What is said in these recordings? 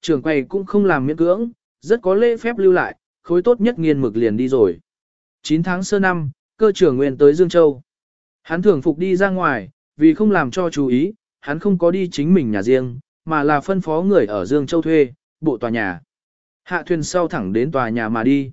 Trường quầy cũng không làm miễn cưỡng, rất có lễ phép lưu lại, khối tốt nhất nghiên mực liền đi rồi. 9 tháng sơ năm, cơ trưởng nguyên tới Dương Châu. Hắn thường phục đi ra ngoài, vì không làm cho chú ý, hắn không có đi chính mình nhà riêng, mà là phân phó người ở Dương Châu thuê, bộ tòa nhà. Hạ thuyền sau thẳng đến tòa nhà mà đi.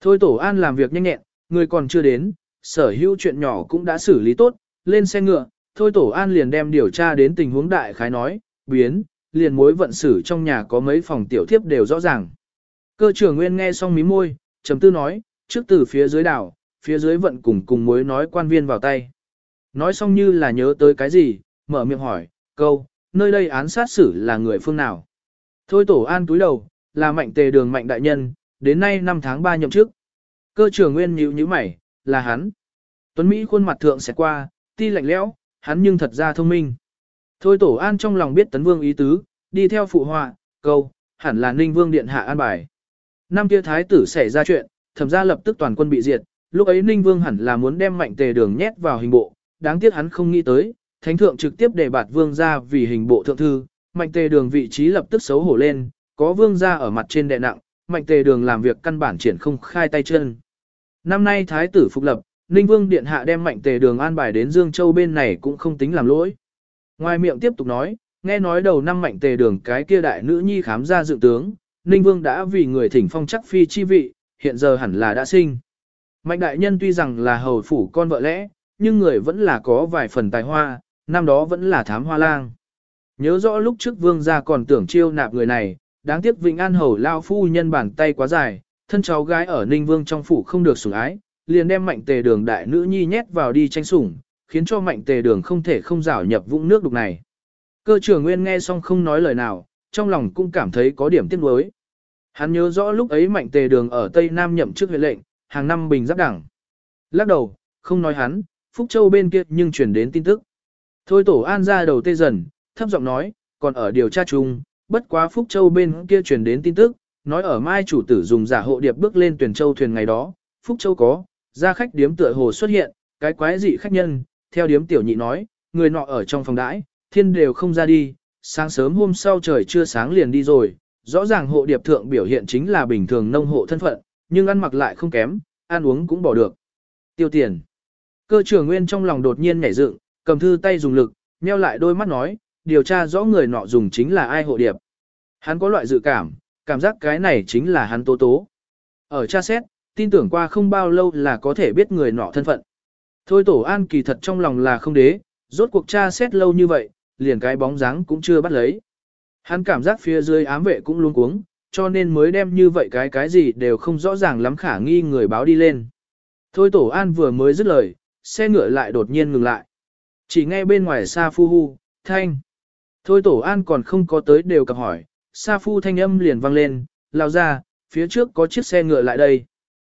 Thôi tổ an làm việc nhanh nhẹn, người còn chưa đến, sở hữu chuyện nhỏ cũng đã xử lý tốt, lên xe ngựa, thôi tổ an liền đem điều tra đến tình huống đại khái nói, biến, liền mối vận xử trong nhà có mấy phòng tiểu thiếp đều rõ ràng. Cơ trưởng nguyên nghe xong mí môi, chấm tư nói, trước từ phía dưới đảo, phía dưới vận cùng cùng mối nói quan viên vào tay. Nói xong như là nhớ tới cái gì, mở miệng hỏi, câu, nơi đây án sát xử là người phương nào? Thôi tổ an túi đầu, là mạnh tề đường mạnh đại nhân, đến nay năm tháng 3 nhậm chức. Cơ trưởng nguyên nhíu nhíu mày, là hắn. Tuấn Mỹ khuôn mặt thượng sẽ qua, ti lạnh lẽo, hắn nhưng thật ra thông minh. Thôi tổ an trong lòng biết tấn vương ý tứ, đi theo phụ họa, câu, hẳn là ninh vương điện hạ an bài. Năm kia thái tử xảy ra chuyện, thẩm ra lập tức toàn quân bị diệt, lúc ấy ninh vương hẳn là muốn đem mạnh tề đường nhét vào hình bộ, đáng tiếc hắn không nghĩ tới, thánh thượng trực tiếp để bạt vương ra vì hình bộ thượng thư, mạnh tề đường vị trí lập tức xấu hổ lên, có vương ra ở mặt trên đệ nặng, mạnh tề đường làm việc căn bản triển không khai tay chân. Năm nay thái tử phục lập, Ninh Vương Điện Hạ đem mạnh tề đường an bài đến Dương Châu bên này cũng không tính làm lỗi. Ngoài miệng tiếp tục nói, nghe nói đầu năm mạnh tề đường cái kia đại nữ nhi khám ra dự tướng, Ninh Vương đã vì người thỉnh phong chắc phi chi vị, hiện giờ hẳn là đã sinh. Mạnh đại nhân tuy rằng là hầu phủ con vợ lẽ, nhưng người vẫn là có vài phần tài hoa, năm đó vẫn là thám hoa lang. Nhớ rõ lúc trước vương gia còn tưởng chiêu nạp người này, đáng tiếc Vĩnh An hầu lao phu nhân bàn tay quá dài, thân cháu gái ở Ninh Vương trong phủ không được sủng ái, liền đem mạnh tề đường đại nữ nhi nhét vào đi tranh sủng, khiến cho mạnh tề đường không thể không rảo nhập vũng nước đục này. Cơ trưởng Nguyên nghe xong không nói lời nào, trong lòng cũng cảm thấy có điểm tiếc nuối. Hắn nhớ rõ lúc ấy mạnh tề đường ở Tây Nam nhậm chức huyện lệnh, hàng năm bình giáp đẳng. Lắc đầu, không nói hắn, Phúc Châu bên kia nhưng chuyển đến tin tức. Thôi tổ an ra đầu tê dần, thấp giọng nói, còn ở điều tra chung, bất quá Phúc Châu bên kia chuyển đến tin tức, nói ở mai chủ tử dùng giả hộ điệp bước lên tuyển châu thuyền ngày đó, Phúc Châu có, ra khách điếm tựa hồ xuất hiện, cái quái dị khách nhân, theo điếm tiểu nhị nói, người nọ ở trong phòng đãi, thiên đều không ra đi, sáng sớm hôm sau trời chưa sáng liền đi rồi, rõ ràng hộ điệp thượng biểu hiện chính là bình thường nông hộ thân phận, nhưng ăn mặc lại không kém, ăn uống cũng bỏ được. Tiêu tiền. Cơ trưởng nguyên trong lòng đột nhiên nhảy dựng, cầm thư tay dùng lực, nheo lại đôi mắt nói, điều tra rõ người nọ dùng chính là ai hộ điệp. Hắn có loại dự cảm, cảm giác cái này chính là hắn tố tố. Ở tra xét, tin tưởng qua không bao lâu là có thể biết người nọ thân phận. Thôi tổ an kỳ thật trong lòng là không đế, rốt cuộc tra xét lâu như vậy, liền cái bóng dáng cũng chưa bắt lấy. Hắn cảm giác phía dưới ám vệ cũng luôn cuống, cho nên mới đem như vậy cái cái gì đều không rõ ràng lắm khả nghi người báo đi lên. Thôi tổ an vừa mới dứt lời, xe ngựa lại đột nhiên ngừng lại. Chỉ nghe bên ngoài xa phu hu, thanh. Thôi tổ an còn không có tới đều cập hỏi, Sa Phu thanh âm liền vang lên, lao ra, phía trước có chiếc xe ngựa lại đây.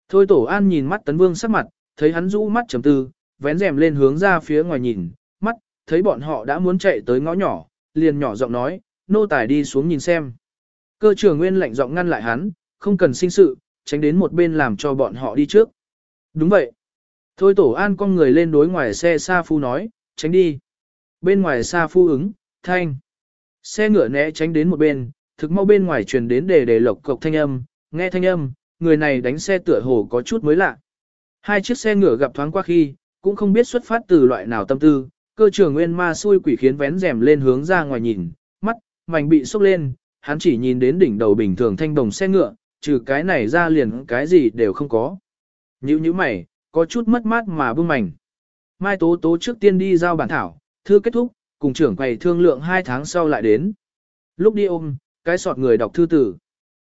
Thôi tổ an nhìn mắt tấn vương sắc mặt, thấy hắn rũ mắt trầm tư, vén rèm lên hướng ra phía ngoài nhìn, mắt, thấy bọn họ đã muốn chạy tới ngõ nhỏ, liền nhỏ giọng nói, nô tài đi xuống nhìn xem. Cơ trưởng nguyên lạnh giọng ngăn lại hắn, không cần sinh sự, tránh đến một bên làm cho bọn họ đi trước. Đúng vậy. Thôi tổ an con người lên đối ngoài xe Sa Phu nói, tránh đi. Bên ngoài Sa Phu ứng, thanh. Xe ngựa né tránh đến một bên, thực mau bên ngoài truyền đến để để lộc cộc thanh âm, nghe thanh âm, người này đánh xe tựa hồ có chút mới lạ. Hai chiếc xe ngựa gặp thoáng qua khi, cũng không biết xuất phát từ loại nào tâm tư, cơ trưởng nguyên ma xui quỷ khiến vén rèm lên hướng ra ngoài nhìn, mắt, mảnh bị sốc lên, hắn chỉ nhìn đến đỉnh đầu bình thường thanh đồng xe ngựa, trừ cái này ra liền cái gì đều không có. Như như mày, có chút mất mát mà bưng mảnh. Mai Tố Tố trước tiên đi giao bản thảo, thư kết thúc, cùng trưởng quầy thương lượng hai tháng sau lại đến. Lúc đi ôm, cái sọt người đọc thư tử.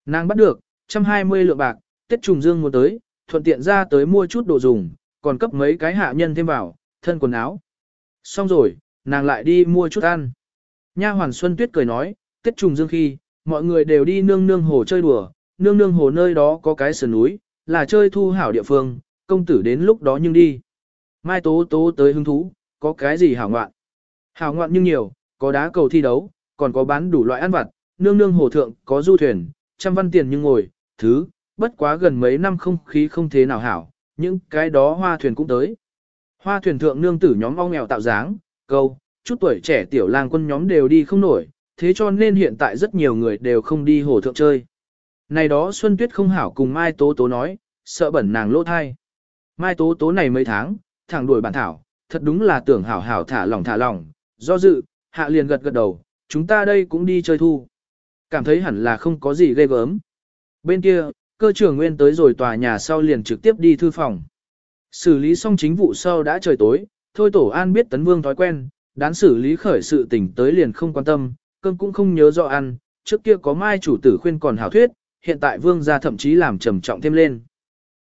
Nàng bắt được, 120 lượng bạc, Tết trùng dương muốn tới, thuận tiện ra tới mua chút đồ dùng, còn cấp mấy cái hạ nhân thêm vào, thân quần áo. Xong rồi, nàng lại đi mua chút ăn. Nha hoàn Xuân Tuyết cười nói, Tết trùng dương khi, mọi người đều đi nương nương hồ chơi đùa, nương nương hồ nơi đó có cái sườn núi, là chơi thu hảo địa phương, công tử đến lúc đó nhưng đi. Mai tố tố tới hứng thú, có cái gì hảo ngoạn? Hảo ngoạn nhưng nhiều, có đá cầu thi đấu, còn có bán đủ loại ăn vặt, nương nương hồ thượng có du thuyền, trăm văn tiền nhưng ngồi, thứ, bất quá gần mấy năm không khí không thế nào hảo, những cái đó hoa thuyền cũng tới. Hoa thuyền thượng nương tử nhóm ong nghèo tạo dáng, câu, chút tuổi trẻ tiểu lang quân nhóm đều đi không nổi, thế cho nên hiện tại rất nhiều người đều không đi hồ thượng chơi. Này đó Xuân Tuyết không hảo cùng Mai Tố Tố nói, sợ bẩn nàng lỗ thai. Mai Tố Tố này mấy tháng, thẳng đuổi bản thảo, thật đúng là tưởng hảo hảo thả lỏng thả lỏng, do dự, hạ liền gật gật đầu, chúng ta đây cũng đi chơi thu. Cảm thấy hẳn là không có gì ghê gớm. Bên kia, cơ trưởng nguyên tới rồi tòa nhà sau liền trực tiếp đi thư phòng. Xử lý xong chính vụ sau đã trời tối, thôi tổ an biết tấn vương thói quen, đán xử lý khởi sự tình tới liền không quan tâm, cơm cũng không nhớ rõ ăn, trước kia có mai chủ tử khuyên còn hảo thuyết, hiện tại vương gia thậm chí làm trầm trọng thêm lên.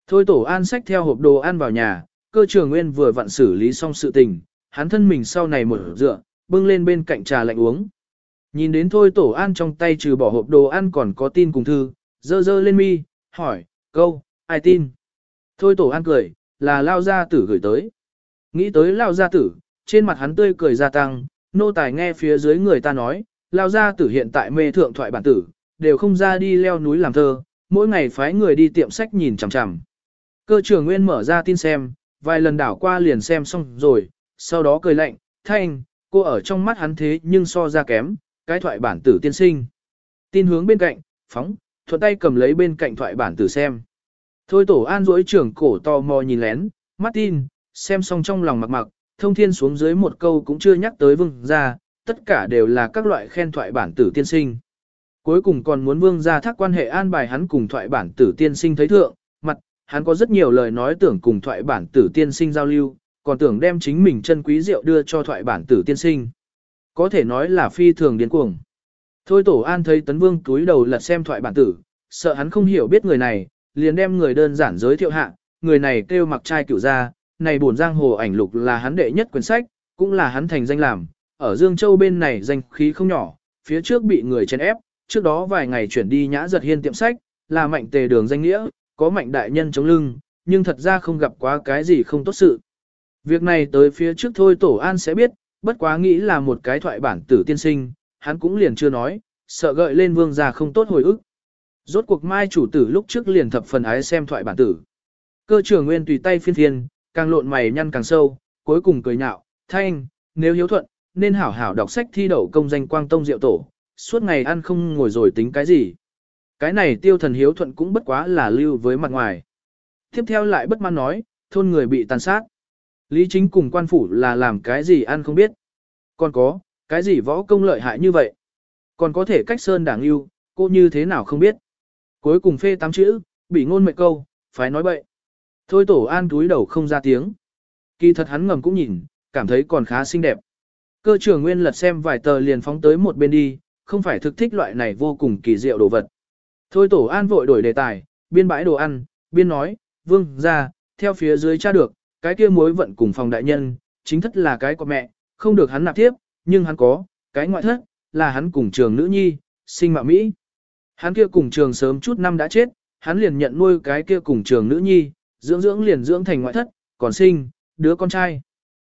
Thôi tổ an xách theo hộp đồ ăn vào nhà, cơ trường nguyên vừa vặn xử lý xong sự tình, hắn thân mình sau này một dựa, bưng lên bên cạnh trà lạnh uống. Nhìn đến thôi tổ an trong tay trừ bỏ hộp đồ ăn còn có tin cùng thư, dơ dơ lên mi, hỏi, câu, ai tin? Thôi tổ an cười, là lao gia tử gửi tới. Nghĩ tới lao gia tử, trên mặt hắn tươi cười gia tăng, nô tài nghe phía dưới người ta nói, lao gia tử hiện tại mê thượng thoại bản tử, đều không ra đi leo núi làm thơ, mỗi ngày phái người đi tiệm sách nhìn chằm chằm. Cơ trưởng nguyên mở ra tin xem, vài lần đảo qua liền xem xong rồi, sau đó cười lạnh, thanh, cô ở trong mắt hắn thế nhưng so ra kém, cái thoại bản tử tiên sinh. Tin hướng bên cạnh, phóng, thuận tay cầm lấy bên cạnh thoại bản tử xem. Thôi tổ an rỗi trưởng cổ to mò nhìn lén, mắt tin, xem xong trong lòng mặc mặc, thông thiên xuống dưới một câu cũng chưa nhắc tới vương gia. tất cả đều là các loại khen thoại bản tử tiên sinh. Cuối cùng còn muốn vương gia thác quan hệ an bài hắn cùng thoại bản tử tiên sinh thấy thượng, mặt, hắn có rất nhiều lời nói tưởng cùng thoại bản tử tiên sinh giao lưu, còn tưởng đem chính mình chân quý rượu đưa cho thoại bản tử tiên sinh. Có thể nói là phi thường điên cuồng. Thôi tổ an thấy tấn vương túi đầu lật xem thoại bản tử, sợ hắn không hiểu biết người này, liền đem người đơn giản giới thiệu hạ, người này kêu mặc trai cựu Gia, này bổn giang hồ ảnh lục là hắn đệ nhất quyển sách, cũng là hắn thành danh làm, ở Dương Châu bên này danh khí không nhỏ, phía trước bị người chèn ép, trước đó vài ngày chuyển đi nhã giật hiên tiệm sách, là mạnh tề đường danh nghĩa, có mạnh đại nhân chống lưng, nhưng thật ra không gặp quá cái gì không tốt sự. Việc này tới phía trước thôi Tổ An sẽ biết, bất quá nghĩ là một cái thoại bản tử tiên sinh, hắn cũng liền chưa nói, sợ gợi lên vương gia không tốt hồi ức. Rốt cuộc mai chủ tử lúc trước liền thập phần ái xem thoại bản tử. Cơ trưởng nguyên tùy tay phiên thiên, càng lộn mày nhăn càng sâu, cuối cùng cười nhạo, thanh, nếu hiếu thuận, nên hảo hảo đọc sách thi đậu công danh quang tông diệu tổ, suốt ngày ăn không ngồi rồi tính cái gì. Cái này tiêu thần hiếu thuận cũng bất quá là lưu với mặt ngoài. Tiếp theo lại bất mãn nói, thôn người bị tàn sát. Lý chính cùng quan phủ là làm cái gì ăn không biết. Còn có, cái gì võ công lợi hại như vậy. Còn có thể cách sơn đảng yêu, cô như thế nào không biết. Cuối cùng phê tám chữ, bị ngôn mệnh câu, phải nói bậy. Thôi tổ an túi đầu không ra tiếng. Kỳ thật hắn ngầm cũng nhìn, cảm thấy còn khá xinh đẹp. Cơ trưởng nguyên lật xem vài tờ liền phóng tới một bên đi, không phải thực thích loại này vô cùng kỳ diệu đồ vật. Thôi tổ an vội đổi đề tài, biên bãi đồ ăn, biên nói, vương, ra, theo phía dưới tra được, cái kia mối vận cùng phòng đại nhân, chính thất là cái của mẹ, không được hắn nạp tiếp, nhưng hắn có, cái ngoại thất, là hắn cùng trường nữ nhi, sinh mạo Mỹ. Hắn kia cùng trường sớm chút năm đã chết, hắn liền nhận nuôi cái kia cùng trường nữ nhi, dưỡng dưỡng liền dưỡng thành ngoại thất, còn sinh, đứa con trai.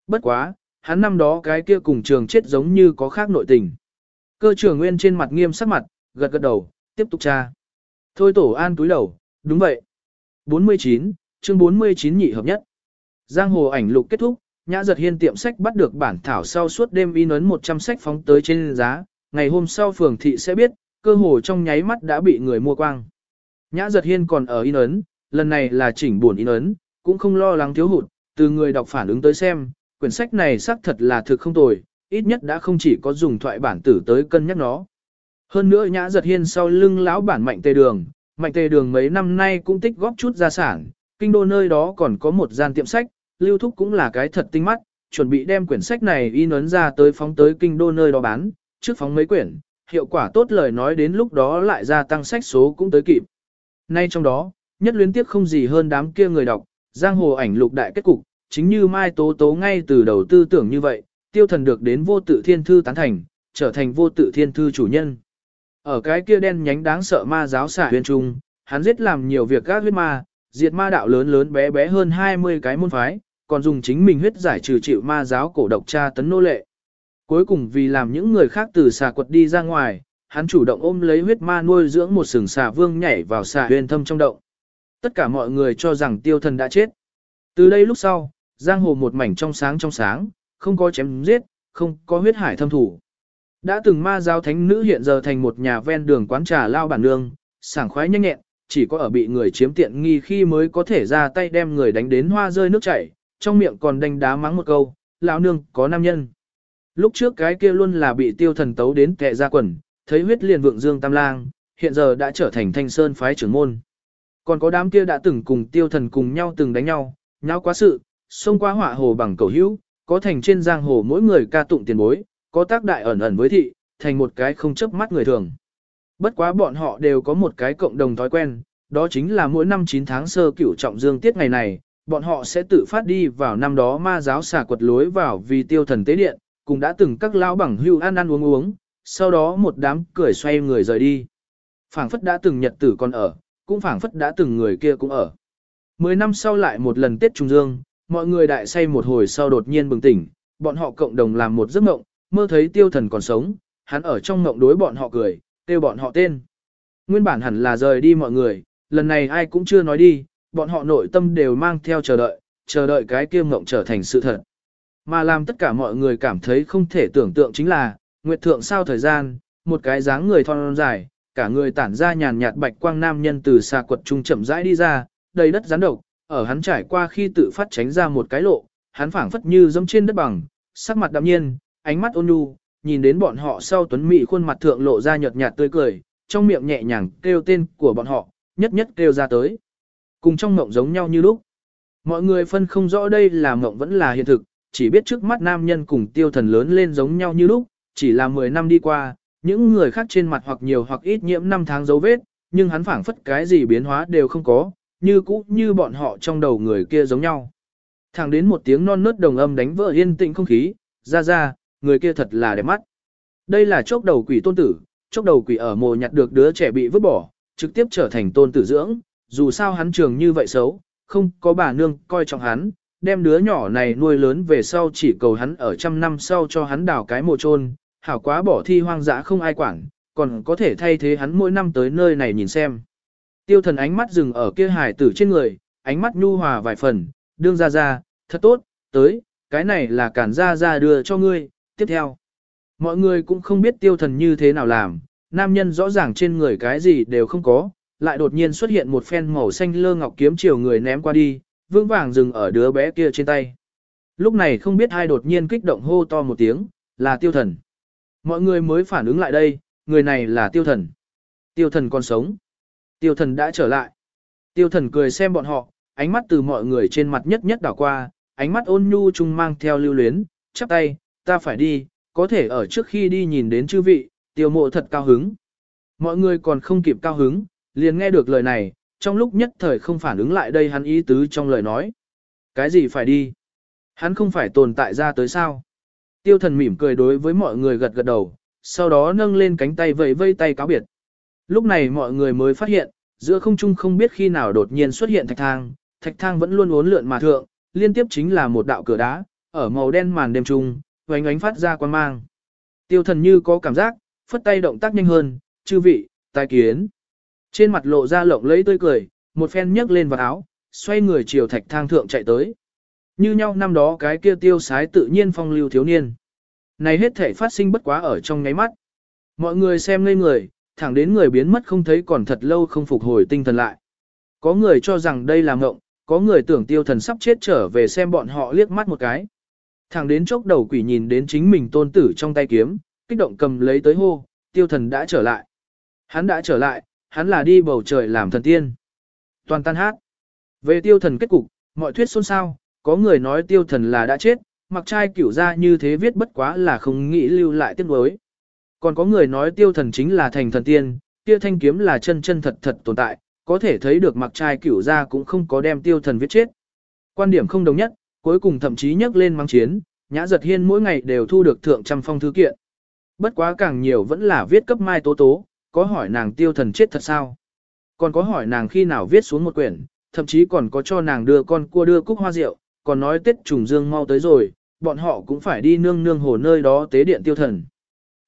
Bất quá, hắn năm đó cái kia cùng trường chết giống như có khác nội tình. Cơ trưởng nguyên trên mặt nghiêm sắc mặt, gật gật đầu, tiếp tục tra. Thôi tổ an túi đầu, đúng vậy. 49, chương 49 nhị hợp nhất. Giang hồ ảnh lục kết thúc, nhã giật hiên tiệm sách bắt được bản thảo sau suốt đêm in ấn 100 sách phóng tới trên giá, ngày hôm sau phường thị sẽ biết, cơ hồ trong nháy mắt đã bị người mua quang. Nhã giật hiên còn ở in ấn, lần này là chỉnh buồn in ấn, cũng không lo lắng thiếu hụt, từ người đọc phản ứng tới xem, quyển sách này xác thật là thực không tồi, ít nhất đã không chỉ có dùng thoại bản tử tới cân nhắc nó. Hơn nữa nhã giật hiên sau lưng lão bản mạnh tề đường, mạnh tề đường mấy năm nay cũng tích góp chút gia sản, kinh đô nơi đó còn có một gian tiệm sách, lưu thúc cũng là cái thật tinh mắt, chuẩn bị đem quyển sách này in ấn ra tới phóng tới kinh đô nơi đó bán, trước phóng mấy quyển, hiệu quả tốt lời nói đến lúc đó lại gia tăng sách số cũng tới kịp. Nay trong đó, nhất luyến tiếc không gì hơn đám kia người đọc, giang hồ ảnh lục đại kết cục, chính như Mai Tố Tố ngay từ đầu tư tưởng như vậy, tiêu thần được đến vô tự thiên thư tán thành, trở thành vô tự thiên thư chủ nhân. Ở cái kia đen nhánh đáng sợ ma giáo xả huyền trung, hắn giết làm nhiều việc gác huyết ma, diệt ma đạo lớn lớn bé bé hơn 20 cái môn phái, còn dùng chính mình huyết giải trừ chịu ma giáo cổ độc tra tấn nô lệ. Cuối cùng vì làm những người khác từ xà quật đi ra ngoài, hắn chủ động ôm lấy huyết ma nuôi dưỡng một sừng xà vương nhảy vào xà huyền thâm trong động. Tất cả mọi người cho rằng tiêu thần đã chết. Từ đây lúc sau, giang hồ một mảnh trong sáng trong sáng, không có chém giết, không có huyết hải thâm thủ. Đã từng ma giáo thánh nữ hiện giờ thành một nhà ven đường quán trà lao bản nương, sảng khoái nhanh nhẹn, chỉ có ở bị người chiếm tiện nghi khi mới có thể ra tay đem người đánh đến hoa rơi nước chảy, trong miệng còn đánh đá mắng một câu, lão nương, có nam nhân. Lúc trước cái kia luôn là bị tiêu thần tấu đến kẹ ra quần, thấy huyết liền vượng dương tam lang, hiện giờ đã trở thành thanh sơn phái trưởng môn. Còn có đám kia đã từng cùng tiêu thần cùng nhau từng đánh nhau, nhau quá sự, xông qua hỏa hồ bằng cầu hữu, có thành trên giang hồ mỗi người ca tụng tiền bối, có tác đại ẩn ẩn với thị, thành một cái không chấp mắt người thường. Bất quá bọn họ đều có một cái cộng đồng thói quen, đó chính là mỗi năm 9 tháng sơ cửu trọng dương tiết ngày này, bọn họ sẽ tự phát đi vào năm đó ma giáo xà quật lối vào vì tiêu thần tế điện, cùng đã từng các lão bằng hưu ăn ăn uống uống, sau đó một đám cười xoay người rời đi. phảng phất đã từng nhật tử còn ở, cũng phảng phất đã từng người kia cũng ở. Mười năm sau lại một lần Tết Trung Dương, mọi người đại say một hồi sau đột nhiên bừng tỉnh, bọn họ cộng đồng làm một giấc mộng, mơ thấy tiêu thần còn sống, hắn ở trong mộng đối bọn họ cười, kêu bọn họ tên. Nguyên bản hẳn là rời đi mọi người, lần này ai cũng chưa nói đi, bọn họ nội tâm đều mang theo chờ đợi, chờ đợi cái kia mộng trở thành sự thật. Mà làm tất cả mọi người cảm thấy không thể tưởng tượng chính là, Nguyệt Thượng sao thời gian, một cái dáng người thon dài, cả người tản ra nhàn nhạt bạch quang nam nhân từ xa quật trung chậm rãi đi ra, đầy đất rắn độc, ở hắn trải qua khi tự phát tránh ra một cái lộ, hắn phảng phất như giống trên đất bằng, sắc mặt đạm nhiên, ánh mắt ôn nhu, nhìn đến bọn họ sau tuấn mỹ khuôn mặt thượng lộ ra nhợt nhạt tươi cười, trong miệng nhẹ nhàng kêu tên của bọn họ, nhất nhất kêu ra tới. Cùng trong mộng giống nhau như lúc. Mọi người phân không rõ đây là mộng vẫn là hiện thực, chỉ biết trước mắt nam nhân cùng tiêu thần lớn lên giống nhau như lúc, chỉ là 10 năm đi qua, những người khác trên mặt hoặc nhiều hoặc ít nhiễm năm tháng dấu vết, nhưng hắn phảng phất cái gì biến hóa đều không có, như cũ như bọn họ trong đầu người kia giống nhau. Thẳng đến một tiếng non nớt đồng âm đánh vỡ yên tĩnh không khí, ra ra, người kia thật là đẹp mắt. Đây là chốc đầu quỷ tôn tử, chốc đầu quỷ ở mồ nhặt được đứa trẻ bị vứt bỏ, trực tiếp trở thành tôn tử dưỡng, dù sao hắn trường như vậy xấu, không có bà nương coi trọng hắn, đem đứa nhỏ này nuôi lớn về sau chỉ cầu hắn ở trăm năm sau cho hắn đào cái mồ chôn, hảo quá bỏ thi hoang dã không ai quản, còn có thể thay thế hắn mỗi năm tới nơi này nhìn xem. Tiêu thần ánh mắt dừng ở kia hải tử trên người, ánh mắt nhu hòa vài phần, đương ra ra, thật tốt, tới, cái này là cản ra ra đưa cho ngươi, tiếp theo. Mọi người cũng không biết tiêu thần như thế nào làm, nam nhân rõ ràng trên người cái gì đều không có, lại đột nhiên xuất hiện một phen màu xanh lơ ngọc kiếm chiều người ném qua đi, vững vàng dừng ở đứa bé kia trên tay. Lúc này không biết ai đột nhiên kích động hô to một tiếng, là tiêu thần. Mọi người mới phản ứng lại đây, người này là tiêu thần. Tiêu thần còn sống. Tiêu thần đã trở lại. Tiêu thần cười xem bọn họ, ánh mắt từ mọi người trên mặt nhất nhất đảo qua, ánh mắt ôn nhu chung mang theo lưu luyến, chắp tay, ta phải đi, có thể ở trước khi đi nhìn đến chư vị, tiêu mộ thật cao hứng. Mọi người còn không kịp cao hứng, liền nghe được lời này, trong lúc nhất thời không phản ứng lại đây hắn ý tứ trong lời nói. Cái gì phải đi? Hắn không phải tồn tại ra tới sao? Tiêu thần mỉm cười đối với mọi người gật gật đầu, sau đó nâng lên cánh tay vẫy vây tay cáo biệt. Lúc này mọi người mới phát hiện, giữa không trung không biết khi nào đột nhiên xuất hiện thạch thang, thạch thang vẫn luôn uốn lượn mà thượng, liên tiếp chính là một đạo cửa đá, ở màu đen màn đêm trung, vánh ánh phát ra quan mang. Tiêu thần như có cảm giác, phất tay động tác nhanh hơn, chư vị, tài kiến. Trên mặt lộ ra lộng lấy tươi cười, một phen nhấc lên vào áo, xoay người chiều thạch thang thượng chạy tới. Như nhau năm đó cái kia tiêu sái tự nhiên phong lưu thiếu niên. Này hết thể phát sinh bất quá ở trong ngáy mắt. Mọi người xem ngây người, thẳng đến người biến mất không thấy còn thật lâu không phục hồi tinh thần lại. Có người cho rằng đây là mộng, có người tưởng tiêu thần sắp chết trở về xem bọn họ liếc mắt một cái. Thẳng đến chốc đầu quỷ nhìn đến chính mình tôn tử trong tay kiếm, kích động cầm lấy tới hô, tiêu thần đã trở lại. Hắn đã trở lại, hắn là đi bầu trời làm thần tiên. Toàn tan hát. Về tiêu thần kết cục, mọi thuyết xôn xao, có người nói tiêu thần là đã chết, mặc trai kiểu ra như thế viết bất quá là không nghĩ lưu lại tiếc đối. Còn có người nói tiêu thần chính là thành thần tiên, kia thanh kiếm là chân chân thật thật tồn tại, có thể thấy được mặc trai kiểu ra cũng không có đem tiêu thần viết chết. Quan điểm không đồng nhất, cuối cùng thậm chí nhắc lên mang chiến, nhã giật hiên mỗi ngày đều thu được thượng trăm phong thư kiện. Bất quá càng nhiều vẫn là viết cấp mai tố tố, có hỏi nàng tiêu thần chết thật sao? Còn có hỏi nàng khi nào viết xuống một quyển, thậm chí còn có cho nàng đưa con cua đưa cúc hoa rượu, còn nói Tết trùng dương mau tới rồi, bọn họ cũng phải đi nương nương hồ nơi đó tế điện tiêu thần.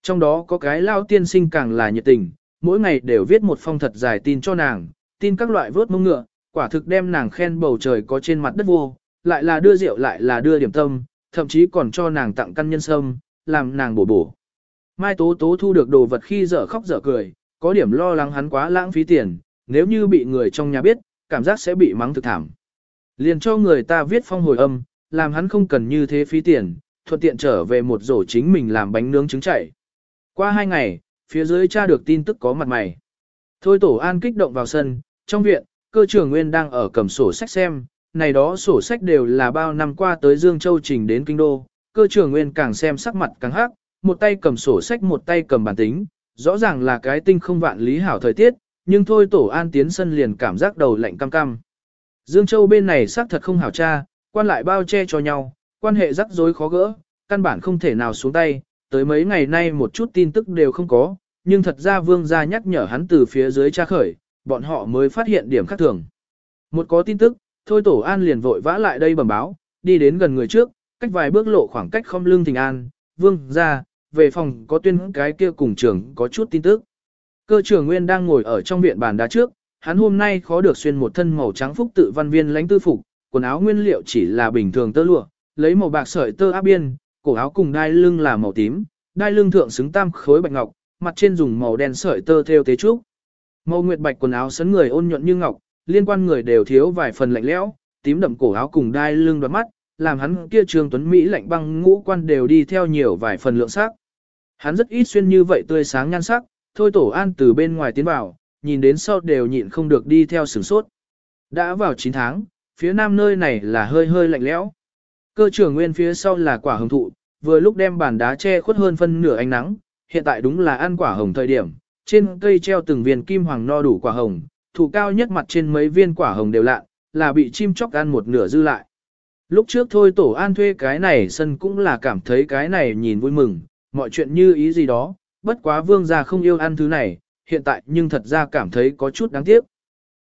Trong đó có cái lao tiên sinh càng là nhiệt tình, mỗi ngày đều viết một phong thật dài tin cho nàng, tin các loại vớt mông ngựa, quả thực đem nàng khen bầu trời có trên mặt đất vô, lại là đưa rượu lại là đưa điểm tâm, thậm chí còn cho nàng tặng căn nhân sâm, làm nàng bổ bổ. Mai Tố Tố thu được đồ vật khi dở khóc dở cười, có điểm lo lắng hắn quá lãng phí tiền, nếu như bị người trong nhà biết, cảm giác sẽ bị mắng thực thảm. Liền cho người ta viết phong hồi âm, làm hắn không cần như thế phí tiền, thuận tiện trở về một rổ chính mình làm bánh nướng trứng chảy. Qua hai ngày, phía dưới tra được tin tức có mặt mày. Thôi tổ an kích động vào sân, trong viện, cơ trưởng nguyên đang ở cầm sổ sách xem, này đó sổ sách đều là bao năm qua tới Dương Châu trình đến kinh đô, cơ trưởng nguyên càng xem sắc mặt càng hắc, một tay cầm sổ sách một tay cầm bản tính, rõ ràng là cái tinh không vạn lý hảo thời tiết, nhưng thôi tổ an tiến sân liền cảm giác đầu lạnh cam cam. Dương Châu bên này xác thật không hảo cha, quan lại bao che cho nhau, quan hệ rắc rối khó gỡ, căn bản không thể nào xuống tay, tới mấy ngày nay một chút tin tức đều không có, nhưng thật ra vương gia nhắc nhở hắn từ phía dưới tra khởi, bọn họ mới phát hiện điểm khác thường. Một có tin tức, thôi tổ an liền vội vã lại đây bẩm báo, đi đến gần người trước, cách vài bước lộ khoảng cách không lưng thình an, vương gia, về phòng có tuyên cái kia cùng trường có chút tin tức. Cơ trưởng Nguyên đang ngồi ở trong viện bàn đá trước, hắn hôm nay khó được xuyên một thân màu trắng phúc tự văn viên lãnh tư phục, quần áo nguyên liệu chỉ là bình thường tơ lụa, lấy màu bạc sợi tơ áp biên, cổ áo cùng đai lưng là màu tím, đai lưng thượng xứng tam khối bạch ngọc, mặt trên dùng màu đen sợi tơ thêu tế trúc. Màu nguyệt bạch quần áo sấn người ôn nhuận như ngọc, liên quan người đều thiếu vài phần lạnh lẽo, tím đậm cổ áo cùng đai lưng đoạt mắt, làm hắn kia trường tuấn mỹ lạnh băng ngũ quan đều đi theo nhiều vài phần lượng sắc. Hắn rất ít xuyên như vậy tươi sáng nhan sắc, thôi tổ an từ bên ngoài tiến vào, nhìn đến sau đều nhịn không được đi theo sửng sốt. Đã vào 9 tháng, phía nam nơi này là hơi hơi lạnh lẽo. Cơ trưởng nguyên phía sau là quả hồng thụ, vừa lúc đem bàn đá che khuất hơn phân nửa ánh nắng, hiện tại đúng là ăn quả hồng thời điểm, trên cây treo từng viên kim hoàng no đủ quả hồng, thụ cao nhất mặt trên mấy viên quả hồng đều lạ, là bị chim chóc ăn một nửa dư lại. Lúc trước thôi tổ an thuê cái này sân cũng là cảm thấy cái này nhìn vui mừng, mọi chuyện như ý gì đó, bất quá vương gia không yêu ăn thứ này, hiện tại nhưng thật ra cảm thấy có chút đáng tiếc.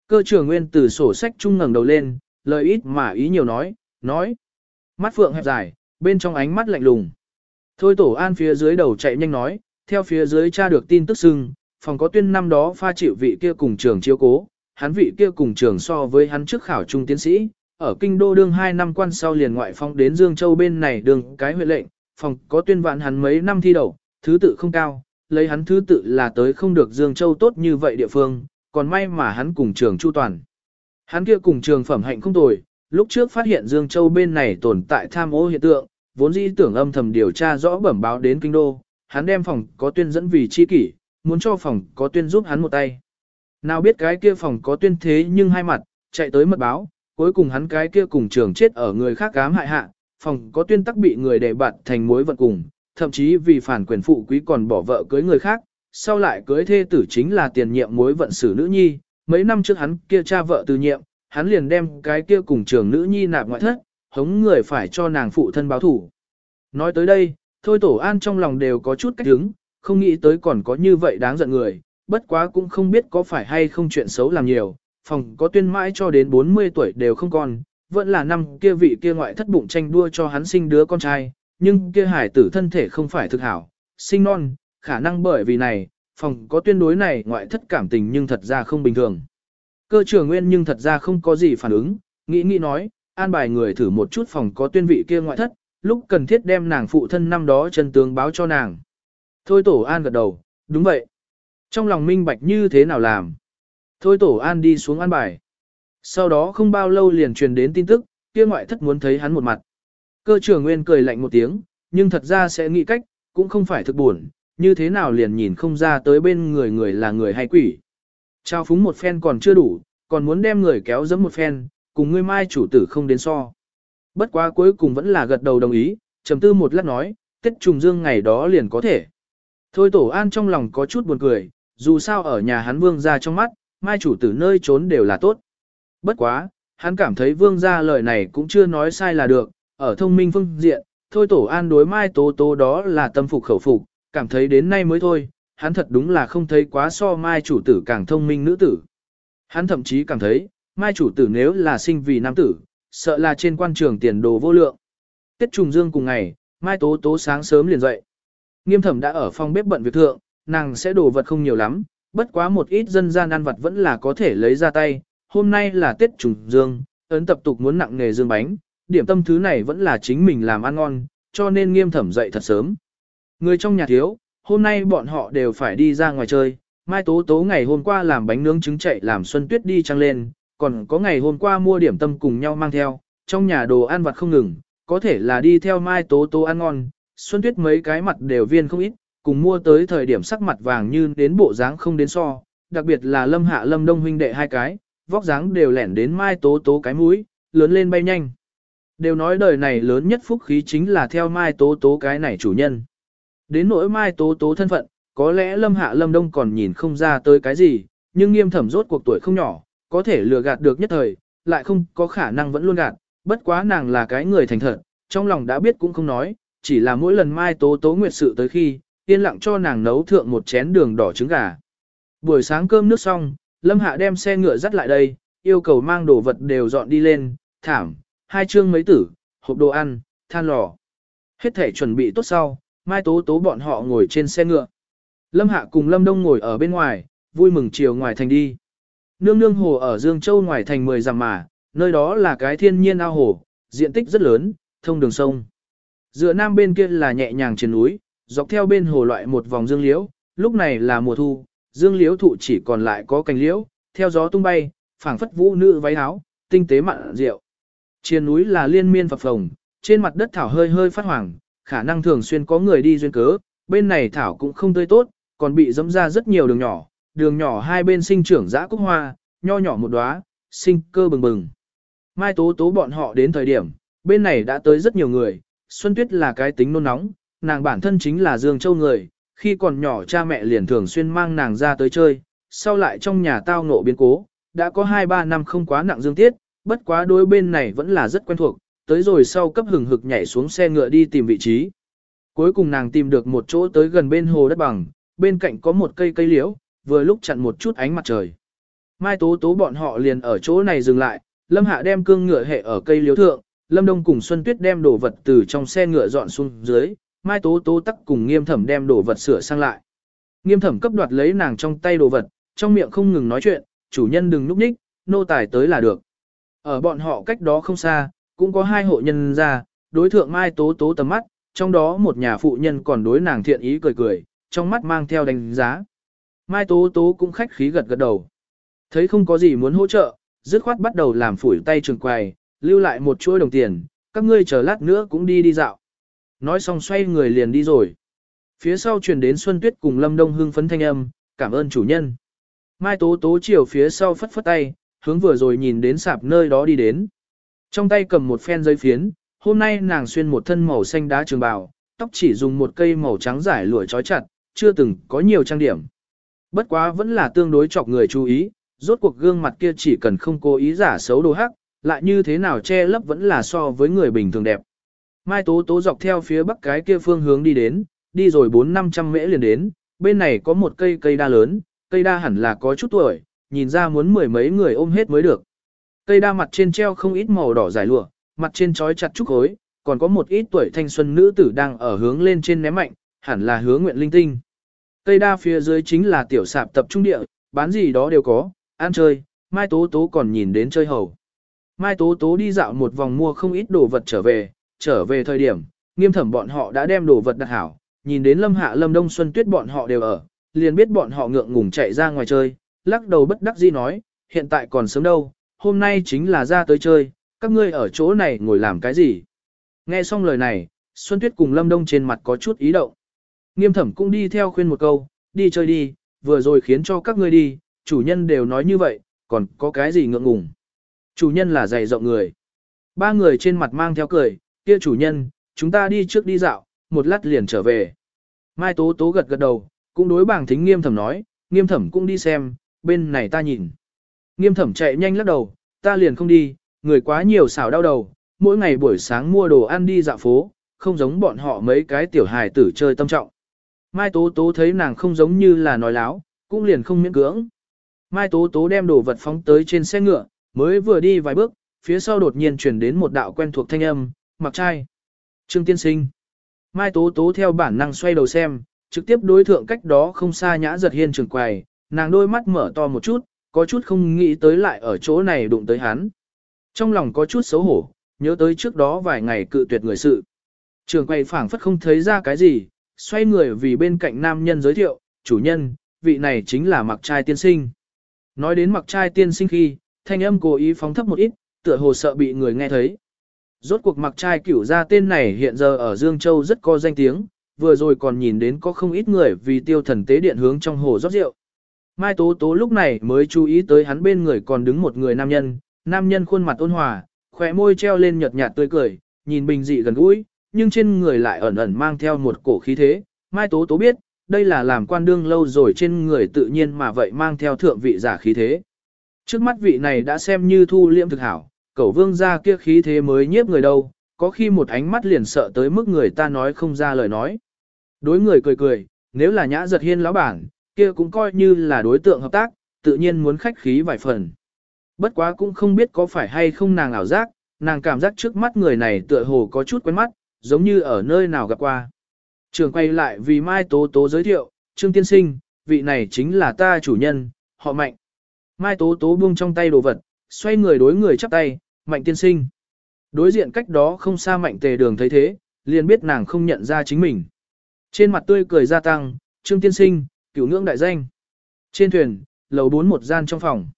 Cơ trưởng nguyên từ sổ sách trung ngẩng đầu lên, lời ít mà ý nhiều nói, nói. Mắt phượng hẹp dài, bên trong ánh mắt lạnh lùng. Thôi tổ an phía dưới đầu chạy nhanh nói, theo phía dưới cha được tin tức sưng, phòng có tuyên năm đó pha chịu vị kia cùng trường chiếu cố, hắn vị kia cùng trường so với hắn trước khảo trung tiến sĩ, ở kinh đô đương 2 năm quan sau liền ngoại phong đến Dương Châu bên này đường cái huyện lệnh, phòng có tuyên vạn hắn mấy năm thi đậu, thứ tự không cao, lấy hắn thứ tự là tới không được Dương Châu tốt như vậy địa phương, còn may mà hắn cùng trường chu toàn. Hắn kia cùng trường phẩm hạnh không tồi, lúc trước phát hiện Dương Châu bên này tồn tại tham ô hiện tượng, vốn dĩ tưởng âm thầm điều tra rõ bẩm báo đến kinh đô, hắn đem phòng có tuyên dẫn vì chi kỷ, muốn cho phòng có tuyên giúp hắn một tay. Nào biết cái kia phòng có tuyên thế nhưng hai mặt, chạy tới mật báo, cuối cùng hắn cái kia cùng trường chết ở người khác cám hại hạ, phòng có tuyên tắc bị người đề bạt thành mối vận cùng, thậm chí vì phản quyền phụ quý còn bỏ vợ cưới người khác, sau lại cưới thê tử chính là tiền nhiệm mối vận xử nữ nhi, mấy năm trước hắn kia cha vợ từ nhiệm, hắn liền đem cái kia cùng trường nữ nhi nạp ngoại thất, hống người phải cho nàng phụ thân báo thủ. Nói tới đây, thôi tổ an trong lòng đều có chút cách hứng, không nghĩ tới còn có như vậy đáng giận người, bất quá cũng không biết có phải hay không chuyện xấu làm nhiều, phòng có tuyên mãi cho đến 40 tuổi đều không còn, vẫn là năm kia vị kia ngoại thất bụng tranh đua cho hắn sinh đứa con trai, nhưng kia hải tử thân thể không phải thực hảo, sinh non, khả năng bởi vì này, phòng có tuyên đối này ngoại thất cảm tình nhưng thật ra không bình thường. Cơ trưởng nguyên nhưng thật ra không có gì phản ứng, nghĩ nghĩ nói, an bài người thử một chút phòng có tuyên vị kia ngoại thất, lúc cần thiết đem nàng phụ thân năm đó chân tướng báo cho nàng. Thôi tổ an gật đầu, đúng vậy. Trong lòng minh bạch như thế nào làm. Thôi tổ an đi xuống an bài. Sau đó không bao lâu liền truyền đến tin tức, kia ngoại thất muốn thấy hắn một mặt. Cơ trưởng nguyên cười lạnh một tiếng, nhưng thật ra sẽ nghĩ cách, cũng không phải thực buồn, như thế nào liền nhìn không ra tới bên người người là người hay quỷ. Trao phúng một phen còn chưa đủ, còn muốn đem người kéo dẫm một phen, cùng ngươi mai chủ tử không đến so. Bất quá cuối cùng vẫn là gật đầu đồng ý, trầm tư một lát nói, Tết trùng dương ngày đó liền có thể. Thôi tổ an trong lòng có chút buồn cười, dù sao ở nhà hắn vương ra trong mắt, mai chủ tử nơi trốn đều là tốt. Bất quá, hắn cảm thấy vương gia lời này cũng chưa nói sai là được, ở thông minh phương diện, thôi tổ an đối mai tố tố đó là tâm phục khẩu phục, cảm thấy đến nay mới thôi, hắn thật đúng là không thấy quá so mai chủ tử càng thông minh nữ tử. Hắn thậm chí cảm thấy, mai chủ tử nếu là sinh vì nam tử, sợ là trên quan trường tiền đồ vô lượng. Tết trùng dương cùng ngày, mai tố tố sáng sớm liền dậy. Nghiêm thẩm đã ở phòng bếp bận việc thượng, nàng sẽ đồ vật không nhiều lắm, bất quá một ít dân gian ăn vật vẫn là có thể lấy ra tay. Hôm nay là Tết trùng dương, ấn tập tục muốn nặng nghề dương bánh, điểm tâm thứ này vẫn là chính mình làm ăn ngon, cho nên nghiêm thẩm dậy thật sớm. Người trong nhà thiếu, hôm nay bọn họ đều phải đi ra ngoài chơi. Mai Tố Tố ngày hôm qua làm bánh nướng trứng chạy làm Xuân Tuyết đi trăng lên, còn có ngày hôm qua mua điểm tâm cùng nhau mang theo, trong nhà đồ ăn vặt không ngừng, có thể là đi theo Mai Tố Tố ăn ngon, Xuân Tuyết mấy cái mặt đều viên không ít, cùng mua tới thời điểm sắc mặt vàng như đến bộ dáng không đến so, đặc biệt là Lâm Hạ Lâm Đông huynh đệ hai cái, vóc dáng đều lẻn đến Mai Tố Tố cái mũi, lớn lên bay nhanh. Đều nói đời này lớn nhất phúc khí chính là theo Mai Tố Tố cái này chủ nhân. Đến nỗi Mai Tố Tố thân phận, có lẽ Lâm Hạ Lâm Đông còn nhìn không ra tới cái gì, nhưng nghiêm thẩm rốt cuộc tuổi không nhỏ, có thể lừa gạt được nhất thời, lại không có khả năng vẫn luôn gạt, bất quá nàng là cái người thành thật, trong lòng đã biết cũng không nói, chỉ là mỗi lần Mai Tố Tố nguyệt sự tới khi, yên lặng cho nàng nấu thượng một chén đường đỏ trứng gà. Buổi sáng cơm nước xong, Lâm Hạ đem xe ngựa dắt lại đây, yêu cầu mang đồ vật đều dọn đi lên, thảm, hai chương mấy tử, hộp đồ ăn, than lò. Hết thể chuẩn bị tốt sau, Mai Tố Tố bọn họ ngồi trên xe ngựa. Lâm Hạ cùng Lâm Đông ngồi ở bên ngoài, vui mừng chiều ngoài thành đi. Nương nương hồ ở Dương Châu ngoài thành 10 dặm mà, nơi đó là cái thiên nhiên ao hồ, diện tích rất lớn, thông đường sông. Dựa nam bên kia là nhẹ nhàng trên núi, dọc theo bên hồ loại một vòng dương liễu, lúc này là mùa thu, dương liễu thụ chỉ còn lại có cành liễu, theo gió tung bay, phảng phất vũ nữ váy áo, tinh tế mặn rượu. Trên núi là liên miên phập phồng, trên mặt đất thảo hơi hơi phát hoàng, khả năng thường xuyên có người đi duyên cớ, bên này thảo cũng không tươi tốt, còn bị dẫm ra rất nhiều đường nhỏ, đường nhỏ hai bên sinh trưởng dã cúc hoa, nho nhỏ một đóa, sinh cơ bừng bừng. Mai tố tố bọn họ đến thời điểm, bên này đã tới rất nhiều người, Xuân Tuyết là cái tính nôn nóng, nàng bản thân chính là Dương Châu người, khi còn nhỏ cha mẹ liền thường xuyên mang nàng ra tới chơi, sau lại trong nhà tao ngộ biến cố, đã có 2-3 năm không quá nặng dương tiết, bất quá đối bên này vẫn là rất quen thuộc, tới rồi sau cấp hừng hực nhảy xuống xe ngựa đi tìm vị trí. Cuối cùng nàng tìm được một chỗ tới gần bên hồ đất bằng, bên cạnh có một cây cây liễu, vừa lúc chặn một chút ánh mặt trời. Mai tố tố bọn họ liền ở chỗ này dừng lại, Lâm Hạ đem cương ngựa hệ ở cây liễu thượng, Lâm Đông cùng Xuân Tuyết đem đồ vật từ trong xe ngựa dọn xuống dưới, Mai Tố Tố tắc cùng Nghiêm Thẩm đem đồ vật sửa sang lại. Nghiêm Thẩm cấp đoạt lấy nàng trong tay đồ vật, trong miệng không ngừng nói chuyện, chủ nhân đừng núp ních, nô tài tới là được. Ở bọn họ cách đó không xa, cũng có hai hộ nhân ra, đối thượng Mai Tố Tố tầm mắt, trong đó một nhà phụ nhân còn đối nàng thiện ý cười cười, trong mắt mang theo đánh giá. Mai Tố Tố cũng khách khí gật gật đầu. Thấy không có gì muốn hỗ trợ, dứt khoát bắt đầu làm phủi tay trường quầy, lưu lại một chuỗi đồng tiền, các ngươi chờ lát nữa cũng đi đi dạo. Nói xong xoay người liền đi rồi. Phía sau truyền đến Xuân Tuyết cùng Lâm Đông hưng phấn thanh âm, cảm ơn chủ nhân. Mai Tố Tố chiều phía sau phất phất tay, hướng vừa rồi nhìn đến sạp nơi đó đi đến. Trong tay cầm một phen giấy phiến, hôm nay nàng xuyên một thân màu xanh đá trường bào, tóc chỉ dùng một cây màu trắng giải lụa trói chặt, chưa từng có nhiều trang điểm. Bất quá vẫn là tương đối chọc người chú ý, rốt cuộc gương mặt kia chỉ cần không cố ý giả xấu đồ hắc, lại như thế nào che lấp vẫn là so với người bình thường đẹp. Mai Tố Tố dọc theo phía bắc cái kia phương hướng đi đến, đi rồi 4-500 mễ liền đến, bên này có một cây cây đa lớn, cây đa hẳn là có chút tuổi, nhìn ra muốn mười mấy người ôm hết mới được. Cây đa mặt trên treo không ít màu đỏ dài lụa, mặt trên trói chặt chút hối, còn có một ít tuổi thanh xuân nữ tử đang ở hướng lên trên ném mạnh, hẳn là hướng nguyện linh tinh. Cây đa phía dưới chính là tiểu sạp tập trung địa, bán gì đó đều có, ăn chơi, Mai Tố Tố còn nhìn đến chơi hầu. Mai Tố Tố đi dạo một vòng mua không ít đồ vật trở về, trở về thời điểm, nghiêm thẩm bọn họ đã đem đồ vật đặt hảo, nhìn đến Lâm Hạ Lâm Đông Xuân Tuyết bọn họ đều ở, liền biết bọn họ ngượng ngùng chạy ra ngoài chơi, lắc đầu bất đắc dĩ nói, hiện tại còn sớm đâu, hôm nay chính là ra tới chơi, các ngươi ở chỗ này ngồi làm cái gì. Nghe xong lời này, Xuân Tuyết cùng Lâm Đông trên mặt có chút ý động. Nghiêm thẩm cũng đi theo khuyên một câu, đi chơi đi, vừa rồi khiến cho các ngươi đi, chủ nhân đều nói như vậy, còn có cái gì ngượng ngùng. Chủ nhân là dày rộng người. Ba người trên mặt mang theo cười, kia chủ nhân, chúng ta đi trước đi dạo, một lát liền trở về. Mai Tố Tố gật gật đầu, cũng đối bảng thính nghiêm thẩm nói, nghiêm thẩm cũng đi xem, bên này ta nhìn. Nghiêm thẩm chạy nhanh lắc đầu, ta liền không đi, người quá nhiều xảo đau đầu, mỗi ngày buổi sáng mua đồ ăn đi dạo phố, không giống bọn họ mấy cái tiểu hài tử chơi tâm trọng. Mai Tố Tố thấy nàng không giống như là nói láo, cũng liền không miễn cưỡng. Mai Tố Tố đem đồ vật phóng tới trên xe ngựa, mới vừa đi vài bước, phía sau đột nhiên truyền đến một đạo quen thuộc thanh âm, mặc trai. Trương Tiên Sinh. Mai Tố Tố theo bản năng xoay đầu xem, trực tiếp đối thượng cách đó không xa nhã giật hiên trường quầy, nàng đôi mắt mở to một chút, có chút không nghĩ tới lại ở chỗ này đụng tới hắn. Trong lòng có chút xấu hổ, nhớ tới trước đó vài ngày cự tuyệt người sự. Trường quầy phảng phất không thấy ra cái gì, xoay người vì bên cạnh nam nhân giới thiệu, chủ nhân, vị này chính là mặc trai tiên sinh. Nói đến mặc trai tiên sinh khi, thanh âm cố ý phóng thấp một ít, tựa hồ sợ bị người nghe thấy. Rốt cuộc mặc trai cửu ra tên này hiện giờ ở Dương Châu rất có danh tiếng, vừa rồi còn nhìn đến có không ít người vì tiêu thần tế điện hướng trong hồ rót rượu. Mai Tố Tố lúc này mới chú ý tới hắn bên người còn đứng một người nam nhân, nam nhân khuôn mặt ôn hòa, khỏe môi treo lên nhợt nhạt tươi cười, nhìn bình dị gần gũi, nhưng trên người lại ẩn ẩn mang theo một cổ khí thế. Mai Tố Tố biết, đây là làm quan đương lâu rồi trên người tự nhiên mà vậy mang theo thượng vị giả khí thế. Trước mắt vị này đã xem như thu liễm thực hảo, cẩu vương ra kia khí thế mới nhiếp người đâu, có khi một ánh mắt liền sợ tới mức người ta nói không ra lời nói. Đối người cười cười, nếu là nhã giật hiên lão bản, kia cũng coi như là đối tượng hợp tác, tự nhiên muốn khách khí vài phần. Bất quá cũng không biết có phải hay không nàng ảo giác, nàng cảm giác trước mắt người này tựa hồ có chút quen mắt, giống như ở nơi nào gặp qua. Trường quay lại vì Mai Tố Tố giới thiệu, Trương Tiên Sinh, vị này chính là ta chủ nhân, họ Mạnh. Mai Tố Tố buông trong tay đồ vật, xoay người đối người chắp tay, Mạnh Tiên Sinh. Đối diện cách đó không xa Mạnh Tề Đường thấy thế, liền biết nàng không nhận ra chính mình. Trên mặt tươi cười gia tăng, Trương Tiên Sinh, cửu ngưỡng đại danh. Trên thuyền, lầu bốn một gian trong phòng.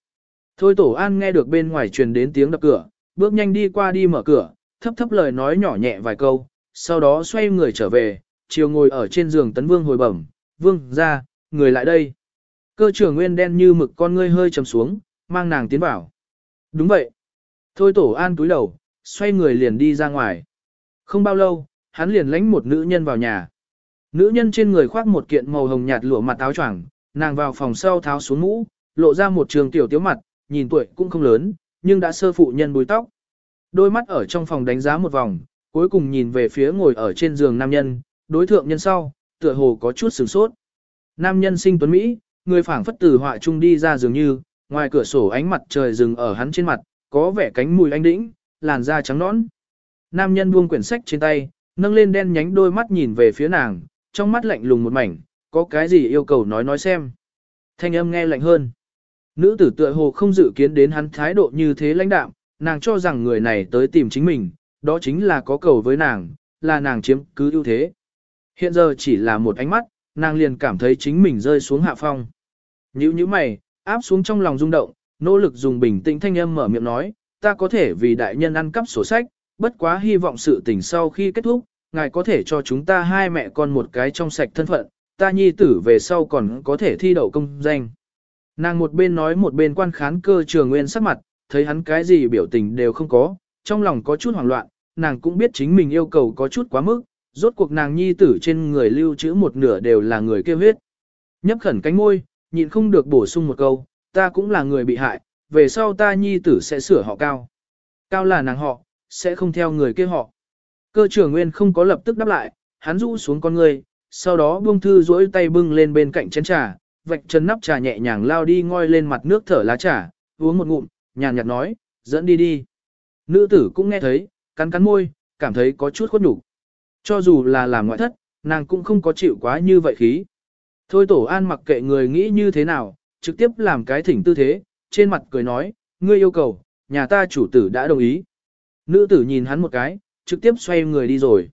Thôi Tổ An nghe được bên ngoài truyền đến tiếng đập cửa, bước nhanh đi qua đi mở cửa, thấp thấp lời nói nhỏ nhẹ vài câu, sau đó xoay người trở về, chiều ngồi ở trên giường tấn vương hồi bẩm, vương, ra, người lại đây. Cơ trưởng nguyên đen như mực con ngươi hơi trầm xuống, mang nàng tiến vào. Đúng vậy. Thôi tổ an túi đầu, xoay người liền đi ra ngoài. Không bao lâu, hắn liền lánh một nữ nhân vào nhà. Nữ nhân trên người khoác một kiện màu hồng nhạt lụa mặt áo choàng, nàng vào phòng sau tháo xuống mũ, lộ ra một trường tiểu tiếu mặt, nhìn tuổi cũng không lớn, nhưng đã sơ phụ nhân búi tóc. Đôi mắt ở trong phòng đánh giá một vòng, cuối cùng nhìn về phía ngồi ở trên giường nam nhân, đối thượng nhân sau, tựa hồ có chút sửng sốt. Nam nhân sinh tuấn Mỹ, người phảng phất từ họa trung đi ra dường như, ngoài cửa sổ ánh mặt trời rừng ở hắn trên mặt, có vẻ cánh mùi anh đĩnh, làn da trắng nõn. Nam nhân buông quyển sách trên tay, nâng lên đen nhánh đôi mắt nhìn về phía nàng, trong mắt lạnh lùng một mảnh, có cái gì yêu cầu nói nói xem. Thanh âm nghe lạnh hơn. Nữ tử tựa hồ không dự kiến đến hắn thái độ như thế lãnh đạm, nàng cho rằng người này tới tìm chính mình, đó chính là có cầu với nàng, là nàng chiếm cứ ưu thế. Hiện giờ chỉ là một ánh mắt, nàng liền cảm thấy chính mình rơi xuống hạ phong. Nhữ như mày, áp xuống trong lòng rung động, nỗ lực dùng bình tĩnh thanh âm mở miệng nói, ta có thể vì đại nhân ăn cắp sổ sách, bất quá hy vọng sự tình sau khi kết thúc, ngài có thể cho chúng ta hai mẹ con một cái trong sạch thân phận, ta nhi tử về sau còn có thể thi đậu công danh. Nàng một bên nói một bên quan khán cơ trường nguyên sắc mặt, thấy hắn cái gì biểu tình đều không có, trong lòng có chút hoảng loạn, nàng cũng biết chính mình yêu cầu có chút quá mức, rốt cuộc nàng nhi tử trên người lưu trữ một nửa đều là người kêu huyết. Nhấp khẩn cánh môi, nhịn không được bổ sung một câu, ta cũng là người bị hại, về sau ta nhi tử sẽ sửa họ cao. Cao là nàng họ, sẽ không theo người kia họ. Cơ trưởng nguyên không có lập tức đáp lại, hắn rũ xuống con người, sau đó buông thư duỗi tay bưng lên bên cạnh chén trà, vạch chân nắp trà nhẹ nhàng lao đi ngoi lên mặt nước thở lá trà, uống một ngụm, nhàn nhạt nói, dẫn đi đi. Nữ tử cũng nghe thấy, cắn cắn môi, cảm thấy có chút khuất nhục. Cho dù là làm ngoại thất, nàng cũng không có chịu quá như vậy khí. Thôi tổ an mặc kệ người nghĩ như thế nào, trực tiếp làm cái thỉnh tư thế, trên mặt cười nói, ngươi yêu cầu, nhà ta chủ tử đã đồng ý. Nữ tử nhìn hắn một cái, trực tiếp xoay người đi rồi.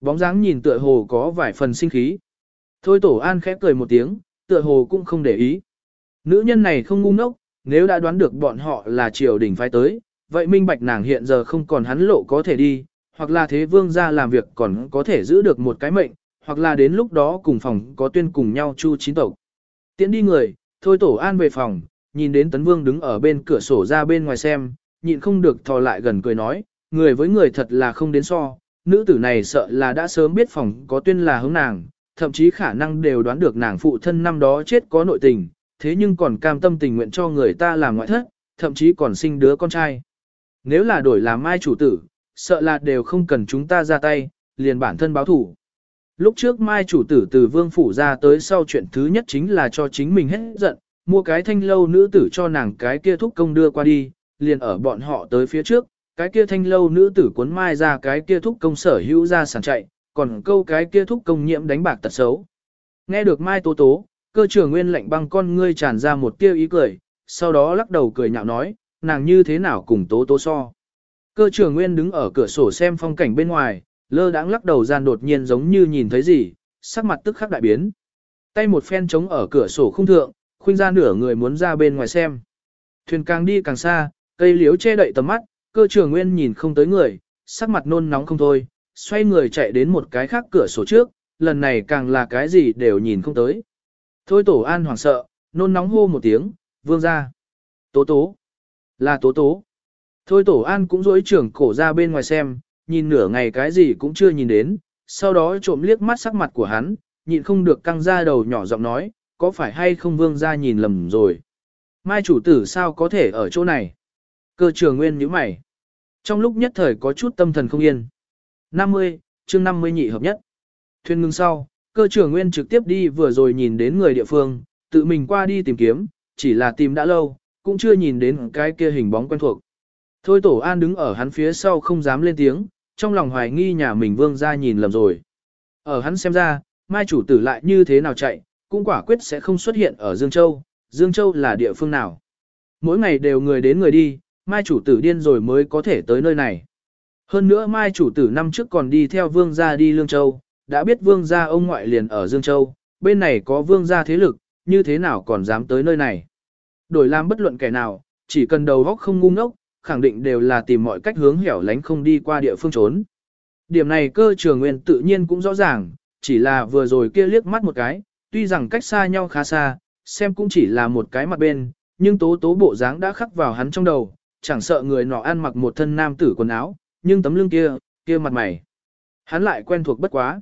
Bóng dáng nhìn tựa hồ có vài phần sinh khí. Thôi tổ an khẽ cười một tiếng, tựa hồ cũng không để ý. Nữ nhân này không ngu ngốc, nếu đã đoán được bọn họ là triều đình phái tới, vậy minh bạch nàng hiện giờ không còn hắn lộ có thể đi, hoặc là thế vương ra làm việc còn có thể giữ được một cái mệnh, hoặc là đến lúc đó cùng phòng có tuyên cùng nhau chu chín tộc. Tiến đi người, thôi tổ an về phòng, nhìn đến tấn vương đứng ở bên cửa sổ ra bên ngoài xem, nhịn không được thò lại gần cười nói, người với người thật là không đến so, nữ tử này sợ là đã sớm biết phòng có tuyên là hướng nàng, thậm chí khả năng đều đoán được nàng phụ thân năm đó chết có nội tình, thế nhưng còn cam tâm tình nguyện cho người ta làm ngoại thất, thậm chí còn sinh đứa con trai. Nếu là đổi làm mai chủ tử, sợ là đều không cần chúng ta ra tay, liền bản thân báo thủ. Lúc trước mai chủ tử từ vương phủ ra tới sau chuyện thứ nhất chính là cho chính mình hết giận, mua cái thanh lâu nữ tử cho nàng cái kia thúc công đưa qua đi, liền ở bọn họ tới phía trước, cái kia thanh lâu nữ tử cuốn mai ra cái kia thúc công sở hữu ra sàn chạy, còn câu cái kia thúc công nhiễm đánh bạc tật xấu. Nghe được mai tố tố, cơ trưởng nguyên lạnh băng con ngươi tràn ra một tia ý cười, sau đó lắc đầu cười nhạo nói, nàng như thế nào cùng tố tố so. Cơ trưởng nguyên đứng ở cửa sổ xem phong cảnh bên ngoài, lơ đãng lắc đầu gian đột nhiên giống như nhìn thấy gì, sắc mặt tức khắc đại biến. Tay một phen trống ở cửa sổ khung thượng, khuynh ra nửa người muốn ra bên ngoài xem. Thuyền càng đi càng xa, cây liếu che đậy tầm mắt, cơ trưởng nguyên nhìn không tới người, sắc mặt nôn nóng không thôi, xoay người chạy đến một cái khác cửa sổ trước, lần này càng là cái gì đều nhìn không tới. Thôi tổ an hoảng sợ, nôn nóng hô một tiếng, vương ra. Tố tố. Là tố tố. Thôi tổ an cũng dối trưởng cổ ra bên ngoài xem, nhìn nửa ngày cái gì cũng chưa nhìn đến, sau đó trộm liếc mắt sắc mặt của hắn, nhịn không được căng ra đầu nhỏ giọng nói, có phải hay không vương ra nhìn lầm rồi. Mai chủ tử sao có thể ở chỗ này? Cơ trường nguyên nhíu mày. Trong lúc nhất thời có chút tâm thần không yên. 50, chương 50 nhị hợp nhất. Thuyền ngưng sau, cơ trưởng nguyên trực tiếp đi vừa rồi nhìn đến người địa phương, tự mình qua đi tìm kiếm, chỉ là tìm đã lâu, cũng chưa nhìn đến cái kia hình bóng quen thuộc. Thôi tổ an đứng ở hắn phía sau không dám lên tiếng, trong lòng hoài nghi nhà mình vương ra nhìn lầm rồi. Ở hắn xem ra, mai chủ tử lại như thế nào chạy, cũng quả quyết sẽ không xuất hiện ở Dương Châu, Dương Châu là địa phương nào. Mỗi ngày đều người đến người đi, mai chủ tử điên rồi mới có thể tới nơi này. Hơn nữa mai chủ tử năm trước còn đi theo vương gia đi Lương Châu, đã biết vương gia ông ngoại liền ở Dương Châu, bên này có vương gia thế lực, như thế nào còn dám tới nơi này. Đổi làm bất luận kẻ nào, chỉ cần đầu góc không ngu ngốc, khẳng định đều là tìm mọi cách hướng hẻo lánh không đi qua địa phương trốn. Điểm này cơ trường nguyên tự nhiên cũng rõ ràng, chỉ là vừa rồi kia liếc mắt một cái, tuy rằng cách xa nhau khá xa, xem cũng chỉ là một cái mặt bên, nhưng tố tố bộ dáng đã khắc vào hắn trong đầu, chẳng sợ người nọ ăn mặc một thân nam tử quần áo, nhưng tấm lưng kia, kia mặt mày. Hắn lại quen thuộc bất quá.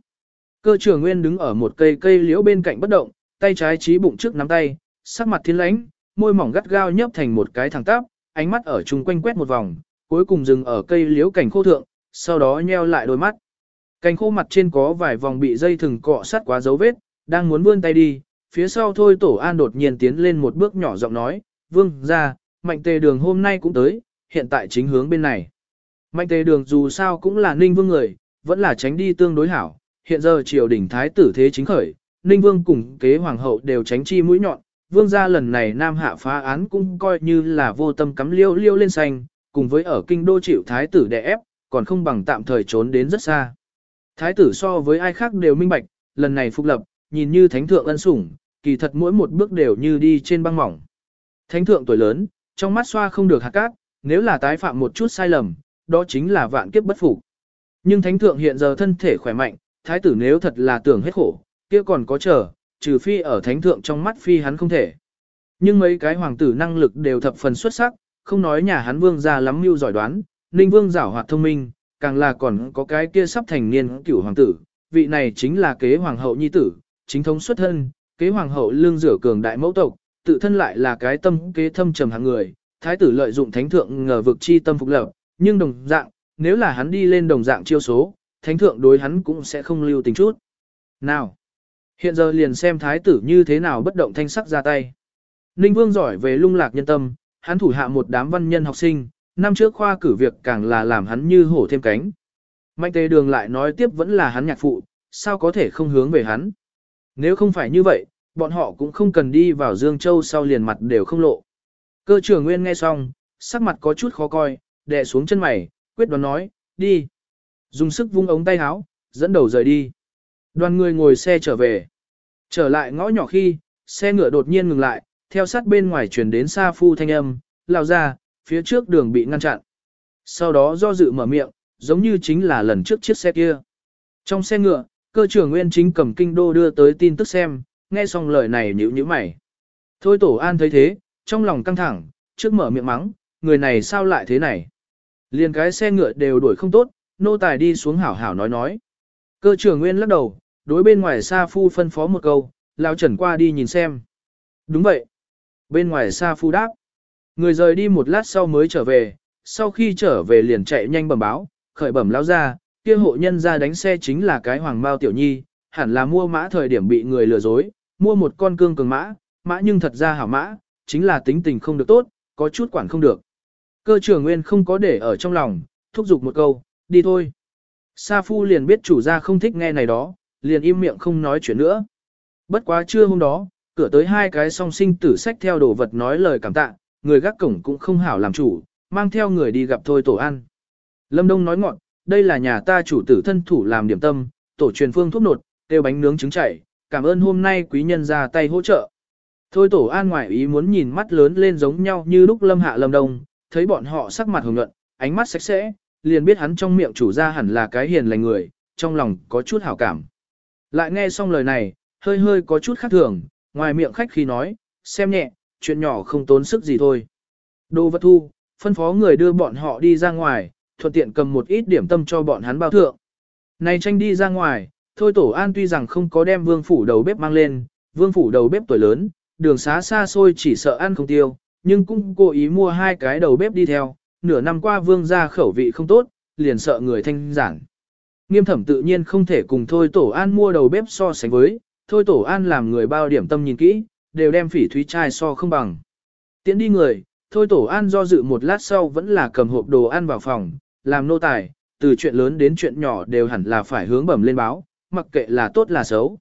Cơ trưởng nguyên đứng ở một cây cây liễu bên cạnh bất động, tay trái trí bụng trước nắm tay, sắc mặt thiên lãnh, môi mỏng gắt gao nhấp thành một cái thẳng tắp, ánh mắt ở chung quanh quét một vòng, cuối cùng dừng ở cây liễu cảnh khô thượng, sau đó nheo lại đôi mắt. Cành khô mặt trên có vài vòng bị dây thừng cọ sát quá dấu vết, đang muốn vươn tay đi, phía sau thôi tổ an đột nhiên tiến lên một bước nhỏ giọng nói, vương ra, mạnh tề đường hôm nay cũng tới, hiện tại chính hướng bên này. Mạnh tề đường dù sao cũng là ninh vương người, vẫn là tránh đi tương đối hảo, hiện giờ triều đình thái tử thế chính khởi, ninh vương cùng kế hoàng hậu đều tránh chi mũi nhọn, vương gia lần này nam hạ phá án cũng coi như là vô tâm cắm liêu liêu lên xanh, cùng với ở kinh đô chịu thái tử đè ép, còn không bằng tạm thời trốn đến rất xa. Thái tử so với ai khác đều minh bạch, lần này phục lập, nhìn như thánh thượng ân sủng, kỳ thật mỗi một bước đều như đi trên băng mỏng. Thánh thượng tuổi lớn, trong mắt xoa không được hạt cát, nếu là tái phạm một chút sai lầm, đó chính là vạn kiếp bất phục. Nhưng thánh thượng hiện giờ thân thể khỏe mạnh, thái tử nếu thật là tưởng hết khổ, kia còn có chờ, trừ phi ở thánh thượng trong mắt phi hắn không thể. Nhưng mấy cái hoàng tử năng lực đều thập phần xuất sắc, không nói nhà hắn vương ra lắm mưu giỏi đoán, ninh vương giảo hoạt thông minh, càng là còn có cái kia sắp thành niên cửu hoàng tử, vị này chính là kế hoàng hậu nhi tử, chính thống xuất thân, kế hoàng hậu lương rửa cường đại mẫu tộc, tự thân lại là cái tâm kế thâm trầm hàng người, thái tử lợi dụng thánh thượng ngờ vực chi tâm phục lập, nhưng đồng dạng, nếu là hắn đi lên đồng dạng chiêu số, thánh thượng đối hắn cũng sẽ không lưu tình chút. Nào, hiện giờ liền xem thái tử như thế nào bất động thanh sắc ra tay. Ninh Vương giỏi về lung lạc nhân tâm, hắn thủ hạ một đám văn nhân học sinh, năm trước khoa cử việc càng là làm hắn như hổ thêm cánh. Mạnh tề đường lại nói tiếp vẫn là hắn nhạc phụ, sao có thể không hướng về hắn. Nếu không phải như vậy, bọn họ cũng không cần đi vào Dương Châu sau liền mặt đều không lộ. Cơ trưởng Nguyên nghe xong, sắc mặt có chút khó coi, đè xuống chân mày, quyết đoán nói, đi. Dùng sức vung ống tay áo, dẫn đầu rời đi. Đoàn người ngồi xe trở về. Trở lại ngõ nhỏ khi, xe ngựa đột nhiên ngừng lại, theo sát bên ngoài chuyển đến xa phu thanh âm, lao ra, phía trước đường bị ngăn chặn. Sau đó do dự mở miệng, giống như chính là lần trước chiếc xe kia. Trong xe ngựa, cơ trưởng Nguyên chính cầm kinh đô đưa tới tin tức xem, nghe xong lời này nhíu nhíu mày. Thôi tổ an thấy thế, trong lòng căng thẳng, trước mở miệng mắng, người này sao lại thế này. Liền cái xe ngựa đều đuổi không tốt, nô tài đi xuống hảo hảo nói nói. Cơ trưởng Nguyên lắc đầu, đối bên ngoài Sa Phu phân phó một câu, lão trần qua đi nhìn xem. Đúng vậy. Bên ngoài Sa Phu đáp. Người rời đi một lát sau mới trở về, sau khi trở về liền chạy nhanh bẩm báo, khởi bẩm lão ra, kia hộ nhân ra đánh xe chính là cái hoàng mao tiểu nhi, hẳn là mua mã thời điểm bị người lừa dối, mua một con cương cường mã, mã nhưng thật ra hảo mã, chính là tính tình không được tốt, có chút quản không được. Cơ trưởng nguyên không có để ở trong lòng, thúc giục một câu, đi thôi. Sa Phu liền biết chủ gia không thích nghe này đó, liền im miệng không nói chuyện nữa. Bất quá trưa hôm đó, cửa tới hai cái song sinh tử sách theo đồ vật nói lời cảm tạ, người gác cổng cũng không hảo làm chủ, mang theo người đi gặp thôi tổ ăn. Lâm Đông nói ngọn, đây là nhà ta chủ tử thân thủ làm điểm tâm, tổ truyền phương thuốc nột, tiêu bánh nướng trứng chảy, cảm ơn hôm nay quý nhân ra tay hỗ trợ. Thôi tổ an ngoại ý muốn nhìn mắt lớn lên giống nhau như lúc lâm hạ lâm đông, thấy bọn họ sắc mặt hồng nhuận, ánh mắt sạch sẽ, liền biết hắn trong miệng chủ ra hẳn là cái hiền lành người, trong lòng có chút hảo cảm. Lại nghe xong lời này, hơi hơi có chút khác thường, ngoài miệng khách khi nói, xem nhẹ, chuyện nhỏ không tốn sức gì thôi. Đồ vật thu, phân phó người đưa bọn họ đi ra ngoài, thuận tiện cầm một ít điểm tâm cho bọn hắn bao thượng. Này tranh đi ra ngoài, thôi tổ an tuy rằng không có đem vương phủ đầu bếp mang lên, vương phủ đầu bếp tuổi lớn, đường xá xa xôi chỉ sợ ăn không tiêu, nhưng cũng cố ý mua hai cái đầu bếp đi theo, nửa năm qua vương ra khẩu vị không tốt, liền sợ người thanh giản. Nghiêm thẩm tự nhiên không thể cùng thôi tổ an mua đầu bếp so sánh với, thôi tổ an làm người bao điểm tâm nhìn kỹ, đều đem phỉ thúy trai so không bằng. Tiến đi người, thôi tổ an do dự một lát sau vẫn là cầm hộp đồ ăn vào phòng, làm nô tài, từ chuyện lớn đến chuyện nhỏ đều hẳn là phải hướng bẩm lên báo, mặc kệ là tốt là xấu.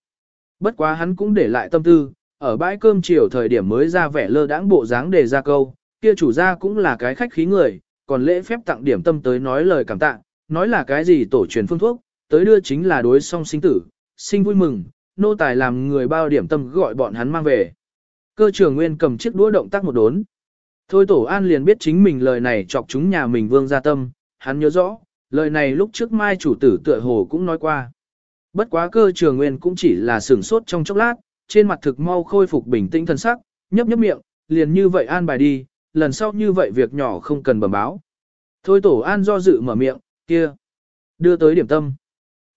Bất quá hắn cũng để lại tâm tư, ở bãi cơm chiều thời điểm mới ra vẻ lơ đãng bộ dáng để ra câu, kia chủ gia cũng là cái khách khí người, còn lễ phép tặng điểm tâm tới nói lời cảm tạ, nói là cái gì tổ truyền phương thuốc, tới đưa chính là đối song sinh tử, sinh vui mừng, nô tài làm người bao điểm tâm gọi bọn hắn mang về. Cơ trưởng nguyên cầm chiếc đũa động tác một đốn. Thôi tổ an liền biết chính mình lời này chọc chúng nhà mình vương gia tâm, hắn nhớ rõ, lời này lúc trước mai chủ tử tựa hồ cũng nói qua. Bất quá cơ trường nguyên cũng chỉ là sửng sốt trong chốc lát, trên mặt thực mau khôi phục bình tĩnh thân sắc, nhấp nhấp miệng, liền như vậy an bài đi, lần sau như vậy việc nhỏ không cần bẩm báo. Thôi tổ an do dự mở miệng, kia, đưa tới điểm tâm.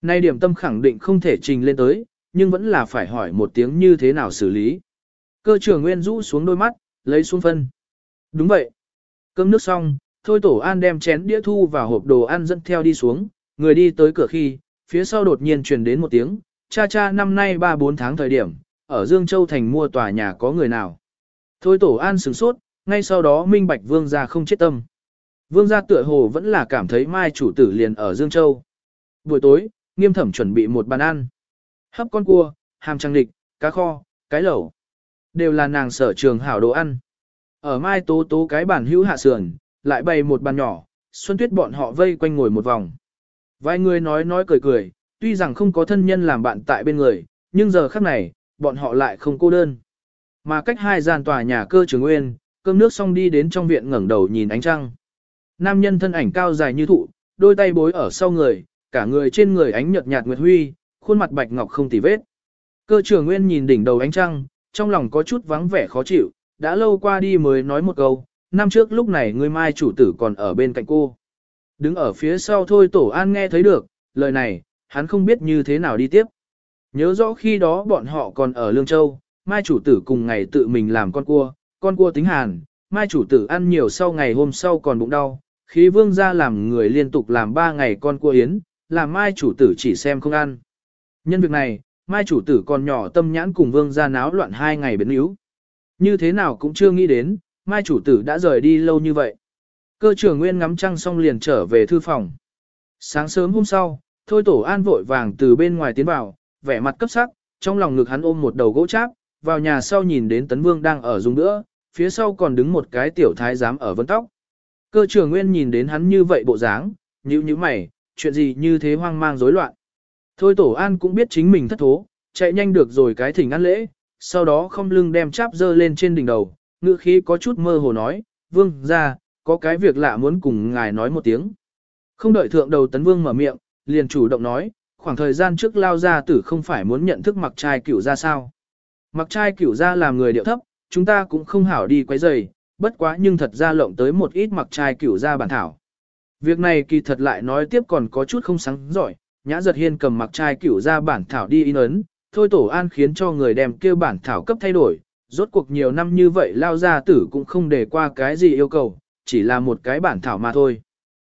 Nay điểm tâm khẳng định không thể trình lên tới, nhưng vẫn là phải hỏi một tiếng như thế nào xử lý. Cơ trưởng nguyên rũ xuống đôi mắt, lấy xuống phân. Đúng vậy. Cơm nước xong, thôi tổ an đem chén đĩa thu vào hộp đồ ăn dẫn theo đi xuống, người đi tới cửa khi, phía sau đột nhiên truyền đến một tiếng, cha cha năm nay 3-4 tháng thời điểm, ở Dương Châu Thành mua tòa nhà có người nào. Thôi tổ an sửng sốt, ngay sau đó minh bạch vương gia không chết tâm. Vương gia tựa hồ vẫn là cảm thấy mai chủ tử liền ở Dương Châu. Buổi tối, nghiêm thẩm chuẩn bị một bàn ăn. Hấp con cua, hàm trăng địch, cá kho, cái lẩu. Đều là nàng sở trường hảo đồ ăn. Ở mai tố tố cái bàn hữu hạ sườn, lại bày một bàn nhỏ, Xuân Tuyết bọn họ vây quanh ngồi một vòng. Vài người nói nói cười cười, tuy rằng không có thân nhân làm bạn tại bên người, nhưng giờ khắc này, bọn họ lại không cô đơn. Mà cách hai gian tòa nhà cơ trường nguyên, cơm nước xong đi đến trong viện ngẩng đầu nhìn ánh trăng. Nam nhân thân ảnh cao dài như thụ, đôi tay bối ở sau người, cả người trên người ánh nhợt nhạt nguyệt huy, khuôn mặt bạch ngọc không tì vết. Cơ trưởng nguyên nhìn đỉnh đầu ánh trăng, trong lòng có chút vắng vẻ khó chịu, đã lâu qua đi mới nói một câu, năm trước lúc này người mai chủ tử còn ở bên cạnh cô. Đứng ở phía sau thôi tổ an nghe thấy được, lời này, hắn không biết như thế nào đi tiếp. Nhớ rõ khi đó bọn họ còn ở Lương Châu, mai chủ tử cùng ngày tự mình làm con cua, con cua tính hàn, mai chủ tử ăn nhiều sau ngày hôm sau còn bụng đau, khí vương ra làm người liên tục làm ba ngày con cua yến, làm mai chủ tử chỉ xem không ăn. Nhân việc này, mai chủ tử còn nhỏ tâm nhãn cùng vương ra náo loạn hai ngày biến yếu. Như thế nào cũng chưa nghĩ đến, mai chủ tử đã rời đi lâu như vậy. Cơ trưởng nguyên ngắm trăng xong liền trở về thư phòng. Sáng sớm hôm sau, thôi tổ an vội vàng từ bên ngoài tiến vào, vẻ mặt cấp sắc, trong lòng ngực hắn ôm một đầu gỗ cháp, vào nhà sau nhìn đến tấn vương đang ở dùng nữa, phía sau còn đứng một cái tiểu thái giám ở vân tóc. Cơ trưởng nguyên nhìn đến hắn như vậy bộ dáng, nhíu nhíu mày, chuyện gì như thế hoang mang rối loạn. Thôi tổ an cũng biết chính mình thất thố, chạy nhanh được rồi cái thỉnh ăn lễ, sau đó không lưng đem cháp dơ lên trên đỉnh đầu, ngữ khí có chút mơ hồ nói, vương ra, có cái việc lạ muốn cùng ngài nói một tiếng. Không đợi thượng đầu tấn vương mở miệng, liền chủ động nói, khoảng thời gian trước lao ra tử không phải muốn nhận thức mặc trai cửu ra sao. Mặc trai cửu ra làm người điệu thấp, chúng ta cũng không hảo đi quấy rầy, bất quá nhưng thật ra lộng tới một ít mặc trai cửu ra bản thảo. Việc này kỳ thật lại nói tiếp còn có chút không sáng giỏi, nhã giật hiên cầm mặc trai cửu ra bản thảo đi in ấn, thôi tổ an khiến cho người đem kêu bản thảo cấp thay đổi, rốt cuộc nhiều năm như vậy lao ra tử cũng không để qua cái gì yêu cầu, chỉ là một cái bản thảo mà thôi.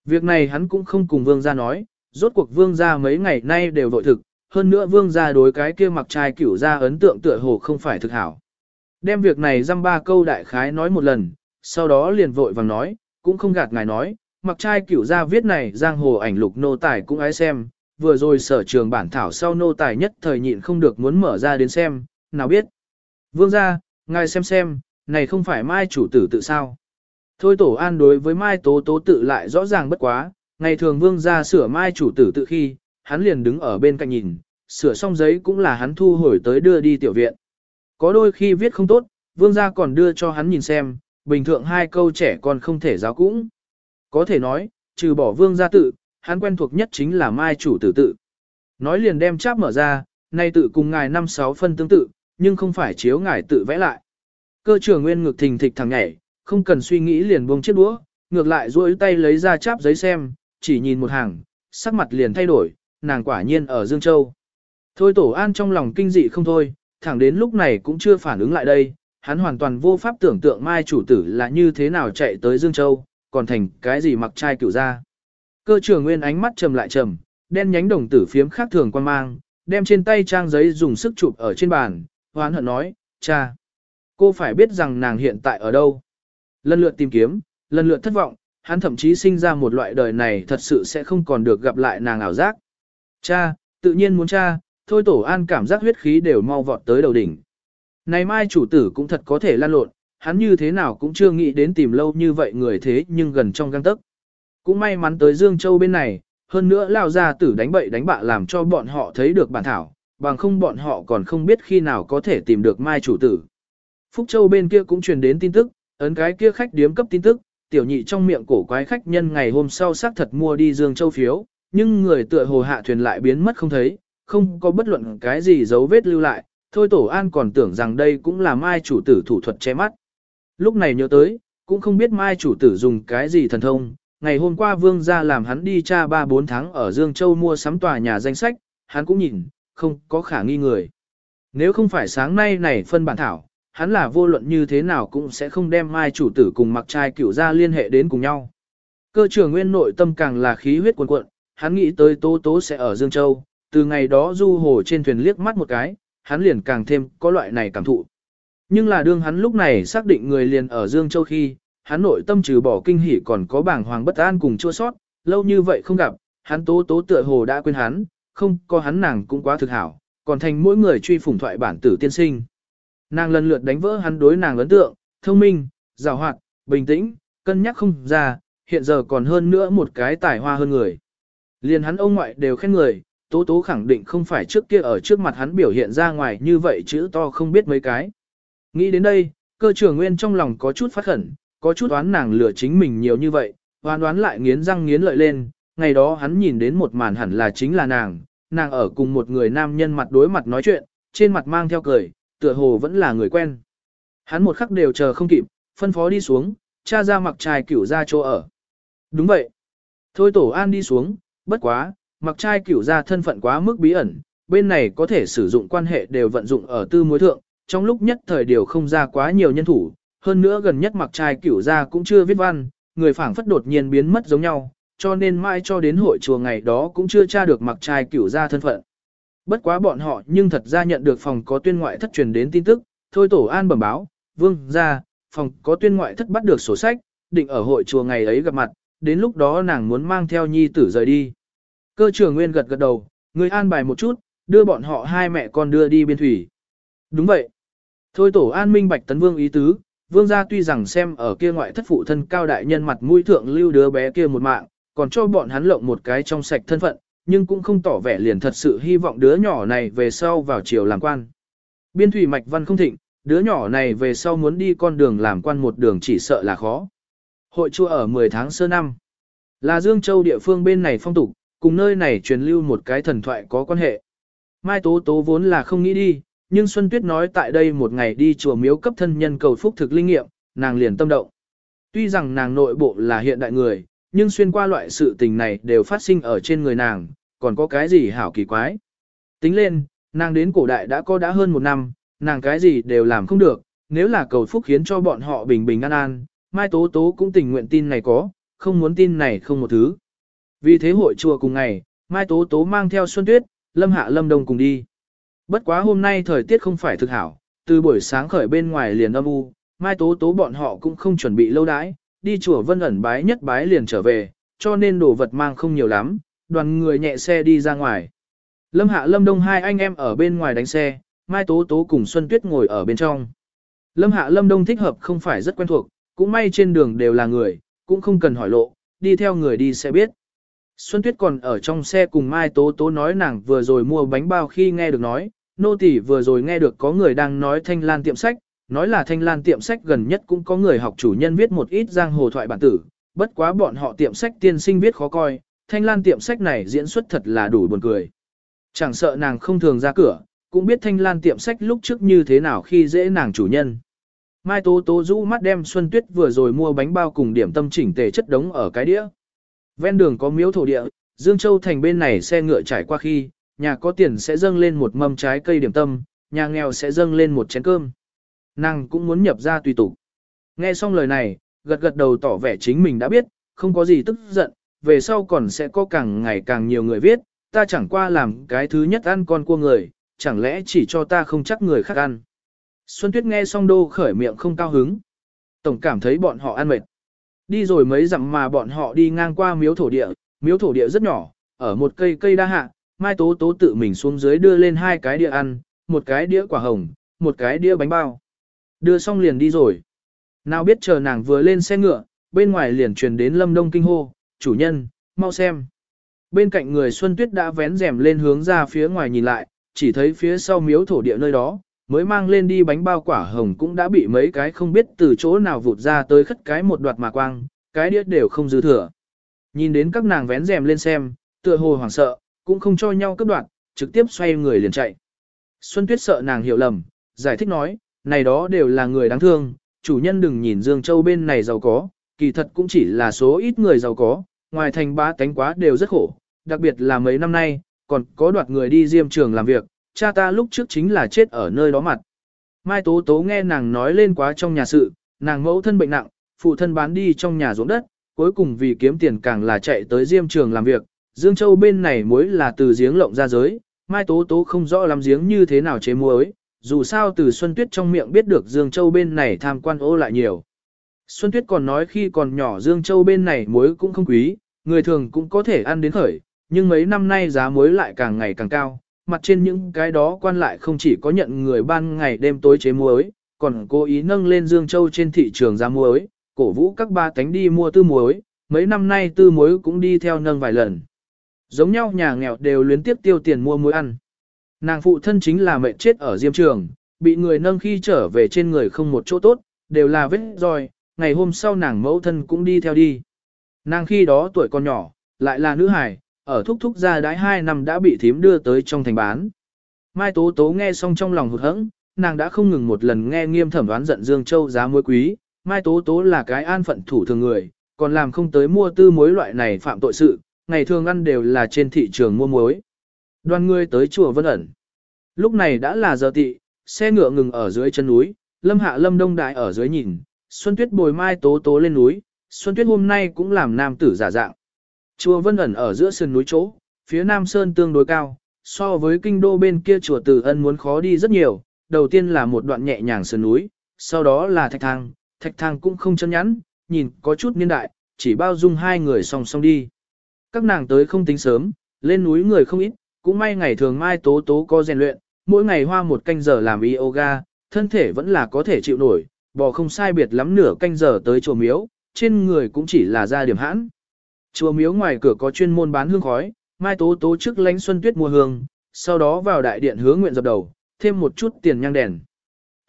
Việc này hắn cũng không cùng vương gia nói, rốt cuộc vương gia mấy ngày nay đều vội thực, hơn nữa vương gia đối cái kia mặc trai cửu ra ấn tượng tựa hồ không phải thực hảo. Đem việc này dăm ba câu đại khái nói một lần, sau đó liền vội vàng nói, cũng không gạt ngài nói, mặc trai cửu ra viết này giang hồ ảnh lục nô tài cũng ái xem, vừa rồi sở trường bản thảo sau nô tài nhất thời nhịn không được muốn mở ra đến xem, nào biết. Vương gia, ngài xem xem, này không phải mai chủ tử tự sao. Thôi tổ an đối với mai tố tố tự lại rõ ràng bất quá, ngày thường vương gia sửa mai chủ tử tự khi, hắn liền đứng ở bên cạnh nhìn, sửa xong giấy cũng là hắn thu hồi tới đưa đi tiểu viện. Có đôi khi viết không tốt, vương gia còn đưa cho hắn nhìn xem, bình thường hai câu trẻ còn không thể giáo cũng. Có thể nói, trừ bỏ vương gia tự, hắn quen thuộc nhất chính là mai chủ tử tự. Nói liền đem cháp mở ra, nay tự cùng ngài năm sáu phân tương tự, nhưng không phải chiếu ngài tự vẽ lại. Cơ trưởng nguyên ngực thình thịch thằng nhảy, không cần suy nghĩ liền buông chiếc đũa, ngược lại duỗi tay lấy ra cháp giấy xem, chỉ nhìn một hàng, sắc mặt liền thay đổi, nàng quả nhiên ở Dương Châu. Thôi tổ an trong lòng kinh dị không thôi, thẳng đến lúc này cũng chưa phản ứng lại đây, hắn hoàn toàn vô pháp tưởng tượng mai chủ tử là như thế nào chạy tới Dương Châu, còn thành cái gì mặc trai cựu ra. Cơ trưởng nguyên ánh mắt trầm lại trầm, đen nhánh đồng tử phiếm khác thường quan mang, đem trên tay trang giấy dùng sức chụp ở trên bàn, hoán hận nói, cha, cô phải biết rằng nàng hiện tại ở đâu. Lần lượt tìm kiếm, lần lượt thất vọng, hắn thậm chí sinh ra một loại đời này thật sự sẽ không còn được gặp lại nàng ảo giác. Cha, tự nhiên muốn cha, thôi tổ an cảm giác huyết khí đều mau vọt tới đầu đỉnh. Này mai chủ tử cũng thật có thể lan lộn, hắn như thế nào cũng chưa nghĩ đến tìm lâu như vậy người thế nhưng gần trong găng tức. Cũng may mắn tới Dương Châu bên này, hơn nữa lao ra tử đánh bậy đánh bạ làm cho bọn họ thấy được bản thảo, bằng không bọn họ còn không biết khi nào có thể tìm được mai chủ tử. Phúc Châu bên kia cũng truyền đến tin tức, ấn cái kia khách điếm cấp tin tức, tiểu nhị trong miệng cổ quái khách nhân ngày hôm sau xác thật mua đi Dương Châu phiếu, nhưng người tựa hồ hạ thuyền lại biến mất không thấy, không có bất luận cái gì dấu vết lưu lại, thôi tổ an còn tưởng rằng đây cũng là mai chủ tử thủ thuật che mắt. Lúc này nhớ tới, cũng không biết mai chủ tử dùng cái gì thần thông, ngày hôm qua vương gia làm hắn đi tra 3-4 tháng ở Dương Châu mua sắm tòa nhà danh sách, hắn cũng nhìn, không có khả nghi người. Nếu không phải sáng nay này phân bản thảo, hắn là vô luận như thế nào cũng sẽ không đem mai chủ tử cùng mặc trai cựu gia liên hệ đến cùng nhau. Cơ trưởng nguyên nội tâm càng là khí huyết cuồn cuộn, hắn nghĩ tới tố tố sẽ ở Dương Châu, từ ngày đó du hồ trên thuyền liếc mắt một cái, hắn liền càng thêm có loại này cảm thụ. Nhưng là đương hắn lúc này xác định người liền ở Dương Châu khi, hắn nội tâm trừ bỏ kinh hỉ còn có bảng hoàng bất an cùng chua sót, lâu như vậy không gặp, hắn tố tố tựa hồ đã quên hắn, không có hắn nàng cũng quá thực hảo, còn thành mỗi người truy phủng thoại bản tử tiên sinh. Nàng lần lượt đánh vỡ hắn đối nàng ấn tượng, thông minh, giàu hoạt, bình tĩnh, cân nhắc không ra, hiện giờ còn hơn nữa một cái tài hoa hơn người. Liền hắn ông ngoại đều khen người, tố tố khẳng định không phải trước kia ở trước mặt hắn biểu hiện ra ngoài như vậy chữ to không biết mấy cái. Nghĩ đến đây, cơ trưởng nguyên trong lòng có chút phát khẩn, có chút oán nàng lừa chính mình nhiều như vậy, oán đoán lại nghiến răng nghiến lợi lên, ngày đó hắn nhìn đến một màn hẳn là chính là nàng, nàng ở cùng một người nam nhân mặt đối mặt nói chuyện, trên mặt mang theo cười, tựa hồ vẫn là người quen. Hắn một khắc đều chờ không kịp, phân phó đi xuống, cha ra mặc trai cửu ra chỗ ở. Đúng vậy. Thôi tổ an đi xuống, bất quá, mặc trai cửu ra thân phận quá mức bí ẩn, bên này có thể sử dụng quan hệ đều vận dụng ở tư mối thượng, trong lúc nhất thời điều không ra quá nhiều nhân thủ, hơn nữa gần nhất mặc trai cửu ra cũng chưa viết văn, người phảng phất đột nhiên biến mất giống nhau, cho nên mai cho đến hội chùa ngày đó cũng chưa tra được mặc trai cửu ra thân phận. Bất quá bọn họ nhưng thật ra nhận được phòng có tuyên ngoại thất truyền đến tin tức, thôi tổ an bẩm báo, vương ra, phòng có tuyên ngoại thất bắt được sổ sách, định ở hội chùa ngày ấy gặp mặt, đến lúc đó nàng muốn mang theo nhi tử rời đi. Cơ trưởng nguyên gật gật đầu, người an bài một chút, đưa bọn họ hai mẹ con đưa đi biên thủy. Đúng vậy. Thôi tổ an minh bạch tấn vương ý tứ, vương gia tuy rằng xem ở kia ngoại thất phụ thân cao đại nhân mặt mũi thượng lưu đứa bé kia một mạng, còn cho bọn hắn lộng một cái trong sạch thân phận, nhưng cũng không tỏ vẻ liền thật sự hy vọng đứa nhỏ này về sau vào triều làm quan. Biên thủy mạch văn không thịnh, đứa nhỏ này về sau muốn đi con đường làm quan một đường chỉ sợ là khó. Hội chua ở 10 tháng sơ năm. Là Dương Châu địa phương bên này phong tục, cùng nơi này truyền lưu một cái thần thoại có quan hệ. Mai Tố Tố vốn là không nghĩ đi, nhưng Xuân Tuyết nói tại đây một ngày đi chùa miếu cấp thân nhân cầu phúc thực linh nghiệm, nàng liền tâm động. Tuy rằng nàng nội bộ là hiện đại người, nhưng xuyên qua loại sự tình này đều phát sinh ở trên người nàng, còn có cái gì hảo kỳ quái. Tính lên, nàng đến cổ đại đã có đã hơn một năm, nàng cái gì đều làm không được, nếu là cầu phúc khiến cho bọn họ bình bình an an, Mai Tố Tố cũng tình nguyện tin này có, không muốn tin này không một thứ. Vì thế hội chùa cùng ngày, Mai Tố Tố mang theo Xuân Tuyết, Lâm Hạ Lâm Đông cùng đi. Bất quá hôm nay thời tiết không phải thực hảo, từ buổi sáng khởi bên ngoài liền âm u, Mai Tố Tố bọn họ cũng không chuẩn bị lâu đãi, đi chùa Vân ẩn bái nhất bái liền trở về, cho nên đồ vật mang không nhiều lắm, đoàn người nhẹ xe đi ra ngoài. Lâm Hạ Lâm Đông hai anh em ở bên ngoài đánh xe, Mai Tố Tố cùng Xuân Tuyết ngồi ở bên trong. Lâm Hạ Lâm Đông thích hợp không phải rất quen thuộc, cũng may trên đường đều là người, cũng không cần hỏi lộ, đi theo người đi sẽ biết. Xuân Tuyết còn ở trong xe cùng Mai Tố Tố nói nàng vừa rồi mua bánh bao khi nghe được nói, nô tỳ vừa rồi nghe được có người đang nói thanh lan tiệm sách, nói là thanh lan tiệm sách gần nhất cũng có người học chủ nhân viết một ít giang hồ thoại bản tử, bất quá bọn họ tiệm sách tiên sinh viết khó coi, thanh lan tiệm sách này diễn xuất thật là đủ buồn cười. Chẳng sợ nàng không thường ra cửa, cũng biết thanh lan tiệm sách lúc trước như thế nào khi dễ nàng chủ nhân. Mai Tố Tố rũ mắt đem Xuân Tuyết vừa rồi mua bánh bao cùng điểm tâm chỉnh tề chất đống ở cái đĩa. Ven đường có miếu thổ địa, Dương Châu thành bên này xe ngựa trải qua khi, nhà có tiền sẽ dâng lên một mâm trái cây điểm tâm, nhà nghèo sẽ dâng lên một chén cơm. Nàng cũng muốn nhập ra tùy tục. Nghe xong lời này, gật gật đầu tỏ vẻ chính mình đã biết, không có gì tức giận, về sau còn sẽ có càng ngày càng nhiều người viết, ta chẳng qua làm cái thứ nhất ăn con cua người, chẳng lẽ chỉ cho ta không chắc người khác ăn. Xuân Tuyết nghe xong đô khởi miệng không cao hứng. Tổng cảm thấy bọn họ ăn mệt. Đi rồi mấy dặm mà bọn họ đi ngang qua miếu thổ địa, miếu thổ địa rất nhỏ, ở một cây cây đa hạ, Mai Tố Tố tự mình xuống dưới đưa lên hai cái đĩa ăn, một cái đĩa quả hồng, một cái đĩa bánh bao. Đưa xong liền đi rồi. Nào biết chờ nàng vừa lên xe ngựa, bên ngoài liền truyền đến lâm đông kinh hô, chủ nhân, mau xem. Bên cạnh người Xuân Tuyết đã vén rèm lên hướng ra phía ngoài nhìn lại, chỉ thấy phía sau miếu thổ địa nơi đó, mới mang lên đi bánh bao quả hồng cũng đã bị mấy cái không biết từ chỗ nào vụt ra tới khất cái một đoạt mà quang, cái đĩa đều không dư thừa. Nhìn đến các nàng vén rèm lên xem, tựa hồ hoảng sợ, cũng không cho nhau cấp đoạn, trực tiếp xoay người liền chạy. Xuân Tuyết sợ nàng hiểu lầm, giải thích nói, này đó đều là người đáng thương, chủ nhân đừng nhìn Dương Châu bên này giàu có, kỳ thật cũng chỉ là số ít người giàu có, ngoài thành ba tánh quá đều rất khổ, đặc biệt là mấy năm nay, còn có đoạt người đi diêm trường làm việc, cha ta lúc trước chính là chết ở nơi đó mặt. Mai Tố Tố nghe nàng nói lên quá trong nhà sự, nàng mẫu thân bệnh nặng, phụ thân bán đi trong nhà ruộng đất, cuối cùng vì kiếm tiền càng là chạy tới diêm trường làm việc, Dương Châu bên này muối là từ giếng lộng ra giới, Mai Tố Tố không rõ làm giếng như thế nào chế muối, dù sao từ Xuân Tuyết trong miệng biết được Dương Châu bên này tham quan ô lại nhiều. Xuân Tuyết còn nói khi còn nhỏ Dương Châu bên này muối cũng không quý, người thường cũng có thể ăn đến khởi, nhưng mấy năm nay giá muối lại càng ngày càng cao, mặt trên những cái đó quan lại không chỉ có nhận người ban ngày đêm tối chế muối, còn cố ý nâng lên Dương Châu trên thị trường ra muối, cổ vũ các ba tánh đi mua tư muối, mấy năm nay tư muối cũng đi theo nâng vài lần. Giống nhau nhà nghèo đều luyến tiếp tiêu tiền mua muối ăn. Nàng phụ thân chính là mệnh chết ở diêm trường, bị người nâng khi trở về trên người không một chỗ tốt, đều là vết roi, ngày hôm sau nàng mẫu thân cũng đi theo đi. Nàng khi đó tuổi còn nhỏ, lại là nữ hài, ở thúc thúc gia đái hai năm đã bị thím đưa tới trong thành bán. Mai Tố Tố nghe xong trong lòng hụt hẫng, nàng đã không ngừng một lần nghe nghiêm thẩm đoán giận Dương Châu giá muối quý, Mai Tố Tố là cái an phận thủ thường người, còn làm không tới mua tư muối loại này phạm tội sự, ngày thường ăn đều là trên thị trường mua muối. Đoàn người tới chùa Vân ẩn. Lúc này đã là giờ tị, xe ngựa ngừng ở dưới chân núi, Lâm Hạ Lâm Đông Đại ở dưới nhìn, Xuân Tuyết bồi Mai Tố Tố lên núi, Xuân Tuyết hôm nay cũng làm nam tử giả dạng. Chùa Vân ẩn ở giữa sườn núi chỗ, phía Nam Sơn tương đối cao, so với kinh đô bên kia chùa Từ Ân muốn khó đi rất nhiều, đầu tiên là một đoạn nhẹ nhàng sườn núi, sau đó là thạch thang, thạch thang cũng không chân nhắn, nhìn có chút niên đại, chỉ bao dung hai người song song đi. Các nàng tới không tính sớm, lên núi người không ít, cũng may ngày thường mai tố tố có rèn luyện, mỗi ngày hoa một canh giờ làm yoga, thân thể vẫn là có thể chịu nổi, bò không sai biệt lắm nửa canh giờ tới chùa miếu, trên người cũng chỉ là ra điểm hãn. Chùa miếu ngoài cửa có chuyên môn bán hương khói, mai tố tố trước lánh xuân tuyết mua hương, sau đó vào đại điện hướng nguyện dập đầu, thêm một chút tiền nhang đèn.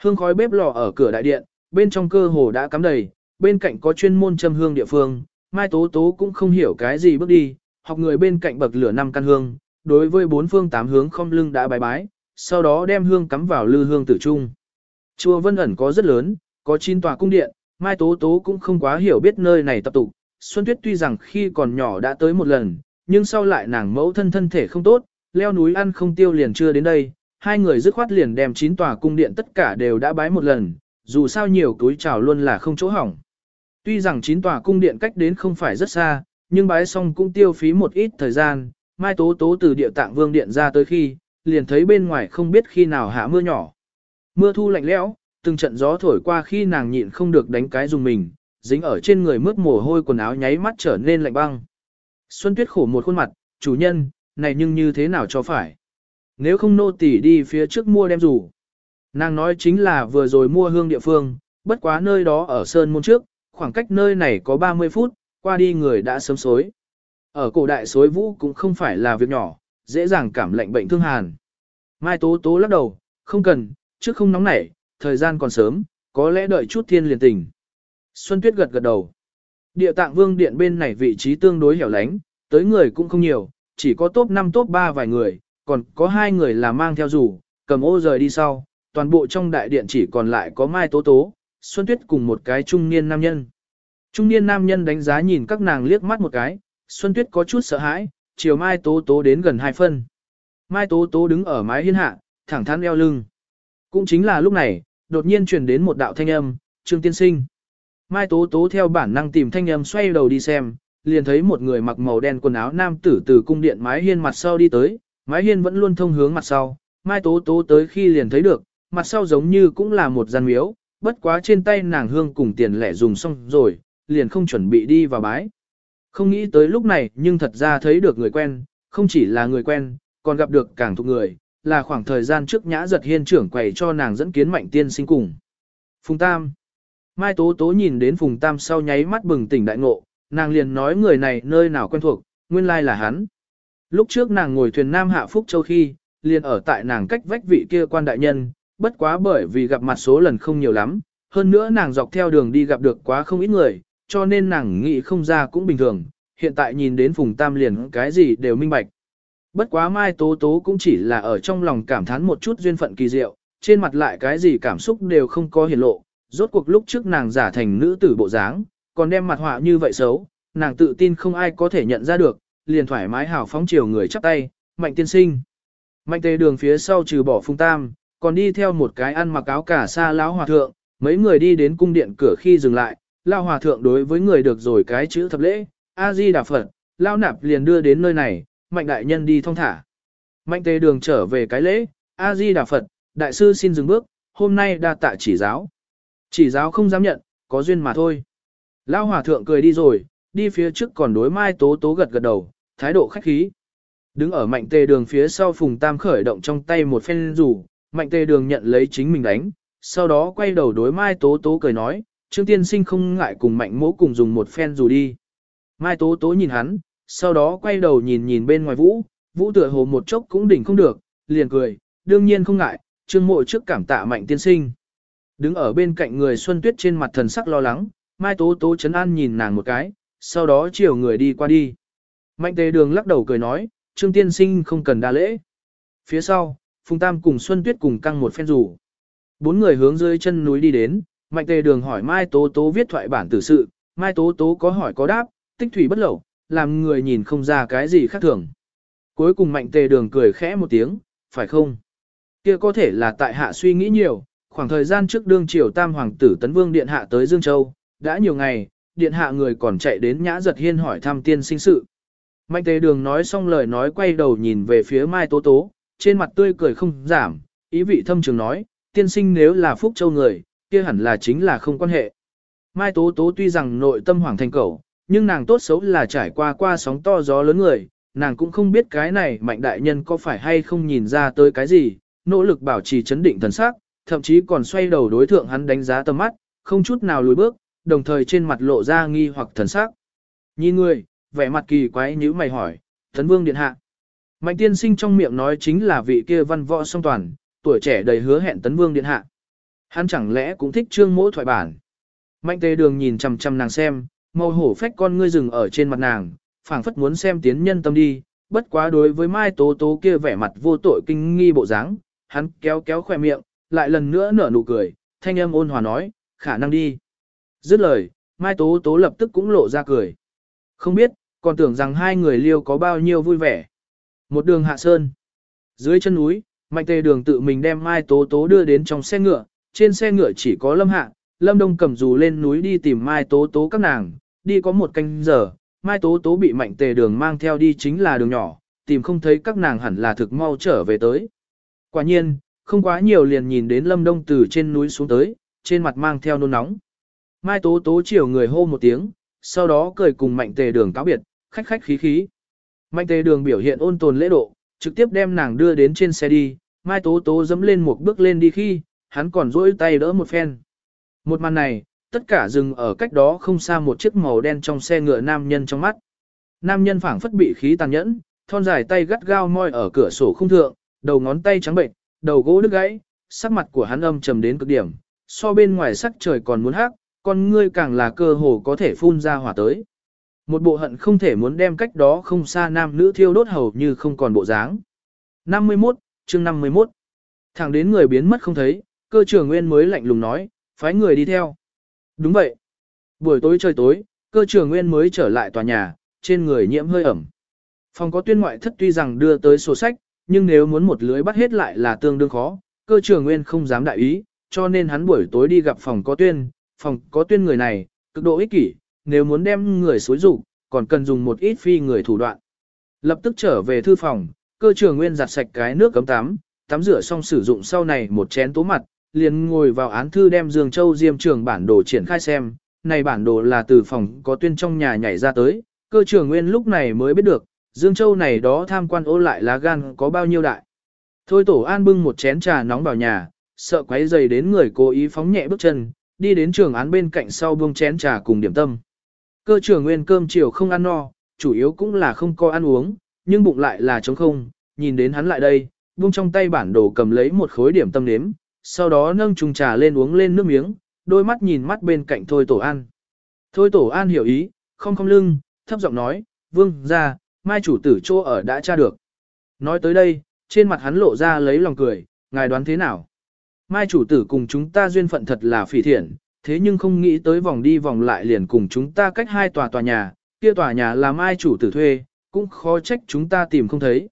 Hương khói bếp lò ở cửa đại điện, bên trong cơ hồ đã cắm đầy, bên cạnh có chuyên môn châm hương địa phương, mai tố tố cũng không hiểu cái gì bước đi, học người bên cạnh bậc lửa năm căn hương, đối với bốn phương tám hướng không lưng đã bài bái, sau đó đem hương cắm vào lư hương tử trung. Chùa Vân ẩn có rất lớn, có chín tòa cung điện, Mai Tố Tố cũng không quá hiểu biết nơi này tập tục, Xuân Tuyết tuy rằng khi còn nhỏ đã tới một lần, nhưng sau lại nàng mẫu thân thân thể không tốt, leo núi ăn không tiêu liền chưa đến đây, hai người dứt khoát liền đem chín tòa cung điện tất cả đều đã bái một lần, dù sao nhiều túi trào luôn là không chỗ hỏng. Tuy rằng chín tòa cung điện cách đến không phải rất xa, nhưng bái xong cũng tiêu phí một ít thời gian, Mai Tố Tố từ địa tạng vương điện ra tới khi, liền thấy bên ngoài không biết khi nào hạ mưa nhỏ. Mưa thu lạnh lẽo, từng trận gió thổi qua khi nàng nhịn không được đánh cái dùng mình, dính ở trên người mướt mồ hôi quần áo nháy mắt trở nên lạnh băng. Xuân Tuyết khổ một khuôn mặt, chủ nhân, này nhưng như thế nào cho phải. Nếu không nô tỉ đi phía trước mua đem rủ. Nàng nói chính là vừa rồi mua hương địa phương, bất quá nơi đó ở Sơn Môn trước, khoảng cách nơi này có 30 phút, qua đi người đã sớm xối. Ở cổ đại xối vũ cũng không phải là việc nhỏ, dễ dàng cảm lạnh bệnh thương hàn. Mai Tố Tố lắc đầu, không cần, trước không nóng nảy, thời gian còn sớm, có lẽ đợi chút thiên liền tình. Xuân Tuyết gật gật đầu. Địa tạng vương điện bên này vị trí tương đối hẻo lánh, tới người cũng không nhiều, chỉ có top 5 top 3 vài người, còn có hai người là mang theo rủ, cầm ô rời đi sau, toàn bộ trong đại điện chỉ còn lại có Mai Tố Tố, Xuân Tuyết cùng một cái trung niên nam nhân. Trung niên nam nhân đánh giá nhìn các nàng liếc mắt một cái, Xuân Tuyết có chút sợ hãi, chiều Mai Tố Tố đến gần hai phân. Mai Tố Tố đứng ở mái hiên hạ, thẳng thắn eo lưng. Cũng chính là lúc này, đột nhiên truyền đến một đạo thanh âm, Trương Tiên Sinh. Mai Tố Tố theo bản năng tìm thanh âm xoay đầu đi xem, liền thấy một người mặc màu đen quần áo nam tử từ cung điện mái hiên mặt sau đi tới, mái hiên vẫn luôn thông hướng mặt sau. Mai Tố Tố tới khi liền thấy được, mặt sau giống như cũng là một gian miếu, bất quá trên tay nàng hương cùng tiền lẻ dùng xong rồi, liền không chuẩn bị đi vào bái. Không nghĩ tới lúc này nhưng thật ra thấy được người quen, không chỉ là người quen, còn gặp được càng thuộc người, là khoảng thời gian trước nhã giật hiên trưởng quầy cho nàng dẫn kiến mạnh tiên sinh cùng. Phùng Tam Mai Tố Tố nhìn đến Phùng Tam sau nháy mắt bừng tỉnh đại ngộ, nàng liền nói người này nơi nào quen thuộc, nguyên lai là hắn. Lúc trước nàng ngồi thuyền Nam Hạ Phúc Châu khi, liền ở tại nàng cách vách vị kia quan đại nhân, bất quá bởi vì gặp mặt số lần không nhiều lắm, hơn nữa nàng dọc theo đường đi gặp được quá không ít người, cho nên nàng nghĩ không ra cũng bình thường, hiện tại nhìn đến Phùng Tam liền cái gì đều minh bạch. Bất quá Mai Tố Tố cũng chỉ là ở trong lòng cảm thán một chút duyên phận kỳ diệu, trên mặt lại cái gì cảm xúc đều không có hiển lộ, rốt cuộc lúc trước nàng giả thành nữ tử bộ dáng, còn đem mặt họa như vậy xấu, nàng tự tin không ai có thể nhận ra được, liền thoải mái hào phóng chiều người chắp tay, mạnh tiên sinh. Mạnh tề đường phía sau trừ bỏ phung Tam, còn đi theo một cái ăn mặc áo cả xa lão hòa thượng, mấy người đi đến cung điện cửa khi dừng lại, lão hòa thượng đối với người được rồi cái chữ thập lễ, A-di Đà Phật, lão nạp liền đưa đến nơi này, mạnh đại nhân đi thong thả. Mạnh tề đường trở về cái lễ, A-di Đà Phật, đại sư xin dừng bước, hôm nay đa tạ chỉ giáo. Chỉ giáo không dám nhận, có duyên mà thôi. lao hòa thượng cười đi rồi, đi phía trước còn đối mai tố tố gật gật đầu, thái độ khách khí. Đứng ở mạnh tề đường phía sau phùng tam khởi động trong tay một phen rủ, mạnh tề đường nhận lấy chính mình đánh, sau đó quay đầu đối mai tố tố cười nói, trương tiên sinh không ngại cùng mạnh mỗ cùng dùng một phen dù đi. Mai tố tố nhìn hắn, sau đó quay đầu nhìn nhìn bên ngoài vũ, vũ tựa hồ một chốc cũng đỉnh không được, liền cười, đương nhiên không ngại, trương mộ trước cảm tạ mạnh tiên sinh. Đứng ở bên cạnh người Xuân Tuyết trên mặt thần sắc lo lắng, Mai Tố Tố chấn an nhìn nàng một cái, sau đó chiều người đi qua đi. Mạnh tề đường lắc đầu cười nói, trương tiên sinh không cần đa lễ. Phía sau, Phùng Tam cùng Xuân Tuyết cùng căng một phen rủ. Bốn người hướng dưới chân núi đi đến, Mạnh tề đường hỏi Mai Tố Tố viết thoại bản tử sự, Mai Tố Tố có hỏi có đáp, tích thủy bất lẩu, làm người nhìn không ra cái gì khác thường. Cuối cùng mạnh tề đường cười khẽ một tiếng, phải không? Kia có thể là tại hạ suy nghĩ nhiều, khoảng thời gian trước đương triều tam hoàng tử tấn vương điện hạ tới Dương Châu, đã nhiều ngày, điện hạ người còn chạy đến nhã giật hiên hỏi thăm tiên sinh sự. Mạnh tề đường nói xong lời nói quay đầu nhìn về phía Mai Tố Tố, trên mặt tươi cười không giảm, ý vị thâm trường nói, tiên sinh nếu là Phúc Châu người, kia hẳn là chính là không quan hệ. Mai Tố Tố tuy rằng nội tâm hoàng thành cầu, nhưng nàng tốt xấu là trải qua qua sóng to gió lớn người, nàng cũng không biết cái này mạnh đại nhân có phải hay không nhìn ra tới cái gì, nỗ lực bảo trì chấn định thần sắc, thậm chí còn xoay đầu đối thượng hắn đánh giá tầm mắt, không chút nào lùi bước, đồng thời trên mặt lộ ra nghi hoặc thần sắc. Nhìn người, vẻ mặt kỳ quái nhíu mày hỏi, Tấn Vương Điện Hạ. Mạnh tiên sinh trong miệng nói chính là vị kia văn võ song toàn, tuổi trẻ đầy hứa hẹn Tấn Vương Điện Hạ. Hắn chẳng lẽ cũng thích trương mỗ thoại bản. Mạnh tề đường nhìn chằm chằm nàng xem, màu hổ phách con ngươi dừng ở trên mặt nàng, phảng phất muốn xem tiến nhân tâm đi, bất quá đối với Mai Tố Tố kia vẻ mặt vô tội kinh nghi bộ dáng, hắn kéo kéo khóe miệng, lại lần nữa nở nụ cười, thanh âm ôn hòa nói, khả năng đi. Dứt lời, Mai Tố Tố lập tức cũng lộ ra cười. Không biết, còn tưởng rằng hai người liêu có bao nhiêu vui vẻ. Một đường hạ sơn. Dưới chân núi, Mạnh Tề Đường tự mình đem Mai Tố Tố đưa đến trong xe ngựa, trên xe ngựa chỉ có Lâm Hạ, Lâm Đông cầm dù lên núi đi tìm Mai Tố Tố các nàng, đi có một canh giờ, Mai Tố Tố bị mạnh tề đường mang theo đi chính là đường nhỏ, tìm không thấy các nàng hẳn là thực mau trở về tới. Quả nhiên, không quá nhiều liền nhìn đến Lâm Đông từ trên núi xuống tới, trên mặt mang theo nôn nóng. Mai Tố Tố chiều người hô một tiếng, sau đó cười cùng mạnh tề đường cáo biệt, khách khách khí khí. Mạnh tề đường biểu hiện ôn tồn lễ độ, trực tiếp đem nàng đưa đến trên xe đi, Mai Tố Tố dẫm lên một bước lên đi khi, hắn còn duỗi tay đỡ một phen. Một màn này, tất cả dừng ở cách đó không xa một chiếc màu đen trong xe ngựa nam nhân trong mắt. nam nhân phảng phất bị khí tàn nhẫn, thon dài tay gắt gao moi ở cửa sổ không thượng, đầu ngón tay trắng bệnh, đầu gỗ đứt gãy, sắc mặt của hắn âm trầm đến cực điểm, so bên ngoài sắc trời còn muốn hắc, con ngươi càng là cơ hồ có thể phun ra hỏa tới. Một bộ hận không thể muốn đem cách đó không xa nam nữ thiêu đốt hầu như không còn bộ dáng. 51, chương 51. Thẳng đến người biến mất không thấy, cơ trưởng nguyên mới lạnh lùng nói, phái người đi theo. Đúng vậy. Buổi tối trời tối, cơ trưởng nguyên mới trở lại tòa nhà, trên người nhiễm hơi ẩm. Phòng có tuyên ngoại thất tuy rằng đưa tới sổ sách, nhưng nếu muốn một lưới bắt hết lại là tương đương khó, cơ trưởng nguyên không dám đại ý, cho nên hắn buổi tối đi gặp phòng có tuyên, phòng có tuyên người này, cực độ ích kỷ, nếu muốn đem người xối rủ, còn cần dùng một ít phi người thủ đoạn. Lập tức trở về thư phòng, cơ trưởng nguyên giặt sạch cái nước cấm tắm, tắm rửa xong sử dụng sau này một chén tố mặt, liền ngồi vào án thư đem Dương Châu Diêm trường bản đồ triển khai xem, này bản đồ là từ phòng có tuyên trong nhà nhảy ra tới, cơ trưởng nguyên lúc này mới biết được, Dương Châu này đó tham quan ô lại lá gan có bao nhiêu đại. Thôi tổ an bưng một chén trà nóng vào nhà, sợ quấy dày đến người cố ý phóng nhẹ bước chân, đi đến trường án bên cạnh sau buông chén trà cùng điểm tâm. Cơ trưởng nguyên cơm chiều không ăn no, chủ yếu cũng là không có ăn uống, nhưng bụng lại là trống không, nhìn đến hắn lại đây, buông trong tay bản đồ cầm lấy một khối điểm tâm nếm, sau đó nâng chung trà lên uống lên nước miếng, đôi mắt nhìn mắt bên cạnh Thôi Tổ An. Thôi Tổ An hiểu ý, không không lưng, thấp giọng nói, vương ra, mai chủ tử chỗ ở đã tra được. Nói tới đây, trên mặt hắn lộ ra lấy lòng cười, ngài đoán thế nào? Mai chủ tử cùng chúng ta duyên phận thật là phỉ thiện, thế nhưng không nghĩ tới vòng đi vòng lại liền cùng chúng ta cách hai tòa tòa nhà, kia tòa nhà là mai chủ tử thuê, cũng khó trách chúng ta tìm không thấy.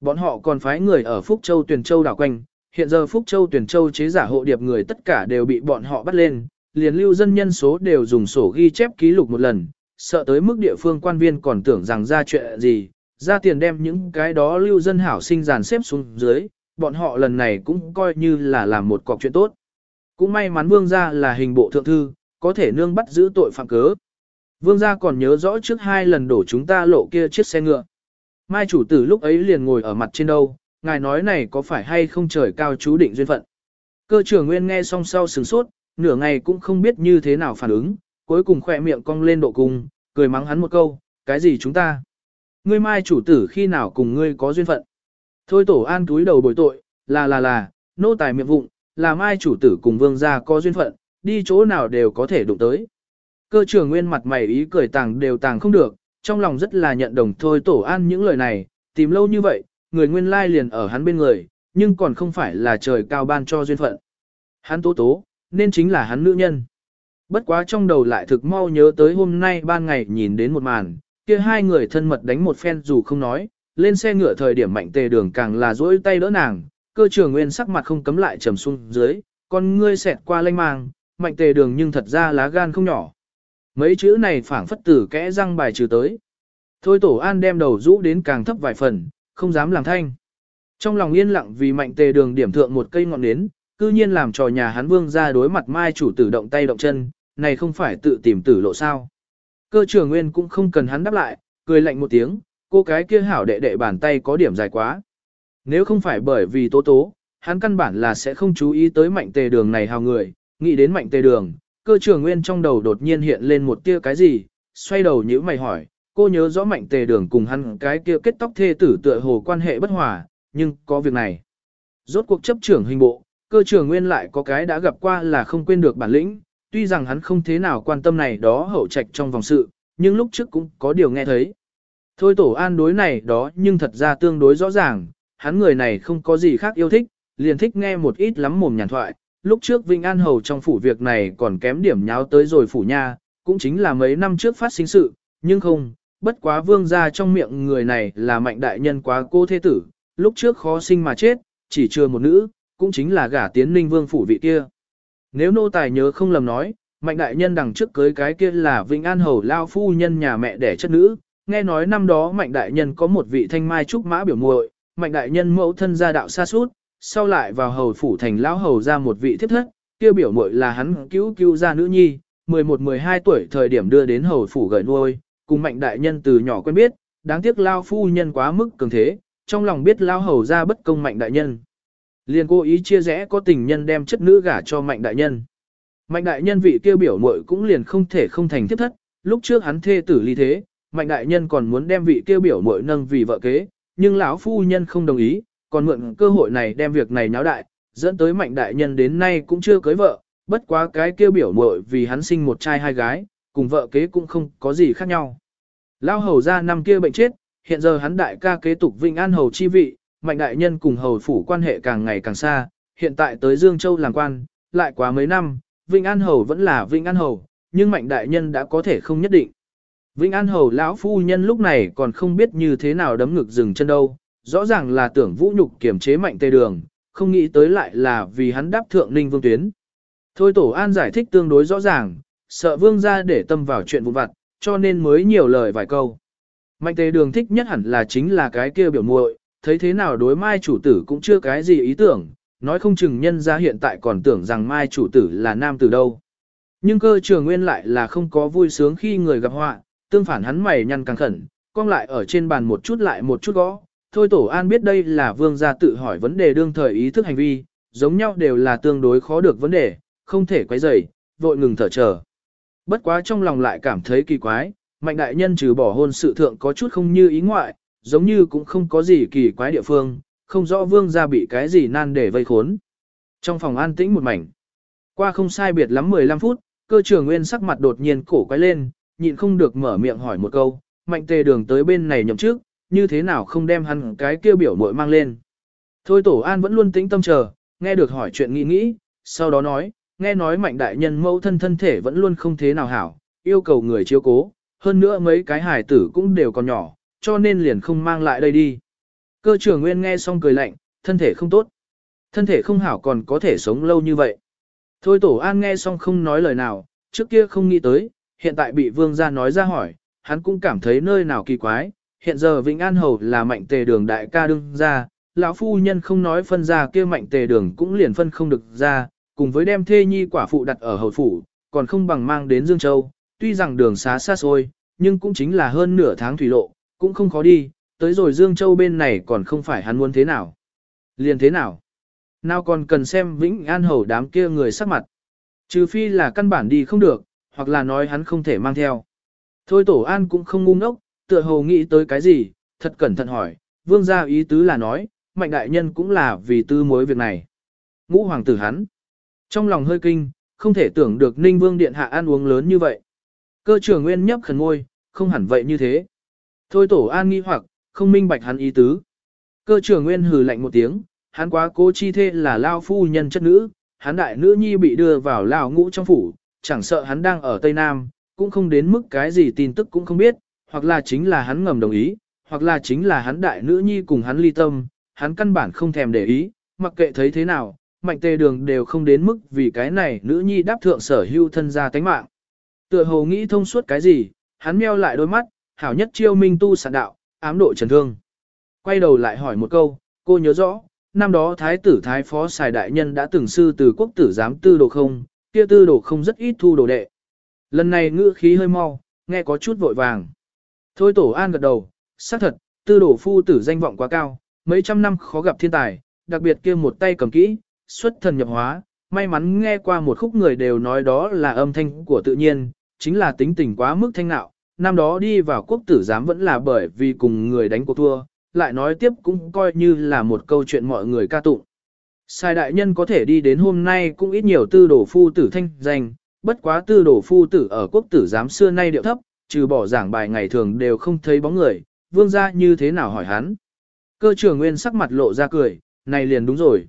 Bọn họ còn phái người ở Phúc Châu Tuyền Châu đảo quanh, hiện giờ Phúc Châu Tuyền Châu chế giả hộ điệp người tất cả đều bị bọn họ bắt lên, liền lưu dân nhân số đều dùng sổ ghi chép ký lục một lần, sợ tới mức địa phương quan viên còn tưởng rằng ra chuyện gì, ra tiền đem những cái đó lưu dân hảo sinh dàn xếp xuống dưới, bọn họ lần này cũng coi như là làm một cọc chuyện tốt. Cũng may mắn vương gia là hình bộ thượng thư, có thể nương bắt giữ tội phạm cớ. Vương gia còn nhớ rõ trước hai lần đổ chúng ta lộ kia chiếc xe ngựa. Mai chủ tử lúc ấy liền ngồi ở mặt trên đâu, ngài nói này có phải hay không trời cao chú định duyên phận. Cơ trưởng nguyên nghe xong sau sừng sốt, nửa ngày cũng không biết như thế nào phản ứng, cuối cùng khỏe miệng cong lên độ cung, cười mắng hắn một câu, cái gì chúng ta? Ngươi mai chủ tử khi nào cùng ngươi có duyên phận? Thôi tổ an túi đầu bồi tội, là là là, nô tài miệng vụng, là mai chủ tử cùng vương gia có duyên phận, đi chỗ nào đều có thể đụng tới. Cơ trưởng nguyên mặt mày ý cười tàng đều tàng không được, trong lòng rất là nhận đồng thôi tổ an những lời này, tìm lâu như vậy, người nguyên lai liền ở hắn bên người, nhưng còn không phải là trời cao ban cho duyên phận. Hắn tố tố, nên chính là hắn nữ nhân. Bất quá trong đầu lại thực mau nhớ tới hôm nay ban ngày nhìn đến một màn, kia hai người thân mật đánh một phen dù không nói, lên xe ngựa thời điểm mạnh tề đường càng là dỗi tay đỡ nàng, cơ trưởng nguyên sắc mặt không cấm lại trầm xuống dưới, con ngươi xẹt qua lanh mang, mạnh tề đường nhưng thật ra lá gan không nhỏ. Mấy chữ này phảng phất tử kẽ răng bài trừ tới. Thôi tổ an đem đầu rũ đến càng thấp vài phần, không dám làm thanh. Trong lòng yên lặng vì mạnh tề đường điểm thượng một cây ngọn nến, cư nhiên làm trò nhà hắn vương ra đối mặt mai chủ tử động tay động chân, này không phải tự tìm tử lộ sao. Cơ trưởng nguyên cũng không cần hắn đáp lại, cười lạnh một tiếng, cô cái kia hảo đệ đệ bàn tay có điểm dài quá. Nếu không phải bởi vì tố tố, hắn căn bản là sẽ không chú ý tới mạnh tề đường này hào người, nghĩ đến mạnh tề đường, cơ trưởng nguyên trong đầu đột nhiên hiện lên một tia cái gì, xoay đầu nhíu mày hỏi, cô nhớ rõ mạnh tề đường cùng hắn cái kia kết tóc thê tử tựa hồ quan hệ bất hòa, nhưng có việc này. Rốt cuộc chấp trưởng hình bộ, cơ trưởng nguyên lại có cái đã gặp qua là không quên được bản lĩnh, tuy rằng hắn không thế nào quan tâm này đó hậu trạch trong vòng sự, nhưng lúc trước cũng có điều nghe thấy. Thôi tổ an đối này đó nhưng thật ra tương đối rõ ràng, hắn người này không có gì khác yêu thích, liền thích nghe một ít lắm mồm nhàn thoại. Lúc trước Vinh An Hầu trong phủ việc này còn kém điểm nháo tới rồi phủ nha, cũng chính là mấy năm trước phát sinh sự, nhưng không, bất quá vương gia trong miệng người này là mạnh đại nhân quá cô thế tử, lúc trước khó sinh mà chết, chỉ chưa một nữ, cũng chính là gả tiến ninh vương phủ vị kia. Nếu nô tài nhớ không lầm nói, mạnh đại nhân đằng trước cưới cái kia là Vĩnh An Hầu Lao Phu Nhân nhà mẹ đẻ chất nữ, nghe nói năm đó mạnh đại nhân có một vị thanh mai trúc mã biểu muội, mạnh đại nhân mẫu thân gia đạo xa suốt, sau lại vào hầu phủ thành lão hầu ra một vị thiếp thất, kia biểu muội là hắn cứu cứu ra nữ nhi, 11-12 tuổi thời điểm đưa đến hầu phủ gửi nuôi, cùng mạnh đại nhân từ nhỏ quen biết, đáng tiếc lao phu nhân quá mức cường thế, trong lòng biết lao hầu ra bất công mạnh đại nhân. Liền cố ý chia rẽ có tình nhân đem chất nữ gả cho mạnh đại nhân. Mạnh đại nhân vị kêu biểu muội cũng liền không thể không thành tiếp thất, lúc trước hắn thê tử ly thế, mạnh đại nhân còn muốn đem vị kêu biểu muội nâng vì vợ kế, nhưng lão phu nhân không đồng ý, còn mượn cơ hội này đem việc này nháo đại, dẫn tới mạnh đại nhân đến nay cũng chưa cưới vợ, bất quá cái kêu biểu muội vì hắn sinh một trai hai gái, cùng vợ kế cũng không có gì khác nhau. Lao hầu ra năm kia bệnh chết, hiện giờ hắn đại ca kế tục Vinh An hầu chi vị, mạnh đại nhân cùng hầu phủ quan hệ càng ngày càng xa, hiện tại tới Dương Châu làm quan, lại quá mấy năm, Vinh An hầu vẫn là Vinh An hầu, nhưng mạnh đại nhân đã có thể không nhất định. Vinh An hầu lão phu nhân lúc này còn không biết như thế nào đấm ngực dừng chân đâu, rõ ràng là tưởng vũ nhục kiểm chế mạnh tây đường, không nghĩ tới lại là vì hắn đáp thượng ninh vương tuyến. Thôi tổ an giải thích tương đối rõ ràng, sợ vương ra để tâm vào chuyện vụn vặt, cho nên mới nhiều lời vài câu. Mạnh tề đường thích nhất hẳn là chính là cái kia biểu muội, thấy thế nào đối mai chủ tử cũng chưa cái gì ý tưởng, nói không chừng nhân ra hiện tại còn tưởng rằng mai chủ tử là nam từ đâu. Nhưng cơ trường nguyên lại là không có vui sướng khi người gặp họa, tương phản hắn mày nhăn càng khẩn, cong lại ở trên bàn một chút lại một chút gõ. Thôi tổ an biết đây là vương gia tự hỏi vấn đề đương thời ý thức hành vi, giống nhau đều là tương đối khó được vấn đề, không thể quấy rầy, vội ngừng thở chờ. Bất quá trong lòng lại cảm thấy kỳ quái, mạnh đại nhân trừ bỏ hôn sự thượng có chút không như ý ngoại, giống như cũng không có gì kỳ quái địa phương, không rõ vương gia bị cái gì nan để vây khốn. Trong phòng an tĩnh một mảnh, qua không sai biệt lắm 15 phút, cơ trưởng nguyên sắc mặt đột nhiên cổ quay lên, nhịn không được mở miệng hỏi một câu, mạnh tề đường tới bên này nhậm trước, như thế nào không đem hắn cái kêu biểu muội mang lên. Thôi tổ an vẫn luôn tĩnh tâm chờ, nghe được hỏi chuyện nghĩ nghĩ, sau đó nói, nghe nói mạnh đại nhân mẫu thân thân thể vẫn luôn không thế nào hảo, yêu cầu người chiếu cố, hơn nữa mấy cái hài tử cũng đều còn nhỏ, cho nên liền không mang lại đây đi. Cơ trưởng nguyên nghe xong cười lạnh, thân thể không tốt. Thân thể không hảo còn có thể sống lâu như vậy. Thôi tổ an nghe xong không nói lời nào, trước kia không nghĩ tới, hiện tại bị vương gia nói ra hỏi, hắn cũng cảm thấy nơi nào kỳ quái, hiện giờ Vĩnh An Hầu là mạnh tề đường đại ca đương ra, lão phu nhân không nói phân ra kia mạnh tề đường cũng liền phân không được ra, cùng với đem thê nhi quả phụ đặt ở hầu phủ, còn không bằng mang đến Dương Châu, tuy rằng đường xá xa xôi, nhưng cũng chính là hơn nửa tháng thủy lộ, cũng không khó đi, tới rồi Dương Châu bên này còn không phải hắn muốn thế nào. Liền thế nào? Nào còn cần xem Vĩnh An Hầu đám kia người sắc mặt. Trừ phi là căn bản đi không được, hoặc là nói hắn không thể mang theo. Thôi Tổ An cũng không ngu ngốc, tựa hồ nghĩ tới cái gì, thật cẩn thận hỏi, vương gia ý tứ là nói, mạnh đại nhân cũng là vì tư mối việc này. Ngũ hoàng tử hắn. Trong lòng hơi kinh, không thể tưởng được Ninh Vương Điện hạ ăn uống lớn như vậy. Cơ trưởng nguyên nhấp khẩn ngôi, không hẳn vậy như thế. Thôi tổ an nghi hoặc, không minh bạch hắn ý tứ. Cơ trưởng nguyên hừ lạnh một tiếng, hắn quá cố chi thê là lao phu nhân chất nữ, hắn đại nữ nhi bị đưa vào lao ngũ trong phủ, chẳng sợ hắn đang ở Tây Nam, cũng không đến mức cái gì tin tức cũng không biết, hoặc là chính là hắn ngầm đồng ý, hoặc là chính là hắn đại nữ nhi cùng hắn ly tâm, hắn căn bản không thèm để ý, mặc kệ thấy thế nào, mạnh tề đường đều không đến mức vì cái này nữ nhi đáp thượng sở hưu thân gia tánh mạng. Tựa hồ nghĩ thông suốt cái gì, hắn meo lại đôi mắt, hảo nhất chiêu minh tu sản đạo, ám độ trần thương. Quay đầu lại hỏi một câu, cô nhớ rõ, năm đó thái tử thái phó xài đại nhân đã từng sư từ quốc tử giám tư đồ không, kia tư đồ không rất ít thu đồ đệ. Lần này ngữ khí hơi mau, nghe có chút vội vàng. Thôi tổ an gật đầu, xác thật, tư đồ phu tử danh vọng quá cao, mấy trăm năm khó gặp thiên tài, đặc biệt kia một tay cầm kỹ, xuất thần nhập hóa, may mắn nghe qua một khúc người đều nói đó là âm thanh của tự nhiên, chính là tính tình quá mức thanh nạo, năm đó đi vào quốc tử giám vẫn là bởi vì cùng người đánh cuộc thua, lại nói tiếp cũng coi như là một câu chuyện mọi người ca tụng. Sai đại nhân có thể đi đến hôm nay cũng ít nhiều tư đổ phu tử thanh danh, bất quá tư đổ phu tử ở quốc tử giám xưa nay điệu thấp, trừ bỏ giảng bài ngày thường đều không thấy bóng người, vương gia như thế nào hỏi hắn. Cơ trưởng nguyên sắc mặt lộ ra cười, này liền đúng rồi.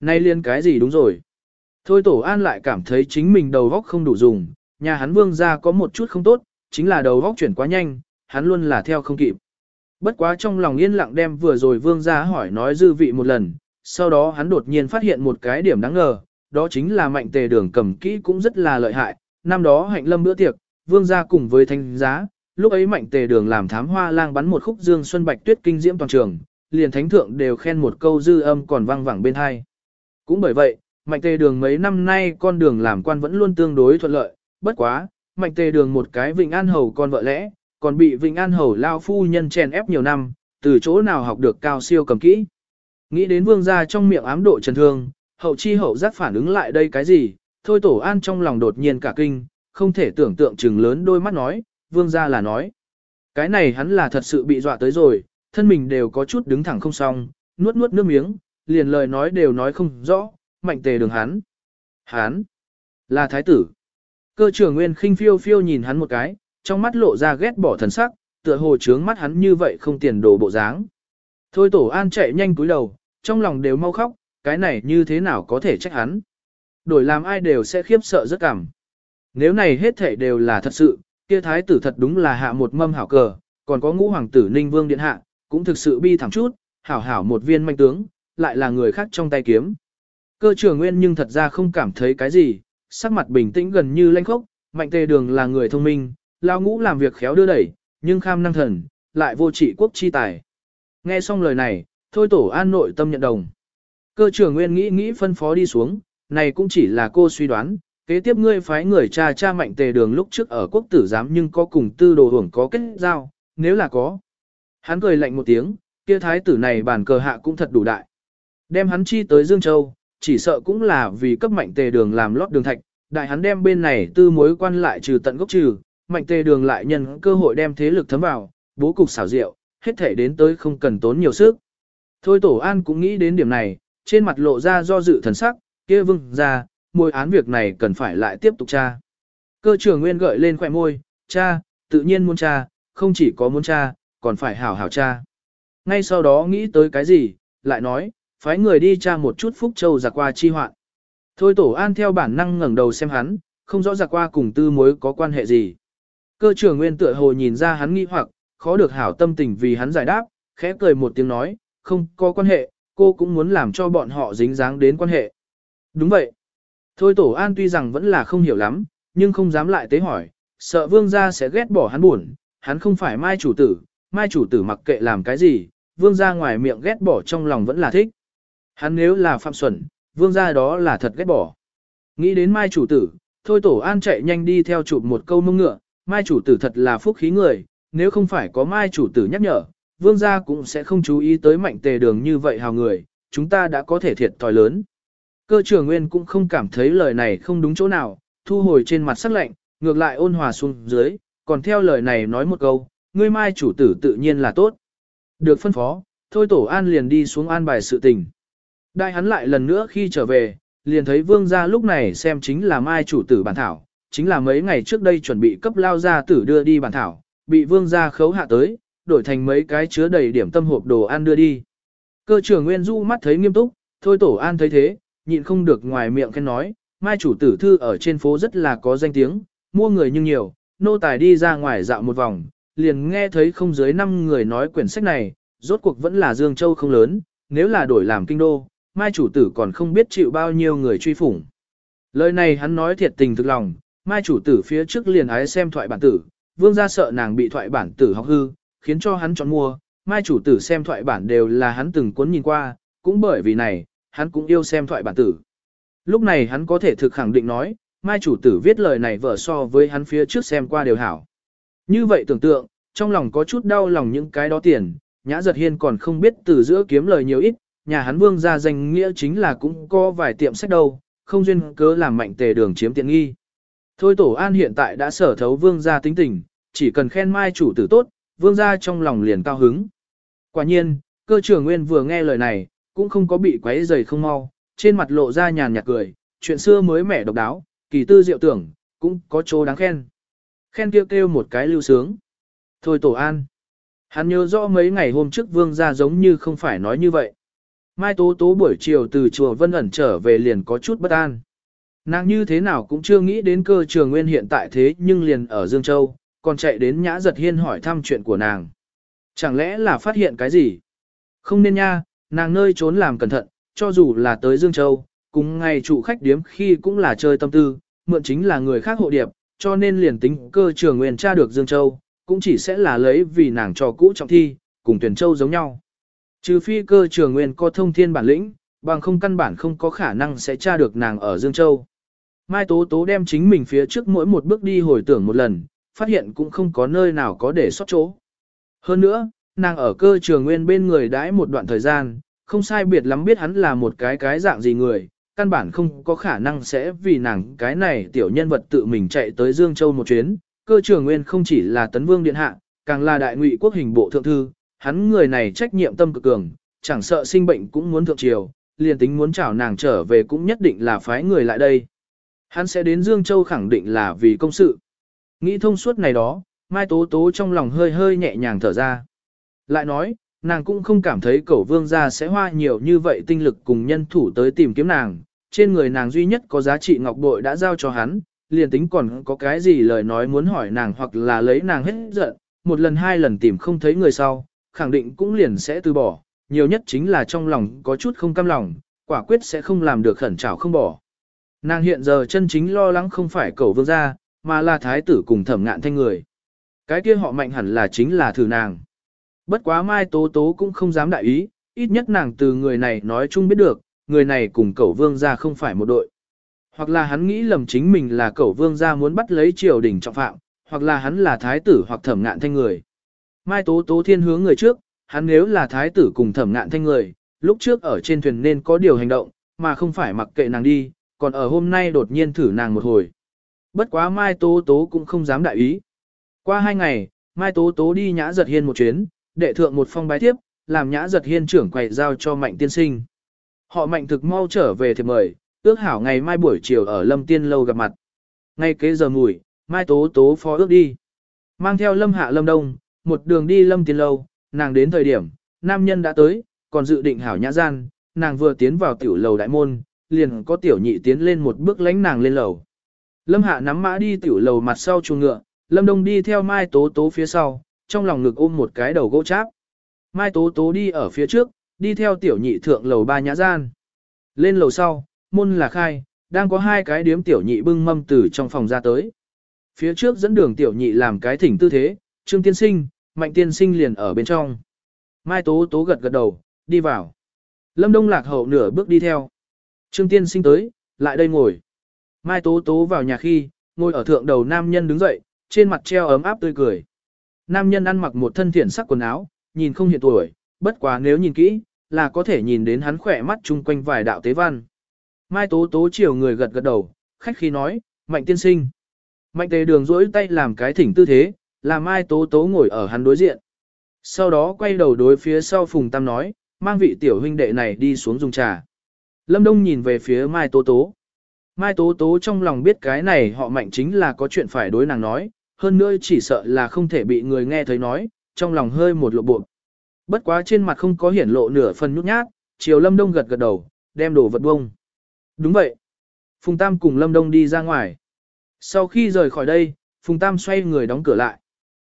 Nay liền cái gì đúng rồi. Thôi tổ an lại cảm thấy chính mình đầu góc không đủ dùng, nhà hắn vương gia có một chút không tốt, chính là đầu góc chuyển quá nhanh, hắn luôn là theo không kịp. Bất quá trong lòng yên lặng đem vừa rồi vương gia hỏi nói dư vị một lần, sau đó hắn đột nhiên phát hiện một cái điểm đáng ngờ, đó chính là mạnh tề đường cầm kỹ cũng rất là lợi hại, năm đó hạnh lâm bữa tiệc, vương gia cùng với thanh giá, lúc ấy mạnh tề đường làm thám hoa lang bắn một khúc dương xuân bạch tuyết kinh diễm toàn trường, liền thánh thượng đều khen một câu dư âm còn vang vẳng bên hai. Cũng bởi vậy, mạnh tề đường mấy năm nay con đường làm quan vẫn luôn tương đối thuận lợi, bất quá, mạnh tề đường một cái Vịnh An Hầu con vợ lẽ, còn bị Vịnh An Hầu lao phu nhân chèn ép nhiều năm, từ chỗ nào học được cao siêu cầm kỹ. Nghĩ đến vương gia trong miệng ám độ trần thương, hậu chi hậu giác phản ứng lại đây cái gì, thôi tổ an trong lòng đột nhiên cả kinh, không thể tưởng tượng chừng lớn đôi mắt nói, vương gia là nói. Cái này hắn là thật sự bị dọa tới rồi, thân mình đều có chút đứng thẳng không xong, nuốt nuốt nước miếng, liền lời nói đều nói không rõ, mạnh tề đường hắn. Hắn là thái tử. Cơ trưởng nguyên khinh phiêu phiêu nhìn hắn một cái, trong mắt lộ ra ghét bỏ thần sắc, tựa hồ trướng mắt hắn như vậy không tiền đồ bộ dáng. Thôi tổ an chạy nhanh cúi đầu, trong lòng đều mau khóc, cái này như thế nào có thể trách hắn. Đổi làm ai đều sẽ khiếp sợ rất cảm. Nếu này hết thảy đều là thật sự, kia thái tử thật đúng là hạ một mâm hảo cờ, còn có ngũ hoàng tử Ninh Vương Điện Hạ, cũng thực sự bi thảm chút, hảo hảo một viên manh tướng, lại là người khác trong tay kiếm. Cơ trưởng nguyên nhưng thật ra không cảm thấy cái gì, sắc mặt bình tĩnh gần như lanh khốc, mạnh tề đường là người thông minh, lao ngũ làm việc khéo đưa đẩy, nhưng kham năng thần, lại vô trị quốc chi tài. Nghe xong lời này, thôi tổ an nội tâm nhận đồng. Cơ trưởng nguyên nghĩ nghĩ phân phó đi xuống, này cũng chỉ là cô suy đoán, kế tiếp ngươi phái người cha cha mạnh tề đường lúc trước ở quốc tử giám nhưng có cùng tư đồ hưởng có kết giao, nếu là có. Hắn cười lạnh một tiếng, kia thái tử này bản cờ hạ cũng thật đủ đại. Đem hắn chi tới Dương Châu, chỉ sợ cũng là vì cấp mạnh tề đường làm lót đường thạch, đại hắn đem bên này tư mối quan lại trừ tận gốc trừ, mạnh tề đường lại nhân cơ hội đem thế lực thấm vào, bố cục xảo diệu, hết thể đến tới không cần tốn nhiều sức. Thôi tổ an cũng nghĩ đến điểm này, trên mặt lộ ra do dự thần sắc, kia vương ra, môi án việc này cần phải lại tiếp tục tra. Cơ trưởng nguyên gợi lên khỏe môi, cha, tự nhiên muốn cha, không chỉ có muốn cha, còn phải hảo hảo cha. Ngay sau đó nghĩ tới cái gì, lại nói, phái người đi tra một chút Phúc Châu giặc qua chi hoạn. Thôi tổ an theo bản năng ngẩng đầu xem hắn, không rõ giặc qua cùng tư mối có quan hệ gì. Cơ trưởng nguyên tựa hồ nhìn ra hắn nghi hoặc, khó được hảo tâm tình vì hắn giải đáp, khẽ cười một tiếng nói, không có quan hệ, cô cũng muốn làm cho bọn họ dính dáng đến quan hệ. Đúng vậy. Thôi tổ an tuy rằng vẫn là không hiểu lắm, nhưng không dám lại tế hỏi, sợ vương gia sẽ ghét bỏ hắn buồn, hắn không phải mai chủ tử, mai chủ tử mặc kệ làm cái gì, vương gia ngoài miệng ghét bỏ trong lòng vẫn là thích. Hắn nếu là phạm xuẩn, vương gia đó là thật ghét bỏ. Nghĩ đến mai chủ tử, thôi tổ an chạy nhanh đi theo chụp một câu mông ngựa, mai chủ tử thật là phúc khí người, nếu không phải có mai chủ tử nhắc nhở, vương gia cũng sẽ không chú ý tới mạnh tề đường như vậy hào người, chúng ta đã có thể thiệt thòi lớn. Cơ trưởng nguyên cũng không cảm thấy lời này không đúng chỗ nào, thu hồi trên mặt sắc lạnh, ngược lại ôn hòa xuống dưới, còn theo lời này nói một câu, ngươi mai chủ tử tự nhiên là tốt. Được phân phó, thôi tổ an liền đi xuống an bài sự tình. Đại hắn lại lần nữa khi trở về, liền thấy vương gia lúc này xem chính là mai chủ tử bản thảo, chính là mấy ngày trước đây chuẩn bị cấp lao gia tử đưa đi bản thảo, bị vương gia khấu hạ tới, đổi thành mấy cái chứa đầy điểm tâm hộp đồ ăn đưa đi. Cơ trưởng Nguyên Du mắt thấy nghiêm túc, thôi tổ an thấy thế, nhịn không được ngoài miệng khen nói, mai chủ tử thư ở trên phố rất là có danh tiếng, mua người nhưng nhiều, nô tài đi ra ngoài dạo một vòng, liền nghe thấy không dưới 5 người nói quyển sách này, rốt cuộc vẫn là Dương Châu không lớn, nếu là đổi làm kinh đô, mai chủ tử còn không biết chịu bao nhiêu người truy phủng. Lời này hắn nói thiệt tình thực lòng, mai chủ tử phía trước liền ái xem thoại bản tử, vương gia sợ nàng bị thoại bản tử học hư, khiến cho hắn chọn mua, mai chủ tử xem thoại bản đều là hắn từng cuốn nhìn qua, cũng bởi vì này, hắn cũng yêu xem thoại bản tử. Lúc này hắn có thể thực khẳng định nói, mai chủ tử viết lời này vở so với hắn phía trước xem qua đều hảo. Như vậy tưởng tượng, trong lòng có chút đau lòng những cái đó tiền, nhã giật hiên còn không biết từ giữa kiếm lời nhiều ít, nhà hắn vương gia danh nghĩa chính là cũng có vài tiệm sách đâu, không duyên cớ làm mạnh tề đường chiếm tiện nghi. Thôi tổ an hiện tại đã sở thấu vương gia tính tình, chỉ cần khen mai chủ tử tốt, vương gia trong lòng liền cao hứng. Quả nhiên, cơ trưởng nguyên vừa nghe lời này, cũng không có bị quấy rầy không mau, trên mặt lộ ra nhàn nhạt cười, chuyện xưa mới mẻ độc đáo, kỳ tư diệu tưởng, cũng có chỗ đáng khen. Khen kêu kêu một cái lưu sướng. Thôi tổ an. Hắn nhớ rõ mấy ngày hôm trước vương gia giống như không phải nói như vậy. Mai tố tố buổi chiều từ chùa Vân ẩn trở về liền có chút bất an. Nàng như thế nào cũng chưa nghĩ đến cơ trường nguyên hiện tại thế nhưng liền ở Dương Châu, còn chạy đến nhã giật hiên hỏi thăm chuyện của nàng. Chẳng lẽ là phát hiện cái gì? Không nên nha, nàng nơi trốn làm cẩn thận, cho dù là tới Dương Châu, cùng ngày chủ khách điếm khi cũng là chơi tâm tư, mượn chính là người khác hộ điệp, cho nên liền tính cơ trường nguyên tra được Dương Châu, cũng chỉ sẽ là lấy vì nàng cho cũ trọng thi, cùng tuyển châu giống nhau. Trừ phi cơ trường nguyên có thông thiên bản lĩnh, bằng không căn bản không có khả năng sẽ tra được nàng ở Dương Châu. Mai Tố Tố đem chính mình phía trước mỗi một bước đi hồi tưởng một lần, phát hiện cũng không có nơi nào có để sót chỗ. Hơn nữa, nàng ở cơ trường nguyên bên người đãi một đoạn thời gian, không sai biệt lắm biết hắn là một cái cái dạng gì người, căn bản không có khả năng sẽ vì nàng cái này tiểu nhân vật tự mình chạy tới Dương Châu một chuyến, cơ trường nguyên không chỉ là tấn vương điện hạ, càng là đại ngụy quốc hình bộ thượng thư, hắn người này trách nhiệm tâm cực cường, chẳng sợ sinh bệnh cũng muốn thượng triều, liền tính muốn chào nàng trở về cũng nhất định là phái người lại đây. Hắn sẽ đến Dương Châu khẳng định là vì công sự. Nghĩ thông suốt này đó, Mai Tố Tố trong lòng hơi hơi nhẹ nhàng thở ra. Lại nói, nàng cũng không cảm thấy cẩu vương gia sẽ hoa nhiều như vậy tinh lực cùng nhân thủ tới tìm kiếm nàng. Trên người nàng duy nhất có giá trị ngọc bội đã giao cho hắn, liền tính còn có cái gì lời nói muốn hỏi nàng hoặc là lấy nàng hết giận, một lần hai lần tìm không thấy người sau, khẳng định cũng liền sẽ từ bỏ, nhiều nhất chính là trong lòng có chút không cam lòng, quả quyết sẽ không làm được khẩn trảo không bỏ. Nàng hiện giờ chân chính lo lắng không phải cầu vương gia, mà là thái tử cùng thẩm ngạn thanh người. Cái kia họ mạnh hẳn là chính là thử nàng. Bất quá Mai Tố Tố cũng không dám đại ý, ít nhất nàng từ người này nói chung biết được, người này cùng cẩu vương gia không phải một đội. Hoặc là hắn nghĩ lầm chính mình là cẩu vương gia muốn bắt lấy triều đình trọng phạm, hoặc là hắn là thái tử hoặc thẩm ngạn thanh người. Mai Tố Tố thiên hướng người trước, hắn nếu là thái tử cùng thẩm ngạn thanh người, lúc trước ở trên thuyền nên có điều hành động, mà không phải mặc kệ nàng đi, còn ở hôm nay đột nhiên thử nàng một hồi. Bất quá Mai Tố Tố cũng không dám đại ý. Qua hai ngày, Mai Tố Tố đi nhã giật hiên một chuyến, đệ thượng một phong bái tiếp, làm nhã giật hiên trưởng quầy giao cho mạnh tiên sinh. Họ mạnh thực mau trở về thiệp mời, ước hảo ngày mai buổi chiều ở lâm tiên lâu gặp mặt. Ngay kế giờ mùi, Mai Tố Tố phó ước đi. Mang theo lâm hạ lâm đông, một đường đi lâm tiền lâu, nàng đến thời điểm, nam nhân đã tới, còn dự định hảo nhã gian, nàng vừa tiến vào tiểu lầu đại môn, liền có tiểu nhị tiến lên một bước lánh nàng lên lầu. Lâm hạ nắm mã đi tiểu lầu mặt sau chuồng ngựa, lâm đông đi theo mai tố tố phía sau, trong lòng ngực ôm một cái đầu gỗ cháp. Mai tố tố đi ở phía trước, đi theo tiểu nhị thượng lầu ba nhã gian. Lên lầu sau, môn là khai, đang có hai cái điếm tiểu nhị bưng mâm từ trong phòng ra tới. Phía trước dẫn đường tiểu nhị làm cái thỉnh tư thế, trương tiên sinh, mạnh tiên sinh liền ở bên trong. Mai tố tố gật gật đầu, đi vào. Lâm Đông lạc hậu nửa bước đi theo. Trương tiên sinh tới, lại đây ngồi. Mai tố tố vào nhà khi, ngồi ở thượng đầu nam nhân đứng dậy, trên mặt treo ấm áp tươi cười. Nam nhân ăn mặc một thân thiện sắc quần áo, nhìn không hiện tuổi, bất quá nếu nhìn kỹ, là có thể nhìn đến hắn khỏe mắt chung quanh vài đạo tế văn. Mai tố tố chiều người gật gật đầu, khách khí nói, mạnh tiên sinh. Mạnh tề đường rỗi tay làm cái thỉnh tư thế, là Mai tố tố ngồi ở hắn đối diện. Sau đó quay đầu đối phía sau Phùng Tam nói, mang vị tiểu huynh đệ này đi xuống dùng trà. Lâm Đông nhìn về phía Mai Tố Tố. Mai Tố Tố trong lòng biết cái này họ mạnh chính là có chuyện phải đối nàng nói, hơn nữa chỉ sợ là không thể bị người nghe thấy nói, trong lòng hơi một lộ bộ. Bất quá trên mặt không có hiển lộ nửa phần nhút nhát, chiều Lâm Đông gật gật đầu, đem đồ vật bông. Đúng vậy. Phùng Tam cùng Lâm Đông đi ra ngoài. Sau khi rời khỏi đây, Phùng Tam xoay người đóng cửa lại.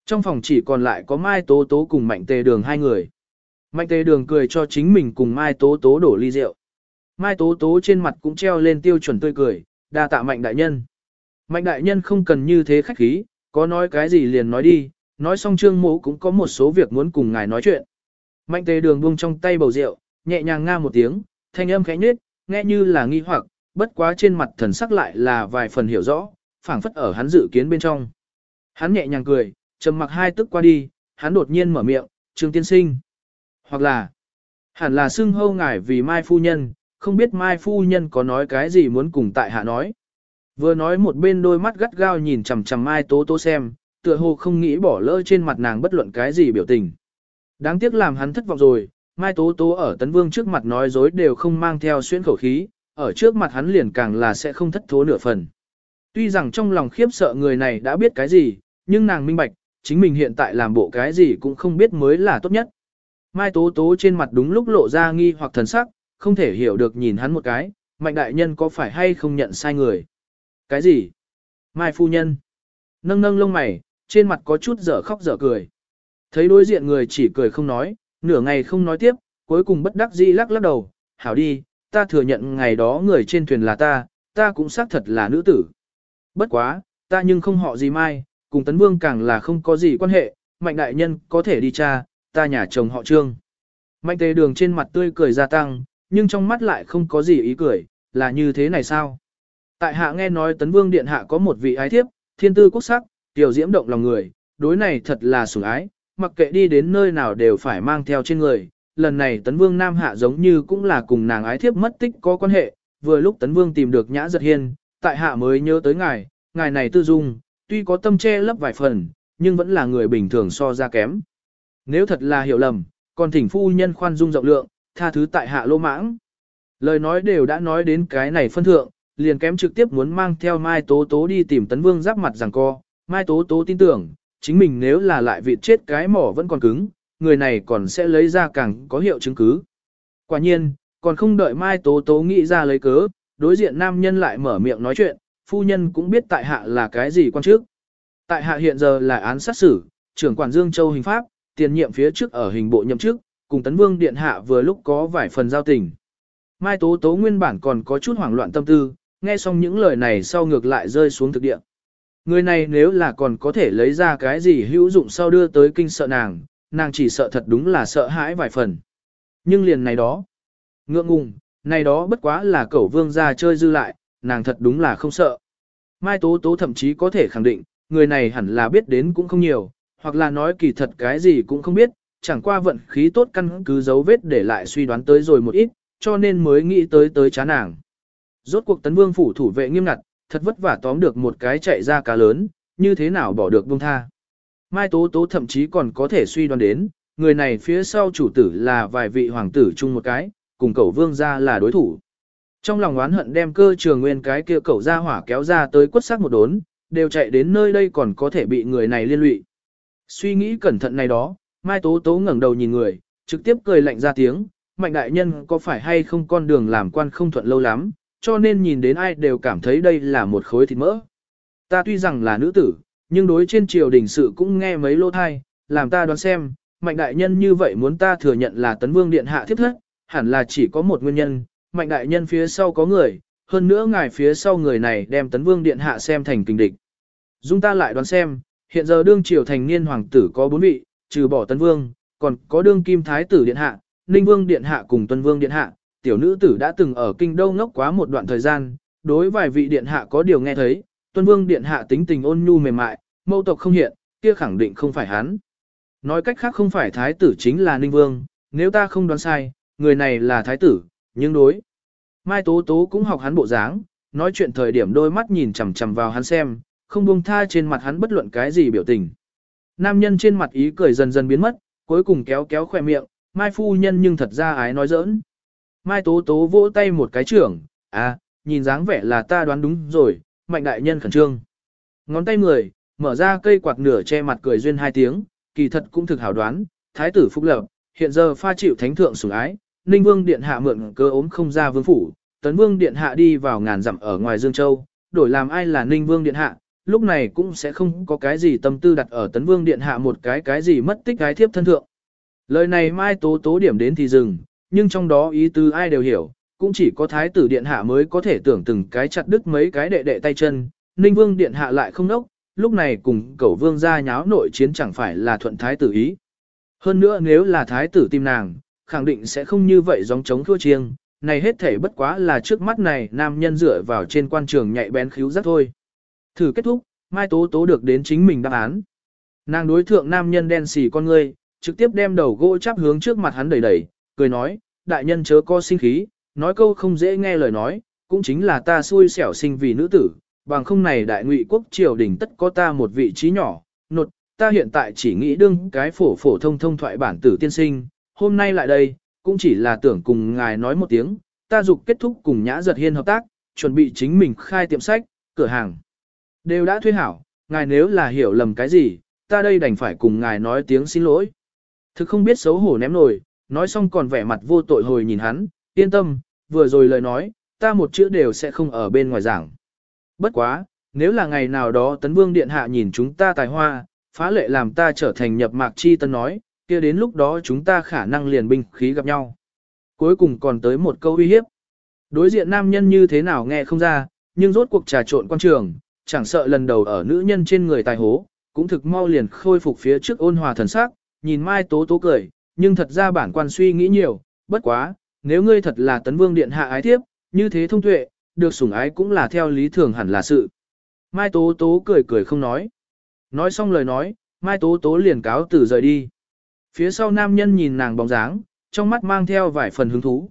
Trong phòng chỉ còn lại có Mai Tố Tố cùng Mạnh Tề Đường hai người. Mạnh Tề Đường cười cho chính mình cùng Mai Tố Tố đổ ly rượu. Mai Tố Tố trên mặt cũng treo lên tiêu chuẩn tươi cười, đa tạ Mạnh Đại Nhân. Mạnh Đại Nhân không cần như thế khách khí, có nói cái gì liền nói đi, nói xong trương mộ cũng có một số việc muốn cùng ngài nói chuyện. Mạnh Tề Đường buông trong tay bầu rượu, nhẹ nhàng nga một tiếng, thanh âm khẽ nhếch, nghe như là nghi hoặc, bất quá trên mặt thần sắc lại là vài phần hiểu rõ, phảng phất ở hắn dự kiến bên trong. Hắn nhẹ nhàng cười, trầm mặc hai tức qua đi, hắn đột nhiên mở miệng, Trương tiên sinh. Hoặc là, hẳn là xưng hâu ngài vì Mai Phu Nhân, không biết Mai Phu Nhân có nói cái gì muốn cùng tại hạ nói. Vừa nói một bên đôi mắt gắt gao nhìn chằm chằm Mai Tố Tố xem, tựa hồ không nghĩ bỏ lỡ trên mặt nàng bất luận cái gì biểu tình. Đáng tiếc làm hắn thất vọng rồi, Mai Tố Tố ở Tấn Vương trước mặt nói dối đều không mang theo xuyên khẩu khí, ở trước mặt hắn liền càng là sẽ không thất thố nửa phần. Tuy rằng trong lòng khiếp sợ người này đã biết cái gì, nhưng nàng minh bạch, chính mình hiện tại làm bộ cái gì cũng không biết mới là tốt nhất. Mai Tố Tố trên mặt đúng lúc lộ ra nghi hoặc thần sắc, không thể hiểu được nhìn hắn một cái, mạnh đại nhân có phải hay không nhận sai người. Cái gì? Mai phu nhân. Nâng nâng lông mày, trên mặt có chút dở khóc dở cười. Thấy đối diện người chỉ cười không nói, nửa ngày không nói tiếp, cuối cùng bất đắc dĩ lắc lắc đầu, hảo đi, ta thừa nhận ngày đó người trên thuyền là ta, ta cũng xác thật là nữ tử. Bất quá, ta nhưng không họ gì mai, cùng tấn vương càng là không có gì quan hệ, mạnh đại nhân có thể đi cha, ta nhà chồng họ trương. Mạnh tề đường trên mặt tươi cười gia tăng, nhưng trong mắt lại không có gì ý cười, là như thế này sao? Tại hạ nghe nói tấn vương điện hạ có một vị ái thiếp, thiên tư quốc sắc, tiểu diễm động lòng người, đối này thật là sủng ái, mặc kệ đi đến nơi nào đều phải mang theo trên người. Lần này tấn vương nam hạ giống như cũng là cùng nàng ái thiếp mất tích có quan hệ, vừa lúc tấn vương tìm được nhã giật hiên, tại hạ mới nhớ tới ngài, ngài này tư dung, tuy có tâm che lấp vài phần, nhưng vẫn là người bình thường so ra kém. Nếu thật là hiểu lầm, còn thỉnh phu nhân khoan dung rộng lượng, tha thứ tại hạ lô mãng. Lời nói đều đã nói đến cái này phân thượng, liền kém trực tiếp muốn mang theo Mai Tố Tố đi tìm Tấn Vương giáp mặt rằng co. Mai Tố Tố tin tưởng, chính mình nếu là lại vịt chết cái mỏ vẫn còn cứng, người này còn sẽ lấy ra càng có hiệu chứng cứ. Quả nhiên, còn không đợi Mai Tố Tố nghĩ ra lấy cớ, đối diện nam nhân lại mở miệng nói chuyện, phu nhân cũng biết tại hạ là cái gì quan trước. Tại hạ hiện giờ là án sát xử, trưởng quản Dương Châu hình pháp, tiền nhiệm phía trước ở hình bộ nhậm chức, cùng Tấn Vương Điện Hạ vừa lúc có vài phần giao tình. Mai Tố Tố nguyên bản còn có chút hoảng loạn tâm tư, nghe xong những lời này sau ngược lại rơi xuống thực địa. Người này nếu là còn có thể lấy ra cái gì hữu dụng sau đưa tới kinh sợ nàng, nàng chỉ sợ thật đúng là sợ hãi vài phần. Nhưng liền này đó, ngượng ngùng, này đó bất quá là cẩu vương ra chơi dư lại, nàng thật đúng là không sợ. Mai Tố Tố thậm chí có thể khẳng định, người này hẳn là biết đến cũng không nhiều, hoặc là nói kỳ thật cái gì cũng không biết, chẳng qua vận khí tốt căn cứ dấu vết để lại suy đoán tới rồi một ít, cho nên mới nghĩ tới tới chán nàng. Rốt cuộc tấn vương phủ thủ vệ nghiêm ngặt, thật vất vả tóm được một cái chạy ra cá lớn, như thế nào bỏ được buông tha. Mai Tố Tố thậm chí còn có thể suy đoán đến, người này phía sau chủ tử là vài vị hoàng tử chung một cái, cùng cẩu vương ra là đối thủ. Trong lòng oán hận đem cơ trường nguyên cái kia cẩu ra hỏa kéo ra tới quất xác một đốn, đều chạy đến nơi đây còn có thể bị người này liên lụy. Suy nghĩ cẩn thận này đó, Mai Tố Tố ngẩng đầu nhìn người, trực tiếp cười lạnh ra tiếng, mạnh đại nhân có phải hay không con đường làm quan không thuận lâu lắm, cho nên nhìn đến ai đều cảm thấy đây là một khối thịt mỡ. Ta tuy rằng là nữ tử, nhưng đối trên triều đình sự cũng nghe mấy lô thai, làm ta đoán xem, mạnh đại nhân như vậy muốn ta thừa nhận là tấn vương điện hạ thiếp thất, hẳn là chỉ có một nguyên nhân, mạnh đại nhân phía sau có người, hơn nữa ngài phía sau người này đem tấn vương điện hạ xem thành kình địch. Dung ta lại đoán xem, hiện giờ đương triều thành niên hoàng tử có bốn vị, trừ bỏ tấn vương, còn có đương kim thái tử điện hạ, ninh vương điện hạ cùng tuân vương điện hạ, tiểu nữ tử đã từng ở kinh đô ngốc quá một đoạn thời gian, đối vài vị điện hạ có điều nghe thấy, tuân vương điện hạ tính tình ôn nhu mềm mại, mâu tộc không hiện, kia khẳng định không phải hắn. Nói cách khác không phải thái tử chính là ninh vương, nếu ta không đoán sai, người này là thái tử, nhưng đối. Mai Tố Tố cũng học hắn bộ dáng, nói chuyện thời điểm đôi mắt nhìn chằm chằm vào hắn xem, không buông tha trên mặt hắn bất luận cái gì biểu tình. Nam nhân trên mặt ý cười dần dần biến mất, cuối cùng kéo kéo khỏe miệng, Mai phu nhân nhưng thật ra ái nói giỡn. Mai Tố Tố vỗ tay một cái trưởng, à, nhìn dáng vẻ là ta đoán đúng rồi, mạnh đại nhân khẩn trương. Ngón tay người, mở ra cây quạt nửa che mặt cười duyên hai tiếng, kỳ thật cũng thực hảo đoán, thái tử phúc lập, hiện giờ pha chịu thánh thượng sủng ái, Ninh Vương điện hạ mượn cơ ốm không ra vương phủ, Tấn Vương điện hạ đi vào ngàn dặm ở ngoài Dương Châu, đổi làm ai là Ninh Vương điện hạ, lúc này cũng sẽ không có cái gì tâm tư đặt ở Tấn Vương điện hạ một cái cái gì mất tích cái thiếp thân thượng. Lời này Mai Tố Tố điểm đến thì dừng, nhưng trong đó ý tứ ai đều hiểu, cũng chỉ có thái tử điện hạ mới có thể tưởng từng cái chặt đứt mấy cái đệ đệ tay chân, Ninh Vương điện hạ lại không nốc, lúc này cùng cẩu vương ra nháo nội chiến chẳng phải là thuận thái tử ý. Hơn nữa nếu là thái tử tìm nàng, khẳng định sẽ không như vậy giống chống thua chiêng, này hết thể bất quá là trước mắt này nam nhân dựa vào trên quan trường nhạy bén khíu rất thôi. Thử kết thúc, Mai Tố Tố được đến chính mình đáp án. Nàng đối thượng nam nhân đen xì con ngươi, trực tiếp đem đầu gỗ chắp hướng trước mặt hắn đẩy đẩy, cười nói, đại nhân chớ co sinh khí, nói câu không dễ nghe lời nói, cũng chính là ta xui xẻo sinh vì nữ tử, bằng không này đại ngụy quốc triều đình tất có ta một vị trí nhỏ, nột, ta hiện tại chỉ nghĩ đương cái phổ phổ thông thông thoại bản tử tiên sinh, hôm nay lại đây, cũng chỉ là tưởng cùng ngài nói một tiếng, ta dục kết thúc cùng nhã giật hiên hợp tác, chuẩn bị chính mình khai tiệm sách, cửa hàng. Đều đã thuê hảo, ngài nếu là hiểu lầm cái gì, ta đây đành phải cùng ngài nói tiếng xin lỗi. Thực không biết xấu hổ ném nổi, nói xong còn vẻ mặt vô tội hồi nhìn hắn, yên tâm, vừa rồi lời nói, ta một chữ đều sẽ không ở bên ngoài giảng. Bất quá, nếu là ngày nào đó tấn vương điện hạ nhìn chúng ta tài hoa, phá lệ làm ta trở thành nhập mạc chi tân nói, kia đến lúc đó chúng ta khả năng liền binh khí gặp nhau. Cuối cùng còn tới một câu uy hiếp. Đối diện nam nhân như thế nào nghe không ra, nhưng rốt cuộc trà trộn quan trường, chẳng sợ lần đầu ở nữ nhân trên người tài hố, cũng thực mau liền khôi phục phía trước ôn hòa thần sắc, nhìn Mai Tố Tố cười, nhưng thật ra bản quan suy nghĩ nhiều, bất quá, nếu ngươi thật là tấn vương điện hạ ái thiếp, như thế thông tuệ, được sủng ái cũng là theo lý thường hẳn là sự. Mai Tố Tố cười cười không nói. Nói xong lời nói, Mai Tố Tố liền cáo từ rời đi. Phía sau nam nhân nhìn nàng bóng dáng, trong mắt mang theo vài phần hứng thú.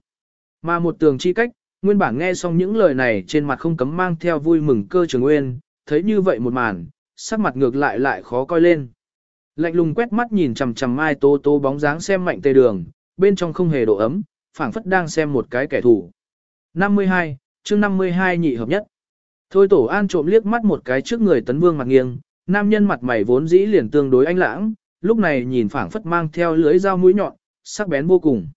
Mà một tường chi cách, nguyên bản nghe xong những lời này trên mặt không cấm mang theo vui mừng cơ trường nguyên, thấy như vậy một màn, sắc mặt ngược lại lại khó coi lên. Lạnh lùng quét mắt nhìn chằm chằm Mai Tố Tố bóng dáng xem mạnh tê đường, bên trong không hề độ ấm, phảng phất đang xem một cái kẻ thù. 52, chương 52 nhị hợp nhất. Thôi tổ an trộm liếc mắt một cái trước người tấn vương mặt nghiêng, nam nhân mặt mày vốn dĩ liền tương đối anh lãng, lúc này nhìn phảng phất mang theo lưới dao mũi nhọn, sắc bén vô cùng.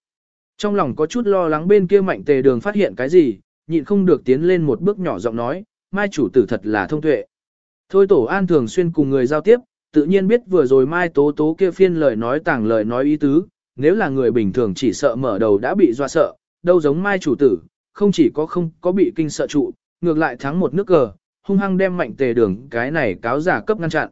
Trong lòng có chút lo lắng bên kia mạnh tề đường phát hiện cái gì, nhịn không được tiến lên một bước nhỏ giọng nói, mai chủ tử thật là thông tuệ. Thôi tổ an thường xuyên cùng người giao tiếp, tự nhiên biết vừa rồi mai tố tố kia phiên lời nói tàng lời nói ý tứ, nếu là người bình thường chỉ sợ mở đầu đã bị doa sợ, đâu giống mai chủ tử, không chỉ có không có bị kinh sợ trụ, ngược lại thắng một nước cờ, hung hăng đem mạnh tề đường cái này cáo giả cấp ngăn chặn.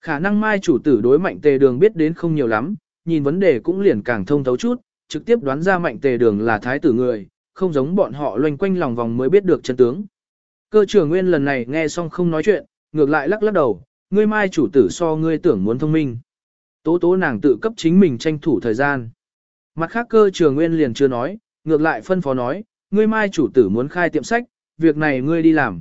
Khả năng mai chủ tử đối mạnh tề đường biết đến không nhiều lắm, nhìn vấn đề cũng liền càng thông thấu chút, trực tiếp đoán ra mạnh tề đường là thái tử người, không giống bọn họ loanh quanh lòng vòng mới biết được chân tướng. Cơ trưởng nguyên lần này nghe xong không nói chuyện, ngược lại lắc lắc đầu, ngươi mai chủ tử so ngươi tưởng muốn thông minh. Tố tố nàng tự cấp chính mình tranh thủ thời gian. Mặt khác cơ trường nguyên liền chưa nói, ngược lại phân phó nói, ngươi mai chủ tử muốn khai tiệm sách, việc này ngươi đi làm.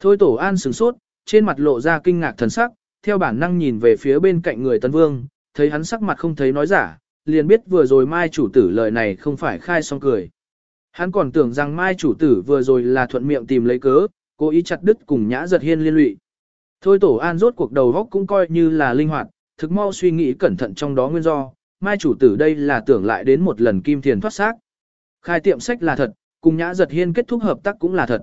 Thôi tổ an sửng sốt, trên mặt lộ ra kinh ngạc thần sắc, theo bản năng nhìn về phía bên cạnh người Tân vương, thấy hắn sắc mặt không thấy nói giả, liền biết vừa rồi mai chủ tử lời này không phải khai xong cười. Hắn còn tưởng rằng mai chủ tử vừa rồi là thuận miệng tìm lấy cớ, cố ý chặt đứt cùng nhã giật hiên liên lụy. Thôi tổ an rốt cuộc đầu góc cũng coi như là linh hoạt, thực mau suy nghĩ cẩn thận trong đó nguyên do, mai chủ tử đây là tưởng lại đến một lần kim thiền thoát xác. Khai tiệm sách là thật, cùng nhã giật hiên kết thúc hợp tác cũng là thật.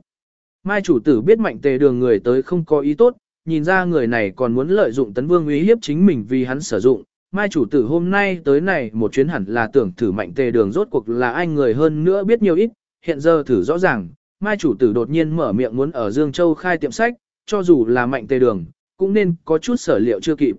Mai chủ tử biết mạnh tề đường người tới không có ý tốt, nhìn ra người này còn muốn lợi dụng tấn vương uy hiếp chính mình vì hắn sử dụng. Mai chủ tử hôm nay tới này một chuyến hẳn là tưởng thử mạnh tề đường rốt cuộc là ai người hơn nữa biết nhiều ít, hiện giờ thử rõ ràng, Mai chủ tử đột nhiên mở miệng muốn ở Dương Châu khai tiệm sách, cho dù là mạnh tề đường, cũng nên có chút sở liệu chưa kịp.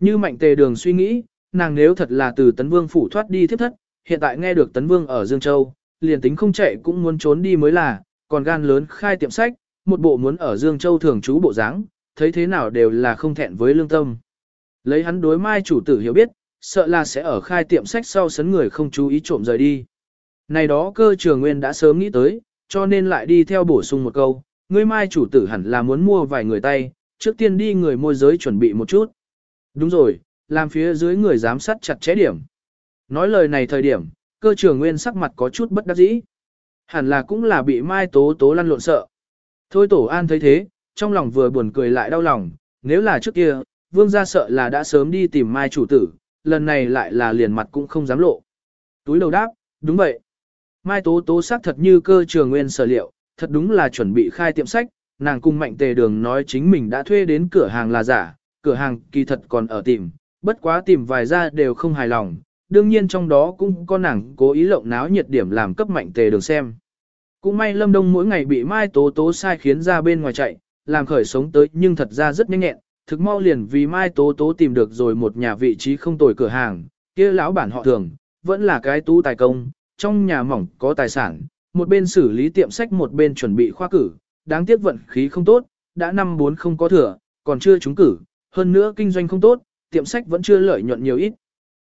Như mạnh tề đường suy nghĩ, nàng nếu thật là từ Tấn Vương phủ thoát đi thiết thất, hiện tại nghe được Tấn Vương ở Dương Châu, liền tính không chạy cũng muốn trốn đi mới là, còn gan lớn khai tiệm sách, một bộ muốn ở Dương Châu thường trú bộ dáng, thấy thế nào đều là không thẹn với lương tâm. Lấy hắn đối mai chủ tử hiểu biết, sợ là sẽ ở khai tiệm sách sau sấn người không chú ý trộm rời đi. Này đó cơ trường nguyên đã sớm nghĩ tới, cho nên lại đi theo bổ sung một câu, ngươi mai chủ tử hẳn là muốn mua vài người tay, trước tiên đi người môi giới chuẩn bị một chút. Đúng rồi, làm phía dưới người giám sát chặt chẽ điểm. Nói lời này thời điểm, cơ trường nguyên sắc mặt có chút bất đắc dĩ. Hẳn là cũng là bị mai tố tố lăn lộn sợ. Thôi tổ an thấy thế, trong lòng vừa buồn cười lại đau lòng, nếu là trước kia, vương gia sợ là đã sớm đi tìm mai chủ tử, lần này lại là liền mặt cũng không dám lộ. Túi đầu đáp, đúng vậy. Mai tố tố xác thật như cơ trường nguyên sở liệu, thật đúng là chuẩn bị khai tiệm sách, nàng cùng mạnh tề đường nói chính mình đã thuê đến cửa hàng là giả, cửa hàng kỳ thật còn ở tìm, bất quá tìm vài ra đều không hài lòng, đương nhiên trong đó cũng có nàng cố ý lộng náo nhiệt điểm làm cấp mạnh tề đường xem. Cũng may Lâm Đông mỗi ngày bị Mai Tố Tố sai khiến ra bên ngoài chạy, làm khởi sống tới nhưng thật ra rất nhanh nhẹn, thực mau liền vì Mai Tố Tố tìm được rồi một nhà vị trí không tồi cửa hàng, kia lão bản họ thường, vẫn là cái tú tài công, trong nhà mỏng có tài sản, một bên xử lý tiệm sách một bên chuẩn bị khoa cử, đáng tiếc vận khí không tốt, đã năm bốn không có thừa, còn chưa trúng cử, hơn nữa kinh doanh không tốt, tiệm sách vẫn chưa lợi nhuận nhiều ít.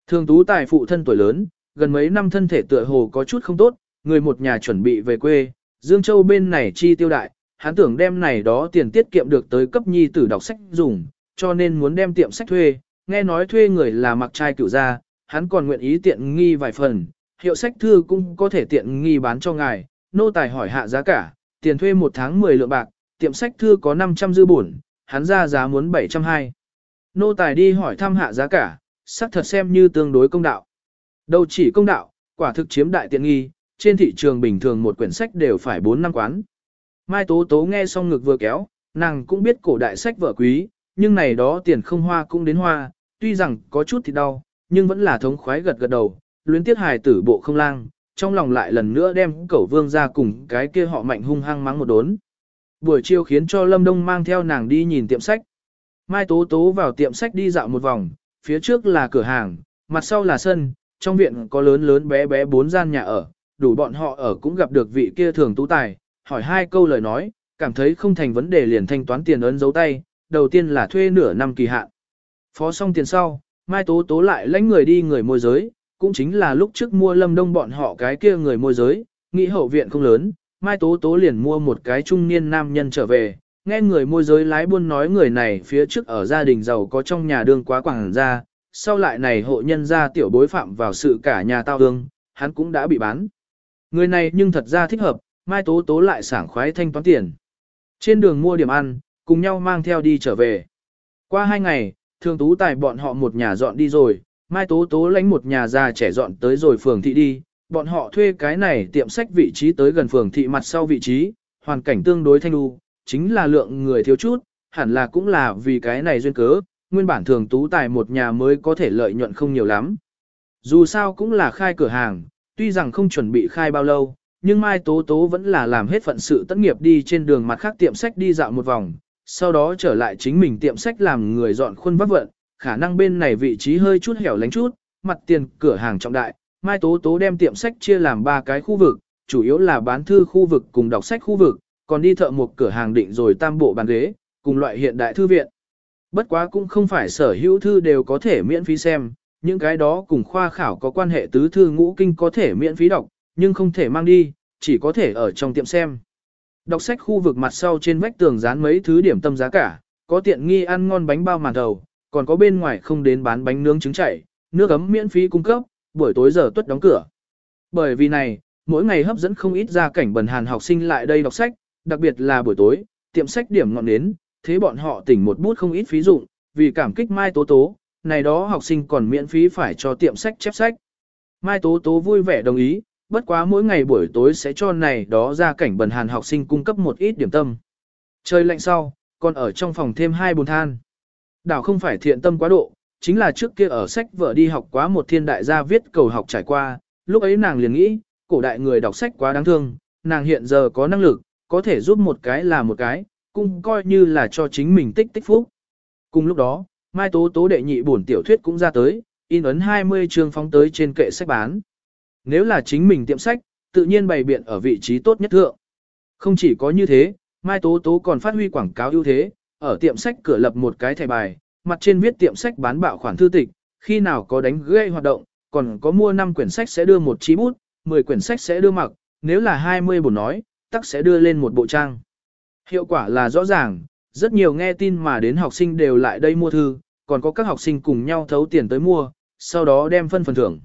Thường tú tài phụ thân tuổi lớn, gần mấy năm thân thể tựa hồ có chút không tốt, người một nhà chuẩn bị về quê, Dương Châu bên này chi tiêu đại, hắn tưởng đem này đó tiền tiết kiệm được tới cấp nhi tử đọc sách dùng, cho nên muốn đem tiệm sách thuê, nghe nói thuê người là mặc trai cựu gia, hắn còn nguyện ý tiện nghi vài phần, hiệu sách thư cũng có thể tiện nghi bán cho ngài, nô tài hỏi hạ giá cả, tiền thuê một tháng 10 lượng bạc, tiệm sách thư có 500 dư bổn, hắn ra giá muốn 720. Nô tài đi hỏi thăm hạ giá cả, xác thật xem như tương đối công đạo. Đâu chỉ công đạo, quả thực chiếm đại tiện nghi, trên thị trường bình thường một quyển sách đều phải 4 năm quán. Mai Tố Tố nghe xong ngực vừa kéo, nàng cũng biết cổ đại sách vở quý, nhưng này đó tiền không hoa cũng đến hoa, tuy rằng có chút thì đau, nhưng vẫn là thống khoái gật gật đầu, luyến tiếc hài tử bộ không lang, trong lòng lại lần nữa đem cẩu vương ra cùng cái kia họ mạnh hung hăng mắng một đốn. Buổi chiều khiến cho Lâm Đông mang theo nàng đi nhìn tiệm sách. Mai Tố Tố vào tiệm sách đi dạo một vòng, phía trước là cửa hàng, mặt sau là sân, trong viện có lớn lớn bé bé bốn gian nhà ở, đủ bọn họ ở cũng gặp được vị kia thường tú tài, hỏi hai câu lời nói, cảm thấy không thành vấn đề liền thanh toán tiền ấn dấu tay, đầu tiên là thuê nửa năm kỳ hạn. Phó xong tiền sau, Mai Tố Tố lại lãnh người đi người môi giới, cũng chính là lúc trước mua lâm đông bọn họ cái kia người môi giới, nghĩ hậu viện không lớn, Mai Tố Tố liền mua một cái trung niên nam nhân trở về, nghe người môi giới lái buôn nói người này phía trước ở gia đình giàu có trong nhà đương quá quảng ra, sau lại này hộ nhân gia tiểu bối phạm vào sự cả nhà tao hương, hắn cũng đã bị bán. Người này nhưng thật ra thích hợp, Mai Tố Tố lại sảng khoái thanh toán tiền. Trên đường mua điểm ăn, cùng nhau mang theo đi trở về. Qua hai ngày, thường tú tài bọn họ một nhà dọn đi rồi, Mai Tố Tố lánh một nhà già trẻ dọn tới rồi phường thị đi, bọn họ thuê cái này tiệm sách vị trí tới gần phường thị mặt sau vị trí, hoàn cảnh tương đối thanh lưu, chính là lượng người thiếu chút, hẳn là cũng là vì cái này duyên cớ, nguyên bản thường tú tài một nhà mới có thể lợi nhuận không nhiều lắm. Dù sao cũng là khai cửa hàng, tuy rằng không chuẩn bị khai bao lâu, nhưng Mai Tố Tố vẫn là làm hết phận sự tất nghiệp đi trên đường mặt khác tiệm sách đi dạo một vòng, sau đó trở lại chính mình tiệm sách làm người dọn khuôn vác vận, khả năng bên này vị trí hơi chút hẻo lánh chút, mặt tiền cửa hàng trọng đại, Mai Tố Tố đem tiệm sách chia làm ba cái khu vực, chủ yếu là bán thư khu vực cùng đọc sách khu vực, còn đi thợ một cửa hàng định rồi tam bộ bàn ghế, cùng loại hiện đại thư viện. Bất quá cũng không phải sở hữu thư đều có thể miễn phí xem, những cái đó cùng khoa khảo có quan hệ tứ thư ngũ kinh có thể miễn phí đọc, nhưng không thể mang đi, chỉ có thể ở trong tiệm xem. Đọc sách khu vực mặt sau trên vách tường dán mấy thứ điểm tâm giá cả, có tiện nghi ăn ngon bánh bao màn đầu, còn có bên ngoài không đến bán bánh nướng trứng chảy, nước ấm miễn phí cung cấp, buổi tối giờ tuất đóng cửa. Bởi vì này, mỗi ngày hấp dẫn không ít ra cảnh bần hàn học sinh lại đây đọc sách, đặc biệt là buổi tối, tiệm sách điểm ngọn nến, thế bọn họ tỉnh một bút không ít phí dụng, vì cảm kích Mai Tố Tố, này đó học sinh còn miễn phí phải cho tiệm sách chép sách. Mai Tố Tố vui vẻ đồng ý, bất quá mỗi ngày buổi tối sẽ cho này đó ra cảnh bần hàn học sinh cung cấp một ít điểm tâm. Trời lạnh sau, còn ở trong phòng thêm hai bồn than. Đảo không phải thiện tâm quá độ, chính là trước kia ở sách vợ đi học quá một thiên đại gia viết cầu học trải qua, lúc ấy nàng liền nghĩ, cổ đại người đọc sách quá đáng thương, nàng hiện giờ có năng lực, có thể giúp một cái là một cái, cũng coi như là cho chính mình tích tích phúc. Cùng lúc đó, Mai Tố Tố đệ nhị bổn tiểu thuyết cũng ra tới, in ấn 20 chương phóng tới trên kệ sách bán. Nếu là chính mình tiệm sách, tự nhiên bày biện ở vị trí tốt nhất thượng. Không chỉ có như thế, Mai Tố Tố còn phát huy quảng cáo ưu thế, ở tiệm sách cửa lập một cái thẻ bài, mặt trên viết tiệm sách bán bạo khoản thư tịch, khi nào có đánh gây hoạt động, còn có mua 5 quyển sách sẽ đưa một chí bút, 10 quyển sách sẽ đưa mặc, nếu là 20 bổn nói, tắc sẽ đưa lên một bộ trang. Hiệu quả là rõ ràng, rất nhiều nghe tin mà đến học sinh đều lại đây mua thư, còn có các học sinh cùng nhau thấu tiền tới mua, sau đó đem phân phần thưởng.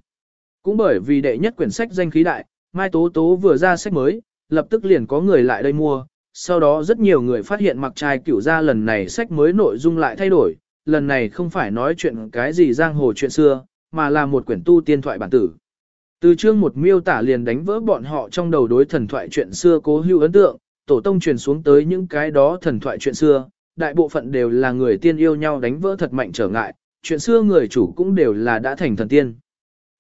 Cũng bởi vì đệ nhất quyển sách danh khí đại, Mai Tố Tố vừa ra sách mới, lập tức liền có người lại đây mua, sau đó rất nhiều người phát hiện mặc trai cửu ra lần này sách mới nội dung lại thay đổi, lần này không phải nói chuyện cái gì giang hồ chuyện xưa, mà là một quyển tu tiên thoại bản tử. Từ chương một miêu tả liền đánh vỡ bọn họ trong đầu đối thần thoại chuyện xưa cố hữu ấn tượng, tổ tông truyền xuống tới những cái đó thần thoại chuyện xưa, đại bộ phận đều là người tiên yêu nhau đánh vỡ thật mạnh trở ngại, chuyện xưa người chủ cũng đều là đã thành thần tiên.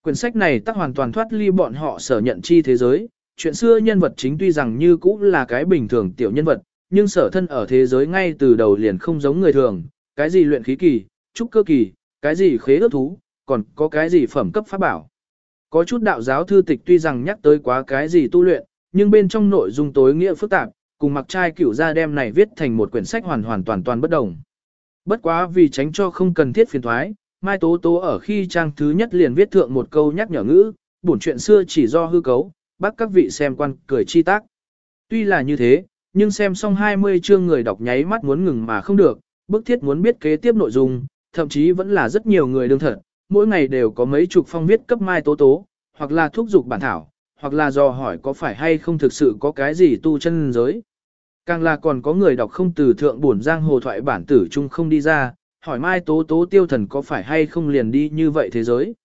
Quyển sách này tác hoàn toàn thoát ly bọn họ sở nhận chi thế giới, chuyện xưa nhân vật chính tuy rằng như cũng là cái bình thường tiểu nhân vật, nhưng sở thân ở thế giới ngay từ đầu liền không giống người thường, cái gì luyện khí kỳ, trúc cơ kỳ, cái gì khế ước thú, còn có cái gì phẩm cấp pháp bảo. Có chút đạo giáo thư tịch tuy rằng nhắc tới quá cái gì tu luyện, nhưng bên trong nội dung tối nghĩa phức tạp, cùng mặc trai cửu ra đem này viết thành một quyển sách hoàn hoàn toàn toàn bất đồng. Bất quá vì tránh cho không cần thiết phiền thoái, Mai Tố Tố ở khi trang thứ nhất liền viết thượng một câu nhắc nhở ngữ, bổn chuyện xưa chỉ do hư cấu, bác các vị xem quan cười chi tác. Tuy là như thế, nhưng xem xong 20 chương người đọc nháy mắt muốn ngừng mà không được, bức thiết muốn biết kế tiếp nội dung, thậm chí vẫn là rất nhiều người đương thật, mỗi ngày đều có mấy chục phong viết cấp Mai Tố Tố, hoặc là thúc giục bản thảo, hoặc là do hỏi có phải hay không thực sự có cái gì tu chân giới. Càng là còn có người đọc không từ thượng bổn giang hồ thoại bản tử chung không đi ra, hỏi Mai Tố Tố tiêu thần có phải hay không liền đi như vậy thế giới.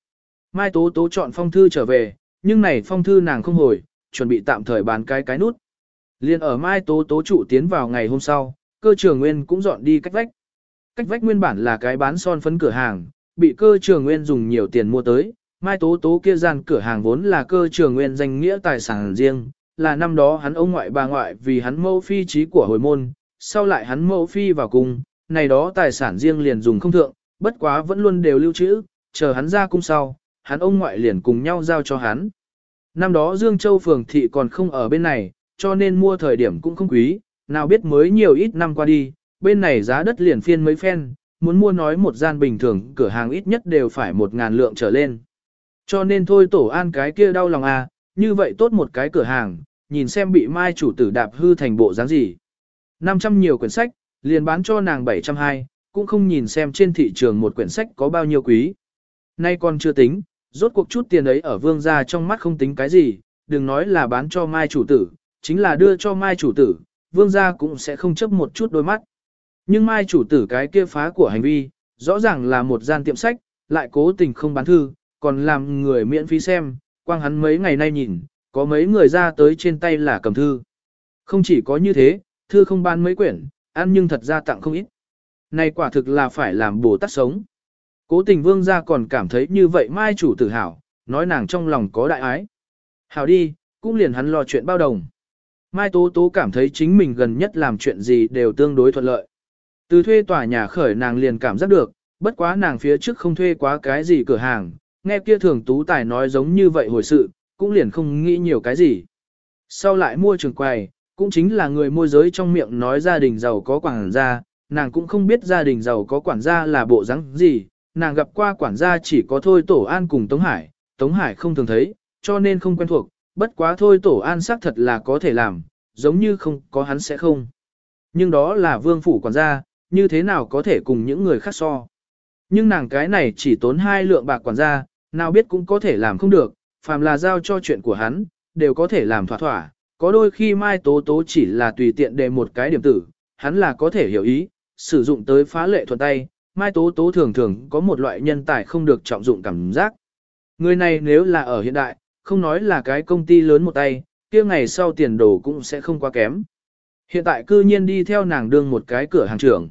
Mai Tố Tố chọn phong thư trở về, nhưng này phong thư nàng không hồi, chuẩn bị tạm thời bán cái cái nút. Liên ở Mai Tố Tố trụ tiến vào ngày hôm sau, cơ trường nguyên cũng dọn đi cách vách. Cách vách nguyên bản là cái bán son phấn cửa hàng, bị cơ trường nguyên dùng nhiều tiền mua tới. Mai Tố Tố kia gian cửa hàng vốn là cơ trường nguyên danh nghĩa tài sản riêng, là năm đó hắn ông ngoại bà ngoại vì hắn mẫu phi trí của hồi môn, sau lại hắn mẫu phi vào cùng này đó tài sản riêng liền dùng không thượng, bất quá vẫn luôn đều lưu trữ, chờ hắn ra cung sau, hắn ông ngoại liền cùng nhau giao cho hắn. Năm đó Dương Châu phường thị còn không ở bên này, cho nên mua thời điểm cũng không quý, nào biết mới nhiều ít năm qua đi, bên này giá đất liền phiên mấy phen, muốn mua nói một gian bình thường cửa hàng ít nhất đều phải một ngàn lượng trở lên. Cho nên thôi tổ an cái kia đau lòng à, như vậy tốt một cái cửa hàng, nhìn xem bị mai chủ tử đạp hư thành bộ dáng gì. 500 nhiều quyển sách, liền bán cho nàng 720, cũng không nhìn xem trên thị trường một quyển sách có bao nhiêu quý. Nay còn chưa tính, rốt cuộc chút tiền ấy ở vương gia trong mắt không tính cái gì, đừng nói là bán cho mai chủ tử, chính là đưa cho mai chủ tử, vương gia cũng sẽ không chấp một chút đôi mắt. Nhưng mai chủ tử cái kia phá của hành vi, rõ ràng là một gian tiệm sách, lại cố tình không bán thư, còn làm người miễn phí xem, quang hắn mấy ngày nay nhìn, có mấy người ra tới trên tay là cầm thư. Không chỉ có như thế, thư không bán mấy quyển, ăn nhưng thật ra tặng không ít. Này quả thực là phải làm bồ tát sống. Cố tình vương gia còn cảm thấy như vậy mai chủ tử hảo, nói nàng trong lòng có đại ái. Hảo đi, cũng liền hắn lo chuyện bao đồng. Mai Tố Tố cảm thấy chính mình gần nhất làm chuyện gì đều tương đối thuận lợi. Từ thuê tòa nhà khởi nàng liền cảm giác được, bất quá nàng phía trước không thuê quá cái gì cửa hàng, nghe kia thường tú tài nói giống như vậy hồi sự, cũng liền không nghĩ nhiều cái gì. Sau lại mua trường quầy, cũng chính là người môi giới trong miệng nói gia đình giàu có quản gia, nàng cũng không biết gia đình giàu có quản gia là bộ dáng gì, nàng gặp qua quản gia chỉ có thôi tổ an cùng Tống Hải, Tống Hải không thường thấy, cho nên không quen thuộc, bất quá thôi tổ an xác thật là có thể làm, giống như không có hắn sẽ không. Nhưng đó là vương phủ quản gia, như thế nào có thể cùng những người khác so. Nhưng nàng cái này chỉ tốn hai lượng bạc quản gia, nào biết cũng có thể làm không được, phàm là giao cho chuyện của hắn, đều có thể làm thỏa thỏa, có đôi khi Mai Tố Tố chỉ là tùy tiện đề một cái điểm tử, hắn là có thể hiểu ý, sử dụng tới phá lệ thuận tay, Mai Tố Tố thường thường có một loại nhân tài không được trọng dụng cảm giác. Người này nếu là ở hiện đại, không nói là cái công ty lớn một tay, kia ngày sau tiền đồ cũng sẽ không quá kém. Hiện tại cư nhiên đi theo nàng đương một cái cửa hàng trưởng.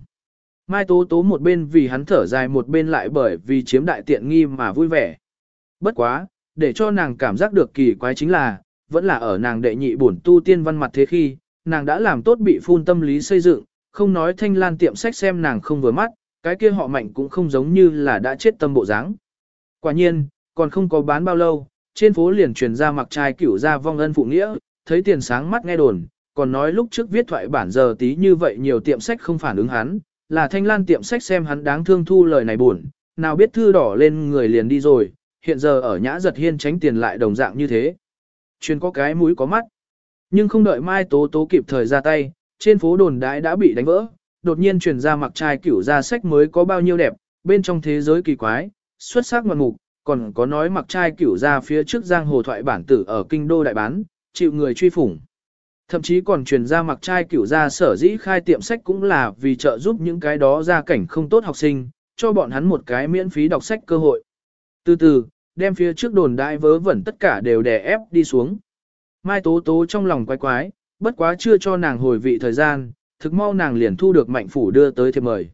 Mai Tố Tố một bên vì hắn thở dài một bên lại bởi vì chiếm đại tiện nghi mà vui vẻ. Bất quá, để cho nàng cảm giác được kỳ quái chính là, vẫn là ở nàng đệ nhị bổn tu tiên văn mặt thế khi, nàng đã làm tốt bị phun tâm lý xây dựng, không nói thanh lan tiệm sách xem nàng không vừa mắt, cái kia họ mạnh cũng không giống như là đã chết tâm bộ dáng. Quả nhiên, còn không có bán bao lâu, trên phố liền truyền ra mặc trai cửu ra vong ân phụ nghĩa, thấy tiền sáng mắt nghe đồn, còn nói lúc trước viết thoại bản giờ tí như vậy nhiều tiệm sách không phản ứng hắn, là thanh lan tiệm sách xem hắn đáng thương thu lời này buồn, nào biết thư đỏ lên người liền đi rồi, hiện giờ ở nhã giật hiên tránh tiền lại đồng dạng như thế. Chuyên có cái mũi có mắt. Nhưng không đợi Mai Tố Tố kịp thời ra tay, trên phố đồn đãi đã bị đánh vỡ, đột nhiên truyền ra mặc trai cửu ra sách mới có bao nhiêu đẹp, bên trong thế giới kỳ quái, xuất sắc ngoạn mục, còn có nói mặc trai cửu ra phía trước giang hồ thoại bản tử ở kinh đô đại bán, chịu người truy phủng. Thậm chí còn truyền ra mặc trai cửu ra sở dĩ khai tiệm sách cũng là vì trợ giúp những cái đó ra cảnh không tốt học sinh, cho bọn hắn một cái miễn phí đọc sách cơ hội. Từ từ, đem phía trước đồn đại vớ vẩn tất cả đều đè ép đi xuống. Mai Tố Tố trong lòng quái quái, bất quá chưa cho nàng hồi vị thời gian, thực mau nàng liền thu được mạnh phủ đưa tới thiệp mời.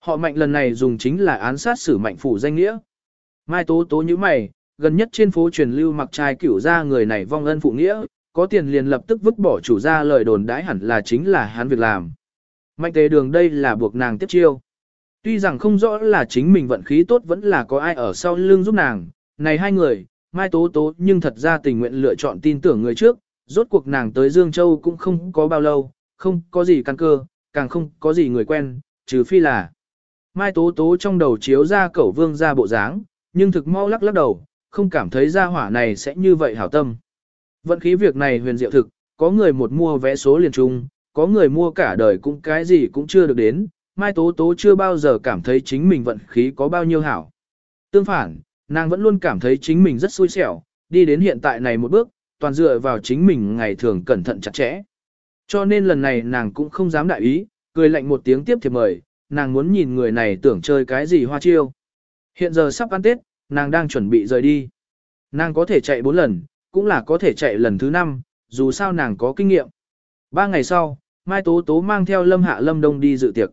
Họ mạnh lần này dùng chính là án sát xử mạnh phủ danh nghĩa. Mai Tố Tố như mày, gần nhất trên phố truyền lưu mặc trai cửu ra người này vong ân phụ nghĩa, có tiền liền lập tức vứt bỏ chủ ra lời đồn đãi hẳn là chính là hắn việc làm. Mạnh tế đường đây là buộc nàng tiếp chiêu. Tuy rằng không rõ là chính mình vận khí tốt vẫn là có ai ở sau lưng giúp nàng, này hai người, Mai Tố Tố nhưng thật ra tình nguyện lựa chọn tin tưởng người trước, rốt cuộc nàng tới Dương Châu cũng không có bao lâu, không có gì căn cơ, càng không có gì người quen, trừ phi là. Mai Tố Tố trong đầu chiếu ra cẩu vương ra bộ dáng, nhưng thực mau lắc lắc đầu, không cảm thấy ra hỏa này sẽ như vậy hảo tâm. Vận khí việc này huyền diệu thực, có người một mua vé số liền trung, có người mua cả đời cũng cái gì cũng chưa được đến, Mai Tố Tố chưa bao giờ cảm thấy chính mình vận khí có bao nhiêu hảo. Tương phản, nàng vẫn luôn cảm thấy chính mình rất xui xẻo, đi đến hiện tại này một bước, toàn dựa vào chính mình ngày thường cẩn thận chặt chẽ. Cho nên lần này nàng cũng không dám đại ý, cười lạnh một tiếng tiếp thiệp mời, nàng muốn nhìn người này tưởng chơi cái gì hoa chiêu. Hiện giờ sắp ăn Tết, nàng đang chuẩn bị rời đi. Nàng có thể chạy 4 lần, cũng là có thể chạy lần thứ 5, dù sao nàng có kinh nghiệm. Ba ngày sau, Mai Tố Tố mang theo Lâm Hạ Lâm Đông đi dự tiệc.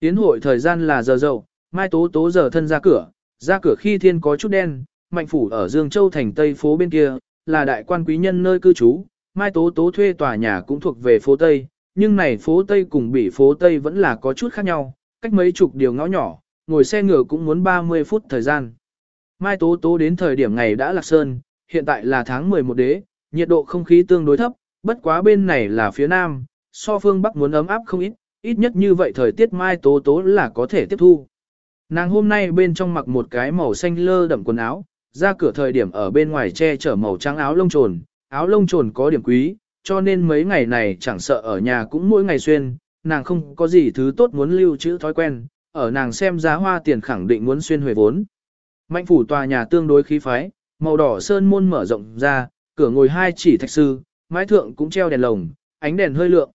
Tiến hội thời gian là giờ dậu, Mai Tố Tố giờ thân ra cửa, ra cửa khi thiên có chút đen, mạnh phủ ở Dương Châu thành Tây phố bên kia, là đại quan quý nhân nơi cư trú, Mai Tố Tố thuê tòa nhà cũng thuộc về phố Tây, nhưng này phố Tây cùng bị phố Tây vẫn là có chút khác nhau, cách mấy chục điều ngõ nhỏ, ngồi xe ngựa cũng muốn 30 phút thời gian. Mai Tố Tố đến thời điểm ngày đã lạc sơn, hiện tại là tháng 11 đế, nhiệt độ không khí tương đối thấp, bất quá bên này là phía nam, so phương Bắc muốn ấm áp không ít, ít nhất như vậy thời tiết Mai Tố Tố là có thể tiếp thu. Nàng hôm nay bên trong mặc một cái màu xanh lơ đậm quần áo, ra cửa thời điểm ở bên ngoài che chở màu trắng áo lông trồn, áo lông trồn có điểm quý, cho nên mấy ngày này chẳng sợ ở nhà cũng mỗi ngày xuyên, nàng không có gì thứ tốt muốn lưu trữ thói quen, ở nàng xem giá hoa tiền khẳng định muốn xuyên huề vốn. Mạnh phủ tòa nhà tương đối khí phái, màu đỏ sơn môn mở rộng ra, cửa ngồi hai chỉ thạch sư, mái thượng cũng treo đèn lồng, ánh đèn hơi lượng.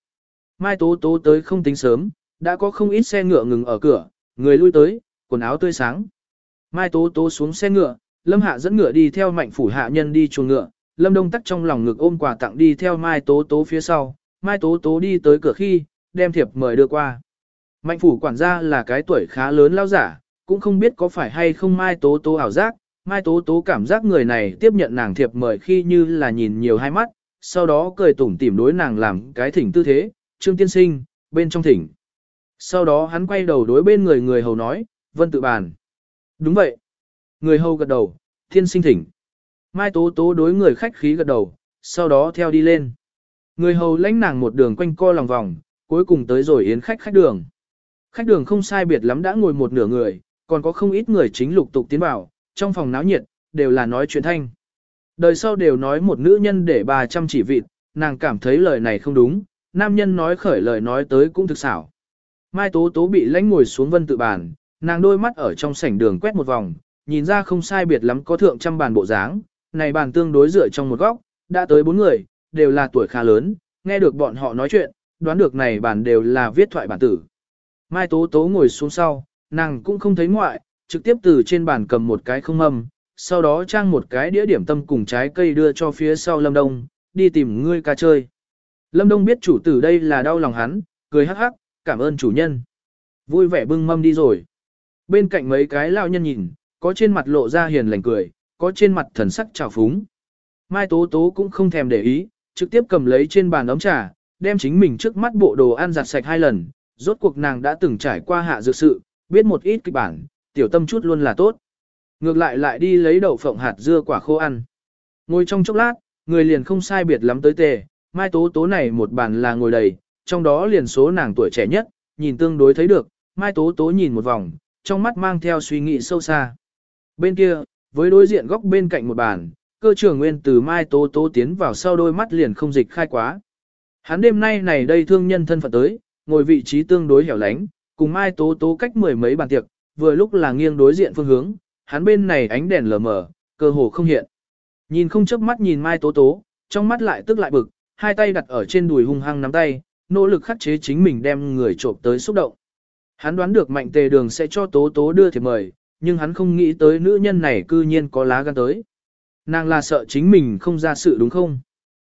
Mai tố tố tới không tính sớm, đã có không ít xe ngựa ngừng ở cửa, người lui tới, quần áo tươi sáng. Mai tố tố xuống xe ngựa, lâm hạ dẫn ngựa đi theo mạnh phủ hạ nhân đi chuồng ngựa, lâm đông tắc trong lòng ngực ôm quà tặng đi theo mai tố tố phía sau, mai tố tố đi tới cửa khi, đem thiệp mời đưa qua. Mạnh phủ quản gia là cái tuổi khá lớn lao giả, cũng không biết có phải hay không mai tố tố ảo giác, mai tố tố cảm giác người này tiếp nhận nàng thiệp mời khi như là nhìn nhiều hai mắt, sau đó cười tủm tỉm đối nàng làm cái thỉnh tư thế, trương tiên sinh, bên trong thỉnh. Sau đó hắn quay đầu đối bên người người hầu nói, vân tự bàn. Đúng vậy. Người hầu gật đầu, thiên sinh thỉnh. Mai tố tố đối người khách khí gật đầu, sau đó theo đi lên. Người hầu lãnh nàng một đường quanh co lòng vòng, cuối cùng tới rồi yến khách khách đường. Khách đường không sai biệt lắm đã ngồi một nửa người, còn có không ít người chính lục tục tiến vào, trong phòng náo nhiệt, đều là nói chuyện thanh. Đời sau đều nói một nữ nhân để 300 chỉ vịt, nàng cảm thấy lời này không đúng, nam nhân nói khởi lời nói tới cũng thực xảo. Mai Tố Tố bị lãnh ngồi xuống vân tự bàn, nàng đôi mắt ở trong sảnh đường quét một vòng, nhìn ra không sai biệt lắm có thượng trăm bàn bộ dáng, này bàn tương đối dựa trong một góc, đã tới bốn người, đều là tuổi khá lớn, nghe được bọn họ nói chuyện, đoán được này bàn đều là viết thoại bản tử. Mai Tố Tố ngồi xuống sau, nàng cũng không thấy ngoại, trực tiếp từ trên bàn cầm một cái không mâm, sau đó trang một cái đĩa điểm tâm cùng trái cây đưa cho phía sau Lâm Đông, đi tìm ngươi ca chơi. Lâm Đông biết chủ tử đây là đau lòng hắn, cười hắc hắc, cảm ơn chủ nhân. Vui vẻ bưng mâm đi rồi. Bên cạnh mấy cái lao nhân nhìn, có trên mặt lộ ra hiền lành cười, có trên mặt thần sắc trào phúng. Mai Tố Tố cũng không thèm để ý, trực tiếp cầm lấy trên bàn ấm trà, đem chính mình trước mắt bộ đồ ăn giặt sạch hai lần, rốt cuộc nàng đã từng trải qua hạ dược sự, biết một ít kịch bản, tiểu tâm chút luôn là tốt. Ngược lại lại đi lấy đậu phộng hạt dưa quả khô ăn. Ngồi trong chốc lát, người liền không sai biệt lắm tới tề, mai tố tố này một bàn là ngồi đầy, trong đó liền số nàng tuổi trẻ nhất, nhìn tương đối thấy được, mai tố tố nhìn một vòng, trong mắt mang theo suy nghĩ sâu xa. Bên kia, với đối diện góc bên cạnh một bàn, cơ trưởng nguyên từ mai tố tố tiến vào sau đôi mắt liền không dịch khai quá. Hắn đêm nay này đây thương nhân thân phận tới, ngồi vị trí tương đối hẻo lánh, cùng mai tố tố cách mười mấy bàn tiệc, vừa lúc là nghiêng đối diện phương hướng, hắn bên này ánh đèn lờ mờ, cơ hồ không hiện. Nhìn không chớp mắt nhìn mai tố tố, trong mắt lại tức lại bực, hai tay đặt ở trên đùi hung hăng nắm tay, nỗ lực khắc chế chính mình đem người trộm tới xúc động. Hắn đoán được mạnh tề đường sẽ cho tố tố đưa thiệp mời, nhưng hắn không nghĩ tới nữ nhân này cư nhiên có lá gan tới. Nàng là sợ chính mình không ra sự đúng không?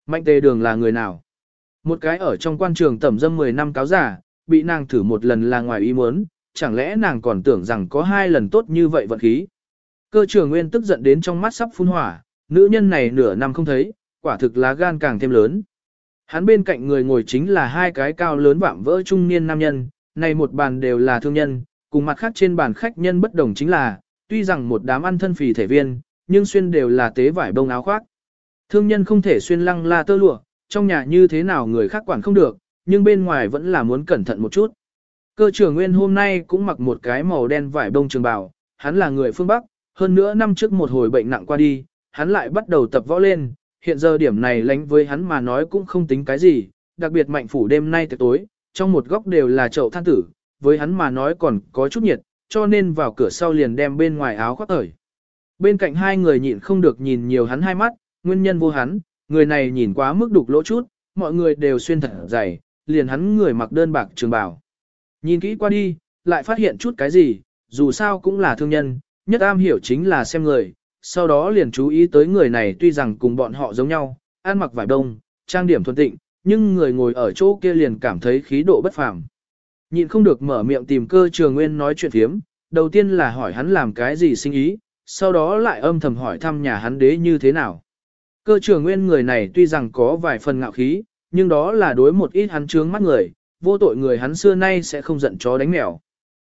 Mạnh tề đường là người nào? Một cái ở trong quan trường tẩm dâm 10 năm cáo giả, bị nàng thử một lần là ngoài ý muốn, chẳng lẽ nàng còn tưởng rằng có hai lần tốt như vậy vận khí. Cơ trường nguyên tức giận đến trong mắt sắp phun hỏa, nữ nhân này nửa năm không thấy, quả thực lá gan càng thêm lớn. Hắn bên cạnh người ngồi chính là hai cái cao lớn vạm vỡ trung niên nam nhân, này một bàn đều là thương nhân, cùng mặt khác trên bàn khách nhân bất đồng chính là, tuy rằng một đám ăn thân phì thể viên, nhưng xuyên đều là tế vải bông áo khoác. Thương nhân không thể xuyên lăng la tơ lụa, trong nhà như thế nào người khác quản không được, nhưng bên ngoài vẫn là muốn cẩn thận một chút. Cơ trưởng Nguyên hôm nay cũng mặc một cái màu đen vải bông trường bào, hắn là người phương Bắc, hơn nữa năm trước một hồi bệnh nặng qua đi, hắn lại bắt đầu tập võ lên, hiện giờ điểm này lánh với hắn mà nói cũng không tính cái gì, đặc biệt mạnh phủ đêm nay tới tối, trong một góc đều là chậu than tử, với hắn mà nói còn có chút nhiệt, cho nên vào cửa sau liền đem bên ngoài áo khoác ởi. Bên cạnh hai người nhịn không được nhìn nhiều hắn hai mắt, nguyên nhân vô hắn, người này nhìn quá mức đục lỗ chút, mọi người đều xuyên thật dày, liền hắn người mặc đơn bạc trường bào. Nhìn kỹ qua đi, lại phát hiện chút cái gì, dù sao cũng là thương nhân, nhất am hiểu chính là xem người, sau đó liền chú ý tới người này tuy rằng cùng bọn họ giống nhau, ăn mặc vải đông, trang điểm thuần tịnh, nhưng người ngồi ở chỗ kia liền cảm thấy khí độ bất phàm. Nhịn không được mở miệng tìm cơ trường nguyên nói chuyện thiếm, đầu tiên là hỏi hắn làm cái gì sinh ý, sau đó lại âm thầm hỏi thăm nhà hắn đế như thế nào. Cơ trường nguyên người này tuy rằng có vài phần ngạo khí, nhưng đó là đối một ít hắn trướng mắt người, vô tội người hắn xưa nay sẽ không giận chó đánh mèo.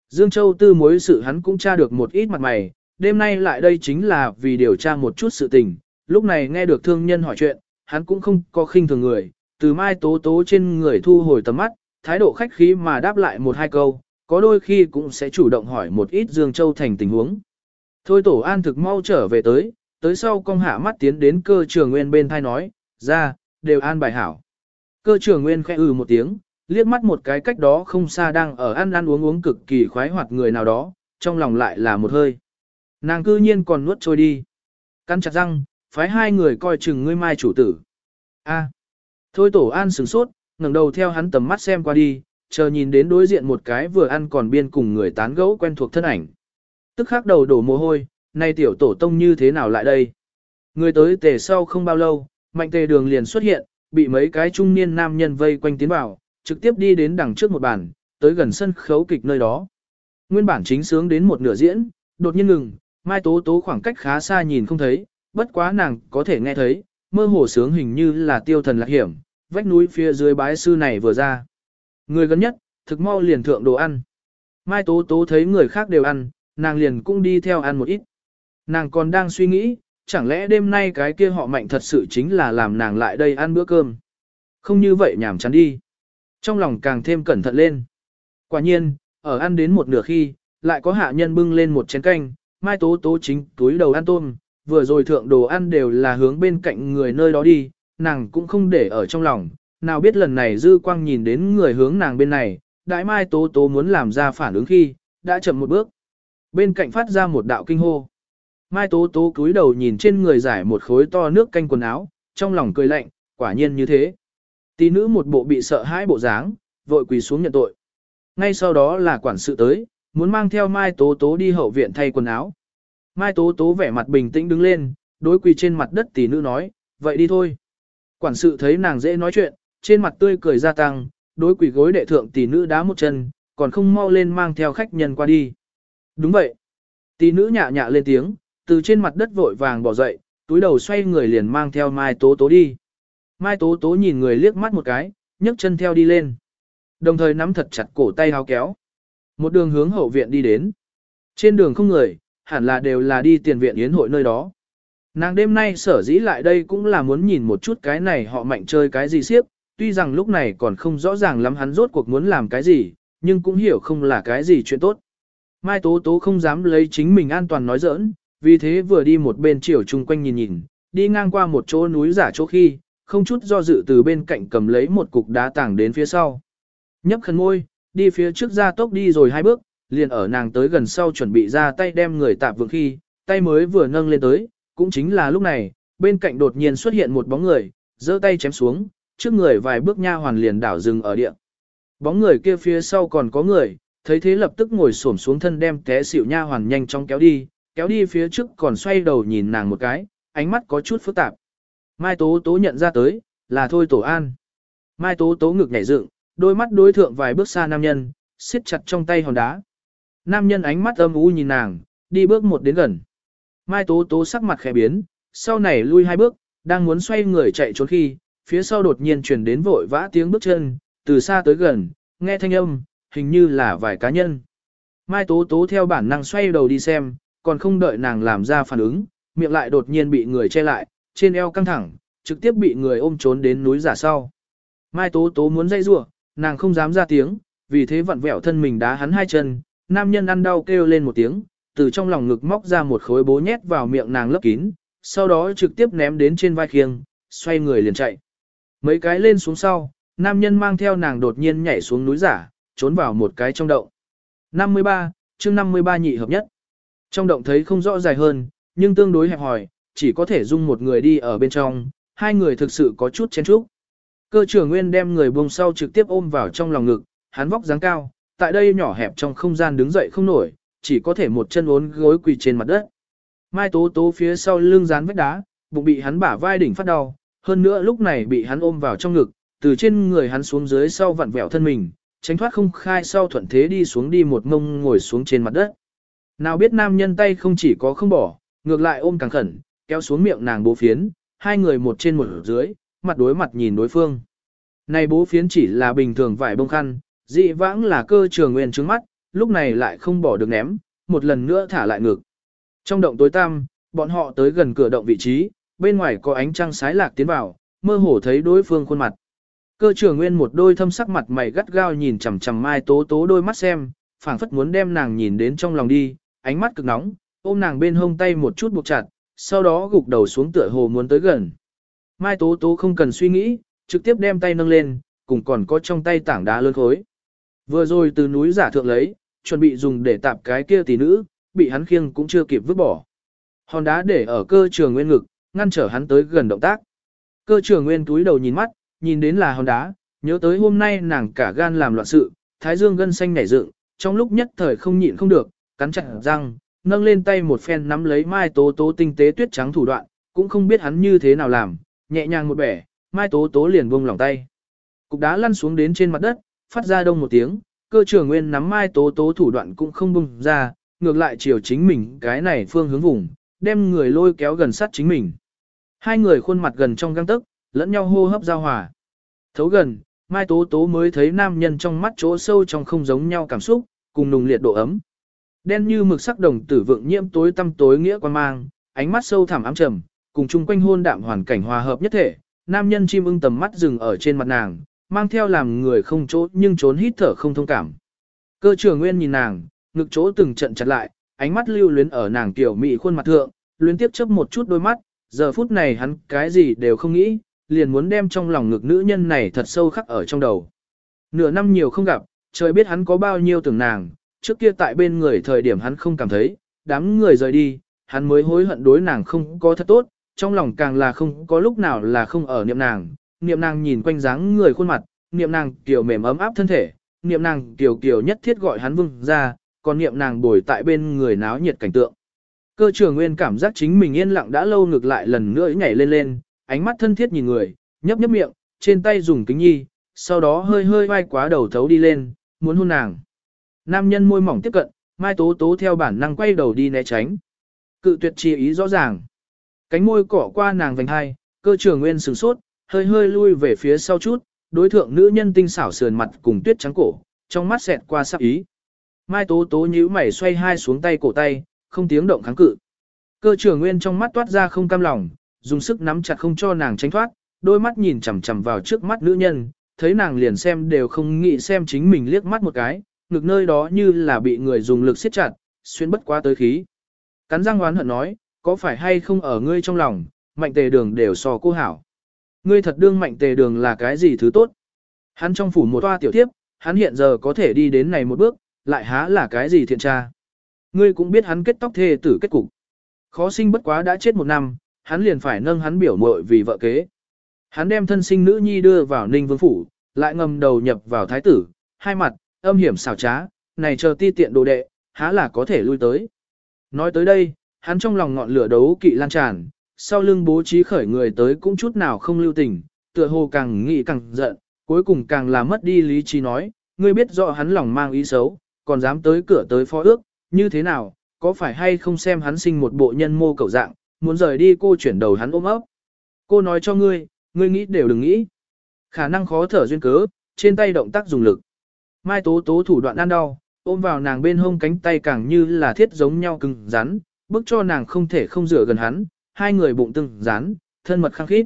Dương Châu tư mối sự hắn cũng tra được một ít mặt mày, đêm nay lại đây chính là vì điều tra một chút sự tình, lúc này nghe được thương nhân hỏi chuyện, hắn cũng không có khinh thường người, từ mai tố tố trên người thu hồi tầm mắt, thái độ khách khí mà đáp lại một hai câu, có đôi khi cũng sẽ chủ động hỏi một ít Dương Châu thành tình huống. Thôi tổ an thực mau trở về tới, tới sau công hạ mắt tiến đến cơ trường nguyên bên thai nói, ra, đều an bài hảo. Cơ trường nguyên khẽ ừ một tiếng, liếc mắt một cái cách đó không xa đang ở ăn ăn uống uống cực kỳ khoái hoạt người nào đó, trong lòng lại là một hơi. Nàng cư nhiên còn nuốt trôi đi. Căn chặt răng, phái hai người coi chừng ngươi mai chủ tử. A. Thôi tổ an sửng sốt, ngẩng đầu theo hắn tầm mắt xem qua đi, chờ nhìn đến đối diện một cái vừa ăn còn biên cùng người tán gẫu quen thuộc thân ảnh. Tức khắc đầu đổ mồ hôi, nay tiểu tổ tông như thế nào lại đây? Người tới tề sau không bao lâu, mạnh tề đường liền xuất hiện, bị mấy cái trung niên nam nhân vây quanh tiến vào, trực tiếp đi đến đằng trước một bàn, tới gần sân khấu kịch nơi đó. Nguyên bản chính sướng đến một nửa diễn, đột nhiên ngừng, Mai Tố Tố khoảng cách khá xa nhìn không thấy, bất quá nàng có thể nghe thấy, mơ hồ sướng hình như là tiêu thần lạc hiểm, vách núi phía dưới bái sư này vừa ra. Người gần nhất, thực mau liền thượng đồ ăn. Mai Tố Tố thấy người khác đều ăn, nàng liền cũng đi theo ăn một ít. Nàng còn đang suy nghĩ, chẳng lẽ đêm nay cái kia họ mạnh thật sự chính là làm nàng lại đây ăn bữa cơm. Không như vậy nhảm chán đi. Trong lòng càng thêm cẩn thận lên. Quả nhiên, ở ăn đến một nửa khi, lại có hạ nhân bưng lên một chén canh, mai tố tố chính túi đầu ăn tôm, vừa rồi thượng đồ ăn đều là hướng bên cạnh người nơi đó đi, nàng cũng không để ở trong lòng, nào biết lần này dư quang nhìn đến người hướng nàng bên này, đại mai tố tố muốn làm ra phản ứng khi, đã chậm một bước. Bên cạnh phát ra một đạo kinh hô. Mai tố tố cúi đầu nhìn trên người giải một khối to nước canh quần áo, trong lòng cười lạnh, quả nhiên như thế. tí nữ một bộ bị sợ hãi bộ dáng, vội quỳ xuống nhận tội. Ngay sau đó là quản sự tới, muốn mang theo Mai Tố Tố đi hậu viện thay quần áo. Mai Tố Tố vẻ mặt bình tĩnh đứng lên, đối quỳ trên mặt đất tỷ nữ nói, vậy đi thôi. Quản sự thấy nàng dễ nói chuyện, trên mặt tươi cười gia tăng, đối quỳ gối đệ thượng tỷ nữ đá một chân, còn không mau lên mang theo khách nhân qua đi. Đúng vậy. Tỷ nữ nhạ nhạ lên tiếng, từ trên mặt đất vội vàng bỏ dậy, túi đầu xoay người liền mang theo Mai Tố Tố đi. Mai Tố Tố nhìn người liếc mắt một cái, nhấc chân theo đi lên. Đồng thời nắm thật chặt cổ tay háo kéo. Một đường hướng hậu viện đi đến. Trên đường không người, hẳn là đều là đi tiền viện yến hội nơi đó. Nàng đêm nay sở dĩ lại đây cũng là muốn nhìn một chút cái này họ mạnh chơi cái gì siếp, tuy rằng lúc này còn không rõ ràng lắm hắn rốt cuộc muốn làm cái gì, nhưng cũng hiểu không là cái gì chuyện tốt. Mai Tố Tố không dám lấy chính mình an toàn nói giỡn, vì thế vừa đi một bên chiều chung quanh nhìn nhìn, đi ngang qua một chỗ núi giả chỗ khi, không chút do dự từ bên cạnh cầm lấy một cục đá tảng đến phía sau. Nhấp khẩn môi, đi phía trước ra tốc đi rồi hai bước, liền ở nàng tới gần sau chuẩn bị ra tay đem người tạp vượng khi, tay mới vừa nâng lên tới, cũng chính là lúc này, bên cạnh đột nhiên xuất hiện một bóng người, giơ tay chém xuống, trước người vài bước nha hoàn liền đảo dừng ở địa. Bóng người kia phía sau còn có người, thấy thế lập tức ngồi xổm xuống thân đem té xỉu nha hoàn nhanh chóng kéo đi, kéo đi phía trước còn xoay đầu nhìn nàng một cái, ánh mắt có chút phức tạp. Mai Tố Tố nhận ra tới, là thôi Tổ An. Mai Tố Tố ngực nhảy dựng, đôi mắt đối thượng vài bước xa nam nhân, siết chặt trong tay hòn đá. Nam nhân ánh mắt âm u nhìn nàng, đi bước một đến gần. Mai Tố Tố sắc mặt khẽ biến, sau này lui hai bước, đang muốn xoay người chạy trốn khi, phía sau đột nhiên truyền đến vội vã tiếng bước chân, từ xa tới gần, nghe thanh âm, hình như là vài cá nhân. Mai Tố Tố theo bản năng xoay đầu đi xem, còn không đợi nàng làm ra phản ứng, miệng lại đột nhiên bị người che lại, trên eo căng thẳng, trực tiếp bị người ôm trốn đến núi giả sau. Mai Tố Tố muốn dây rủa, nàng không dám ra tiếng, vì thế vặn vẹo thân mình đá hắn hai chân, nam nhân ăn đau kêu lên một tiếng, từ trong lòng ngực móc ra một khối bố nhét vào miệng nàng lấp kín, sau đó trực tiếp ném đến trên vai khiêng, xoay người liền chạy. Mấy cái lên xuống sau, nam nhân mang theo nàng đột nhiên nhảy xuống núi giả, trốn vào một cái trong động. 53, chương 53 nhị hợp nhất. Trong động thấy không rõ dài hơn, nhưng tương đối hẹp hòi, chỉ có thể dung một người đi ở bên trong, hai người thực sự có chút chén chúc. Cơ trưởng nguyên đem người buông sau trực tiếp ôm vào trong lòng ngực, hắn vóc dáng cao, tại đây nhỏ hẹp trong không gian đứng dậy không nổi, chỉ có thể một chân ốn gối quỳ trên mặt đất. Mai tố tố phía sau lưng dán vách đá, bụng bị hắn bả vai đỉnh phát đau, hơn nữa lúc này bị hắn ôm vào trong ngực, từ trên người hắn xuống dưới sau vặn vẹo thân mình, tránh thoát không khai sau thuận thế đi xuống đi một ngông ngồi xuống trên mặt đất. Nào biết nam nhân tay không chỉ có không bỏ, ngược lại ôm càng khẩn, kéo xuống miệng nàng bố phiến, hai người một trên một dưới, mặt đối mặt nhìn đối phương. Này bố phiến chỉ là bình thường vải bông khăn, dị vãng là cơ trường nguyên trứng mắt, lúc này lại không bỏ được ném, một lần nữa thả lại ngực. Trong động tối tăm, bọn họ tới gần cửa động vị trí, bên ngoài có ánh trăng sái lạc tiến vào, mơ hồ thấy đối phương khuôn mặt. Cơ trưởng nguyên một đôi thâm sắc mặt mày gắt gao nhìn chằm chằm mai tố tố đôi mắt xem, phảng phất muốn đem nàng nhìn đến trong lòng đi, ánh mắt cực nóng, ôm nàng bên hông tay một chút buộc chặt, sau đó gục đầu xuống tựa hồ muốn tới gần. Mai Tố Tố không cần suy nghĩ, trực tiếp đem tay nâng lên, cùng còn có trong tay tảng đá lớn khối. Vừa rồi từ núi giả thượng lấy, chuẩn bị dùng để tạp cái kia tỷ nữ, bị hắn khiêng cũng chưa kịp vứt bỏ. Hòn đá để ở cơ trường nguyên ngực, ngăn trở hắn tới gần động tác. Cơ trường nguyên túi đầu nhìn mắt, nhìn đến là hòn đá, nhớ tới hôm nay nàng cả gan làm loạn sự, thái dương gân xanh nảy dựng, trong lúc nhất thời không nhịn không được, cắn chặt răng, nâng lên tay một phen nắm lấy mai tố tố tinh tế tuyết trắng thủ đoạn, cũng không biết hắn như thế nào làm, nhẹ nhàng một bẻ, mai tố tố liền buông lỏng tay. Cục đá lăn xuống đến trên mặt đất, phát ra đông một tiếng, cơ trưởng nguyên nắm mai tố tố thủ đoạn cũng không bung ra, ngược lại chiều chính mình cái này phương hướng vùng, đem người lôi kéo gần sát chính mình. Hai người khuôn mặt gần trong găng tức, lẫn nhau hô hấp giao hòa. Thấu gần, mai tố tố mới thấy nam nhân trong mắt chỗ sâu trong không giống nhau cảm xúc, cùng nùng liệt độ ấm. Đen như mực sắc đồng tử vượng nhiễm tối tăm tối nghĩa quan mang, ánh mắt sâu thẳm ám trầm, cùng chung quanh hôn đạm hoàn cảnh hòa hợp nhất thể, nam nhân chim ưng tầm mắt dừng ở trên mặt nàng, mang theo làm người không chỗ nhưng trốn hít thở không thông cảm. Cơ trưởng nguyên nhìn nàng, ngực chỗ từng trận chặt lại, ánh mắt lưu luyến ở nàng tiểu mị khuôn mặt thượng, luyến tiếp chớp một chút đôi mắt, giờ phút này hắn cái gì đều không nghĩ, liền muốn đem trong lòng ngực nữ nhân này thật sâu khắc ở trong đầu. Nửa năm nhiều không gặp, trời biết hắn có bao nhiêu tưởng nàng, trước kia tại bên người thời điểm hắn không cảm thấy, đám người rời đi, hắn mới hối hận đối nàng không có thật tốt, trong lòng càng là không có lúc nào là không ở niệm nàng, niệm nàng nhìn quanh dáng người khuôn mặt, niệm nàng kiểu mềm ấm áp thân thể, niệm nàng kiểu kiểu nhất thiết gọi hắn vương ra, còn niệm nàng bồi tại bên người náo nhiệt cảnh tượng. Cơ trưởng nguyên cảm giác chính mình yên lặng đã lâu ngược lại lần nữa nhảy lên lên, ánh mắt thân thiết nhìn người, nhấp nhấp miệng, trên tay dùng kính nhi, sau đó hơi hơi vai quá đầu thấu đi lên, muốn hôn nàng. Nam nhân môi mỏng tiếp cận, Mai Tố Tố theo bản năng quay đầu đi né tránh. Cự tuyệt chi ý rõ ràng. Cánh môi cỏ qua nàng vành hai, cơ trưởng nguyên sửng sốt, hơi hơi lui về phía sau chút, đối thượng nữ nhân tinh xảo sườn mặt cùng tuyết trắng cổ, trong mắt xẹt qua sắc ý. Mai Tố Tố nhíu mày xoay hai xuống tay cổ tay, không tiếng động kháng cự. Cơ trưởng nguyên trong mắt toát ra không cam lòng, dùng sức nắm chặt không cho nàng tránh thoát, đôi mắt nhìn chằm chằm vào trước mắt nữ nhân, thấy nàng liền xem đều không nghĩ xem chính mình liếc mắt một cái, ngực nơi đó như là bị người dùng lực siết chặt, xuyên bất quá tới khí. Cắn răng oán hận nói, có phải hay không ở ngươi trong lòng, mạnh tề đường đều so cô hảo. Ngươi thật đương mạnh tề đường là cái gì thứ tốt. Hắn trong phủ một toa tiểu tiếp, hắn hiện giờ có thể đi đến này một bước, lại há là cái gì thiện tra. Ngươi cũng biết hắn kết tóc thê tử kết cục. Khó sinh bất quá đã chết một năm, hắn liền phải nâng hắn biểu muội vì vợ kế. Hắn đem thân sinh nữ nhi đưa vào ninh vương phủ, lại ngầm đầu nhập vào thái tử, hai mặt, âm hiểm xảo trá, này chờ ti tiện đồ đệ, há là có thể lui tới. Nói tới đây, hắn trong lòng ngọn lửa đấu kỵ lan tràn, sau lưng bố trí khởi người tới cũng chút nào không lưu tình, tựa hồ càng nghĩ càng giận, cuối cùng càng là mất đi lý trí nói, ngươi biết rõ hắn lòng mang ý xấu, còn dám tới cửa tới phó ước, như thế nào, có phải hay không xem hắn sinh một bộ nhân mô cầu dạng, muốn rời đi cô chuyển đầu hắn ôm ấp. Cô nói cho ngươi, ngươi nghĩ đều đừng nghĩ. Khả năng khó thở duyên cớ, trên tay động tác dùng lực. Mai tố tố thủ đoạn ăn đau, ôm vào nàng bên hông cánh tay càng như là thiết giống nhau cứng rắn, bức cho nàng không thể không rửa gần hắn, hai người bụng từng rán, thân mật khăng khít.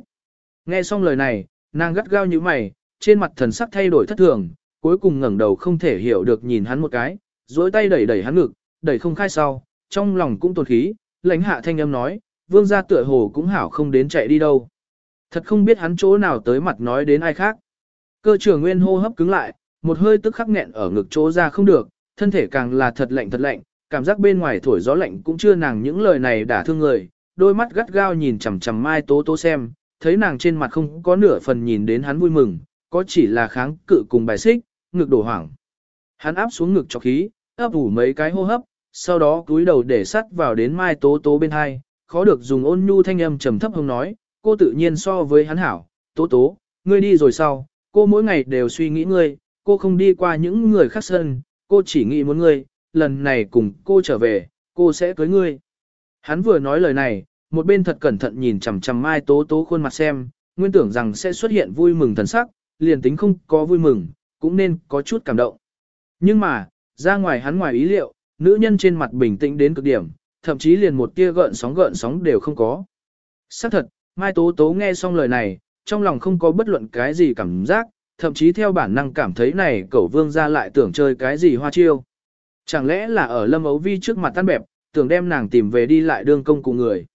Nghe xong lời này, nàng gắt gao như mày, trên mặt thần sắc thay đổi thất thường, cuối cùng ngẩng đầu không thể hiểu được nhìn hắn một cái, duỗi tay đẩy đẩy hắn ngực, đẩy không khai sau, trong lòng cũng tồn khí, lãnh hạ thanh âm nói, vương gia tựa hồ cũng hảo không đến chạy đi đâu. Thật không biết hắn chỗ nào tới mặt nói đến ai khác. Cơ trưởng nguyên hô hấp cứng lại, một hơi tức khắc nghẹn ở ngực chỗ ra không được, thân thể càng là thật lạnh thật lạnh, cảm giác bên ngoài thổi gió lạnh cũng chưa nàng những lời này đả thương người, đôi mắt gắt gao nhìn chằm chằm Mai Tố Tố xem, thấy nàng trên mặt không có nửa phần nhìn đến hắn vui mừng, có chỉ là kháng cự cùng bài xích, ngực đổ hoảng. Hắn áp xuống ngực cho khí, ấp ủ mấy cái hô hấp, sau đó cúi đầu để sắt vào đến Mai Tố Tố bên hai, khó được dùng ôn nhu thanh âm trầm thấp hông nói, cô tự nhiên so với hắn hảo, Tố Tố, ngươi đi rồi sau, cô mỗi ngày đều suy nghĩ ngươi, cô không đi qua những người khác sân, cô chỉ nghĩ muốn ngươi, lần này cùng cô trở về, cô sẽ cưới ngươi. Hắn vừa nói lời này, một bên thật cẩn thận nhìn chằm chằm Mai Tố Tố khuôn mặt xem, nguyên tưởng rằng sẽ xuất hiện vui mừng thần sắc, liền tính không có vui mừng, cũng nên có chút cảm động. Nhưng mà, ra ngoài hắn ngoài ý liệu, nữ nhân trên mặt bình tĩnh đến cực điểm, thậm chí liền một tia gợn sóng gợn sóng đều không có. Xác thật, Mai Tố Tố nghe xong lời này, trong lòng không có bất luận cái gì cảm giác, thậm chí theo bản năng cảm thấy này cẩu vương ra lại tưởng chơi cái gì hoa chiêu. Chẳng lẽ là ở Lâm Ấu Vi trước mặt tan bẹp, tưởng đem nàng tìm về đi lại đương công cụ người.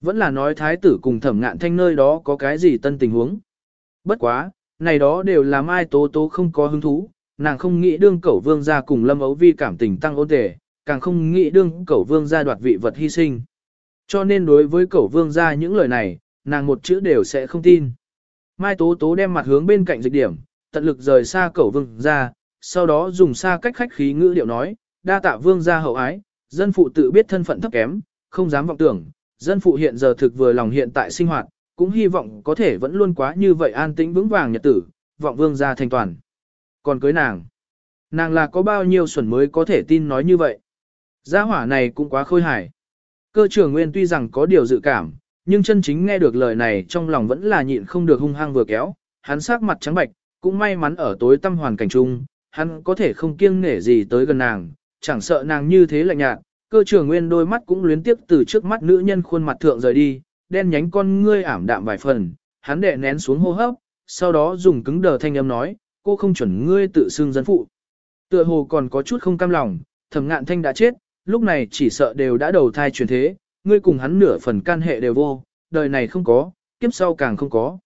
Vẫn là nói thái tử cùng thẩm ngạn thanh nơi đó có cái gì tân tình huống. Bất quá, này đó đều là Mai Tố Tố không có hứng thú, nàng không nghĩ đương cẩu vương gia cùng Lâm Ấu Vi cảm tình tăng ôn tề, càng không nghĩ đương cẩu vương gia đoạt vị vật hy sinh. Cho nên đối với cẩu vương gia những lời này, nàng một chữ đều sẽ không tin. Mai Tố Tố đem mặt hướng bên cạnh dịch điểm, tận lực rời xa cẩu vương gia, sau đó dùng xa cách khách khí ngữ điệu nói, đa tạ vương gia hậu ái, dân phụ tự biết thân phận thấp kém, không dám vọng tưởng, dân phụ hiện giờ thực vừa lòng hiện tại sinh hoạt, cũng hy vọng có thể vẫn luôn quá như vậy an tĩnh vững vàng nhật tử, vọng vương gia thành toàn. Còn cưới nàng, nàng là có bao nhiêu xuẩn mới có thể tin nói như vậy. Gia hỏa này cũng quá khôi hài. Cơ trưởng nguyên tuy rằng có điều dự cảm, nhưng chân chính nghe được lời này trong lòng vẫn là nhịn không được hung hăng vừa kéo, hắn sắc mặt trắng bạch, cũng may mắn ở tối tâm hoàn cảnh chung, hắn có thể không kiêng nể gì tới gần nàng, chẳng sợ nàng như thế lạnh nhạt, cơ trưởng nguyên đôi mắt cũng luyến tiếp từ trước mắt nữ nhân khuôn mặt thượng rời đi, đen nhánh con ngươi ảm đạm vài phần, hắn đè nén xuống hô hấp, sau đó dùng cứng đờ thanh âm nói, cô không chuẩn ngươi tự xưng dân phụ. Tựa hồ còn có chút không cam lòng, thẩm ngạn thanh đã chết, lúc này chỉ sợ đều đã đầu thai chuyển thế, ngươi cùng hắn nửa phần can hệ đều vô, đời này không có, kiếp sau càng không có.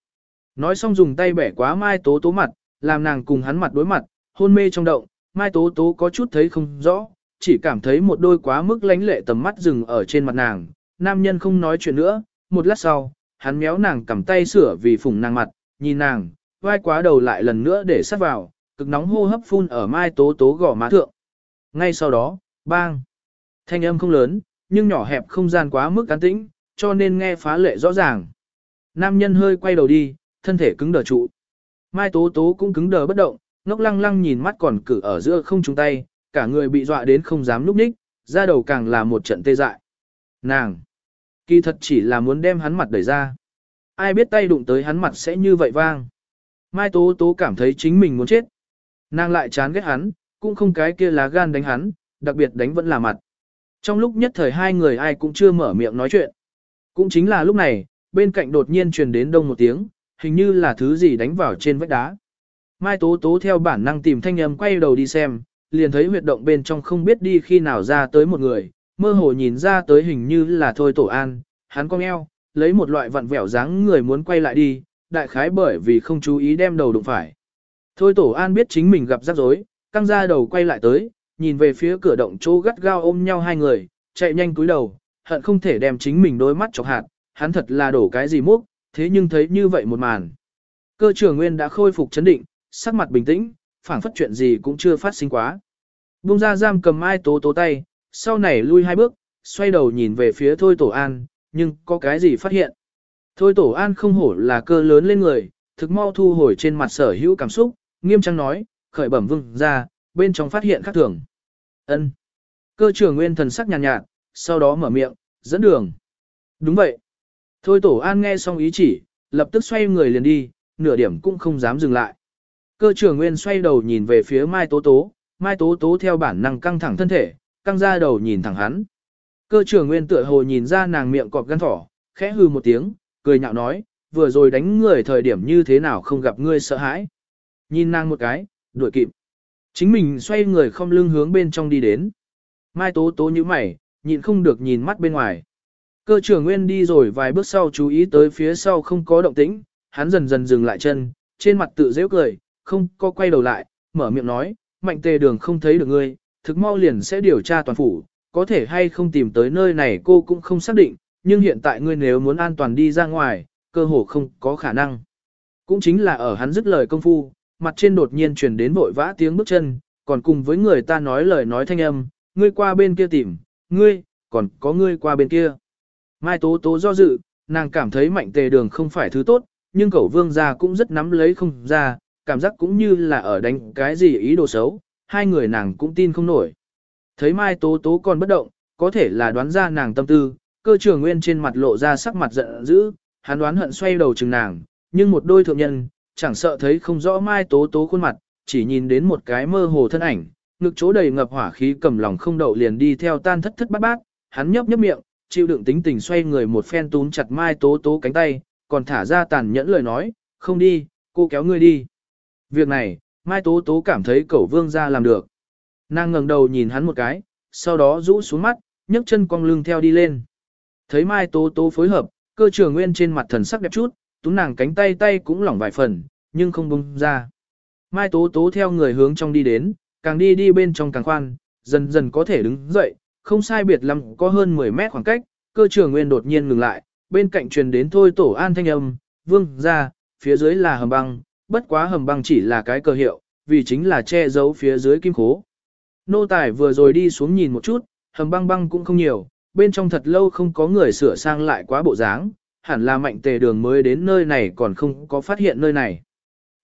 Nói xong dùng tay bẻ quá Mai Tố Tố mặt, làm nàng cùng hắn mặt đối mặt, hôn mê trong động, Mai Tố Tố có chút thấy không rõ, chỉ cảm thấy một đôi quá mức lánh lệ tầm mắt dừng ở trên mặt nàng, nam nhân không nói chuyện nữa, một lát sau, hắn méo nàng cầm tay sửa vì phủng nàng mặt, nhìn nàng, vai quá đầu lại lần nữa để sát vào, cực nóng hô hấp phun ở Mai Tố Tố gò má thượng. Ngay sau đó, bang, thanh âm không lớn, nhưng nhỏ hẹp không gian quá mức cán tĩnh, cho nên nghe phá lệ rõ ràng. Nam nhân hơi quay đầu đi, thân thể cứng đờ trụ. Mai Tố Tố cũng cứng đờ bất động, ngốc lăng lăng nhìn mắt còn cử ở giữa không trung tay, cả người bị dọa đến không dám núp ních, ra đầu càng là một trận tê dại. Nàng! Kỳ thật chỉ là muốn đem hắn mặt đẩy ra. Ai biết tay đụng tới hắn mặt sẽ như vậy vang. Mai Tố Tố cảm thấy chính mình muốn chết. Nàng lại chán ghét hắn, cũng không cái kia lá gan đánh hắn, đặc biệt đánh vẫn là mặt. Trong lúc nhất thời hai người ai cũng chưa mở miệng nói chuyện. Cũng chính là lúc này, bên cạnh đột nhiên truyền đến đông một tiếng, hình như là thứ gì đánh vào trên vách đá. Mai Tố Tố theo bản năng tìm thanh âm quay đầu đi xem, liền thấy huyệt động bên trong không biết đi khi nào ra tới một người, mơ hồ nhìn ra tới hình như là thôi tổ an, hắn cong eo, lấy một loại vặn vẹo dáng người muốn quay lại đi, đại khái bởi vì không chú ý đem đầu đụng phải. Thôi tổ an biết chính mình gặp rắc rối, căng ra đầu quay lại tới, nhìn về phía cửa động chỗ gắt gao ôm nhau hai người, chạy nhanh cúi đầu, hận không thể đem chính mình đôi mắt chọc hạt, hắn thật là đổ cái gì múc, thế nhưng thấy như vậy một màn. Cơ trưởng nguyên đã khôi phục chấn định, sắc mặt bình tĩnh, phảng phất chuyện gì cũng chưa phát sinh quá. Bung ra giam cầm ai tố tố tay, sau này lui hai bước, xoay đầu nhìn về phía Thôi Tổ An, nhưng có cái gì phát hiện. Thôi Tổ An không hổ là cơ lớn lên người, thực mau thu hồi trên mặt sở hữu cảm xúc, nghiêm trang nói, khởi bẩm vương ra, bên trong phát hiện khác thường. ân Cơ trưởng nguyên thần sắc nhàn nhạt, nhạt, sau đó mở miệng, dẫn đường. Đúng vậy. Thôi Tổ An nghe xong ý chỉ, lập tức xoay người liền đi, nửa điểm cũng không dám dừng lại. Cơ trưởng nguyên xoay đầu nhìn về phía Mai Tố Tố, Mai Tố Tố theo bản năng căng thẳng thân thể, căng ra đầu nhìn thẳng hắn. Cơ trưởng nguyên tựa hồ nhìn ra nàng miệng cọp gan thỏ, khẽ hư một tiếng, cười nhạo nói, vừa rồi đánh người thời điểm như thế nào không gặp ngươi sợ hãi. Nhìn nàng một cái, đuổi kịp. Chính mình xoay người không lưng hướng bên trong đi đến. Mai tố tố như mày, nhịn không được nhìn mắt bên ngoài. Cơ trưởng nguyên đi rồi vài bước sau chú ý tới phía sau không có động tĩnh, hắn dần dần dừng lại chân, trên mặt tự dễ cười, không có quay đầu lại, mở miệng nói, mạnh tề đường không thấy được ngươi, thực mau liền sẽ điều tra toàn phủ, có thể hay không tìm tới nơi này cô cũng không xác định, nhưng hiện tại ngươi nếu muốn an toàn đi ra ngoài, cơ hồ không có khả năng. Cũng chính là ở hắn dứt lời công phu, mặt trên đột nhiên truyền đến vội vã tiếng bước chân, còn cùng với người ta nói lời nói thanh âm, ngươi qua bên kia tìm, ngươi, còn có ngươi qua bên kia. Mai Tố Tố do dự, nàng cảm thấy mạnh tề đường không phải thứ tốt, nhưng cẩu vương gia cũng rất nắm lấy không ra, cảm giác cũng như là ở đánh cái gì ý đồ xấu, hai người nàng cũng tin không nổi. Thấy Mai Tố Tố còn bất động, có thể là đoán ra nàng tâm tư, cơ trưởng nguyên trên mặt lộ ra sắc mặt giận dữ, hắn đoán hận xoay đầu chừng nàng, nhưng một đôi thượng nhân, chẳng sợ thấy không rõ Mai Tố Tố khuôn mặt, chỉ nhìn đến một cái mơ hồ thân ảnh, ngực chỗ đầy ngập hỏa khí cầm lòng không đậu liền đi theo tan thất thất bát bát, hắn nhấp nhấp miệng, chịu đựng tính tình xoay người một phen túm chặt Mai Tố Tố cánh tay, còn thả ra tàn nhẫn lời nói, không đi, cô kéo ngươi đi. Việc này, Mai Tố Tố cảm thấy cẩu vương ra làm được. Nàng ngẩng đầu nhìn hắn một cái, sau đó rũ xuống mắt, nhấc chân cong lưng theo đi lên. Thấy Mai Tố Tố phối hợp, cơ trường nguyên trên mặt thần sắc đẹp chút, túng nàng cánh tay tay cũng lỏng vài phần, nhưng không bông ra. Mai Tố Tố theo người hướng trong đi đến, càng đi đi bên trong càng khoan, dần dần có thể đứng dậy, không sai biệt lắm có hơn 10 mét khoảng cách, cơ trưởng nguyên đột nhiên ngừng lại, bên cạnh truyền đến thôi tổ an thanh âm, vương ra, phía dưới là hầm băng, bất quá hầm băng chỉ là cái cơ hiệu, vì chính là che giấu phía dưới kim khố. Nô tài vừa rồi đi xuống nhìn một chút, hầm băng băng cũng không nhiều, bên trong thật lâu không có người sửa sang lại quá bộ dáng, hẳn là mạnh tề đường mới đến nơi này còn không có phát hiện nơi này.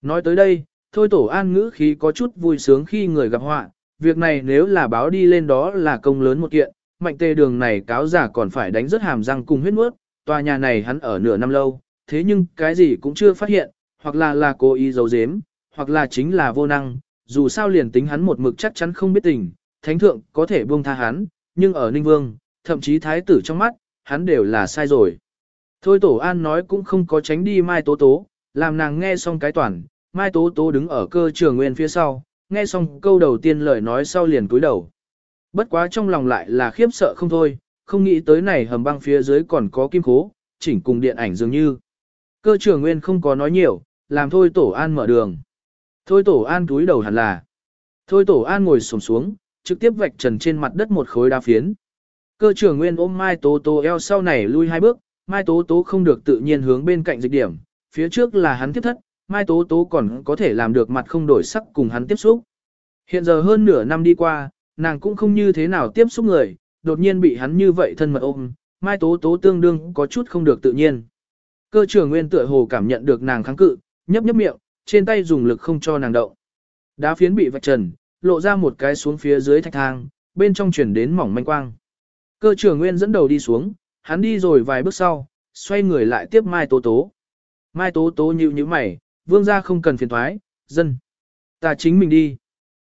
Nói tới đây, thôi tổ an ngữ khí có chút vui sướng khi người gặp họa, việc này nếu là báo đi lên đó là công lớn một kiện, mạnh tề đường này cáo giả còn phải đánh rất hàm răng cùng huyết mướt, tòa nhà này hắn ở nửa năm lâu, thế nhưng cái gì cũng chưa phát hiện, hoặc là là cố ý giấu giếm, hoặc là chính là vô năng, dù sao liền tính hắn một mực chắc chắn không biết tình, thánh thượng có thể buông tha hắn, nhưng ở Ninh Vương, thậm chí thái tử trong mắt, hắn đều là sai rồi. Thôi Tổ An nói cũng không có tránh đi Mai Tố Tố, làm nàng nghe xong cái toàn, Mai Tố Tố đứng ở cơ trường nguyên phía sau, nghe xong câu đầu tiên lời nói sau liền cúi đầu. Bất quá trong lòng lại là khiếp sợ không thôi, không nghĩ tới này hầm băng phía dưới còn có kim khố, chỉnh cùng điện ảnh dường như. Cơ trưởng nguyên không có nói nhiều, làm thôi Tổ An mở đường. Thôi Tổ An cúi đầu hẳn là. Thôi Tổ An ngồi sổm xuống, trực tiếp vạch trần trên mặt đất một khối đá phiến. Cơ trưởng nguyên ôm Mai Tố Tố eo sau này lui hai bước, Mai Tố Tố không được tự nhiên hướng bên cạnh dịch điểm, phía trước là hắn tiếp thất, Mai Tố Tố còn có thể làm được mặt không đổi sắc cùng hắn tiếp xúc. Hiện giờ hơn nửa năm đi qua, nàng cũng không như thế nào tiếp xúc người, đột nhiên bị hắn như vậy thân mật ôm, Mai Tố Tố tương đương có chút không được tự nhiên. Cơ trưởng nguyên tựa hồ cảm nhận được nàng kháng cự, nhấp nhấp miệng, trên tay dùng lực không cho nàng động. Đá phiến bị vạch trần, lộ ra một cái xuống phía dưới thạch thang, bên trong chuyển đến mỏng manh quang. Cơ trưởng nguyên dẫn đầu đi xuống, hắn đi rồi vài bước sau, xoay người lại tiếp Mai Tố Tố. Mai Tố Tố nhíu nhíu mày, vương gia không cần phiền thoái, dân. Ta chính mình đi.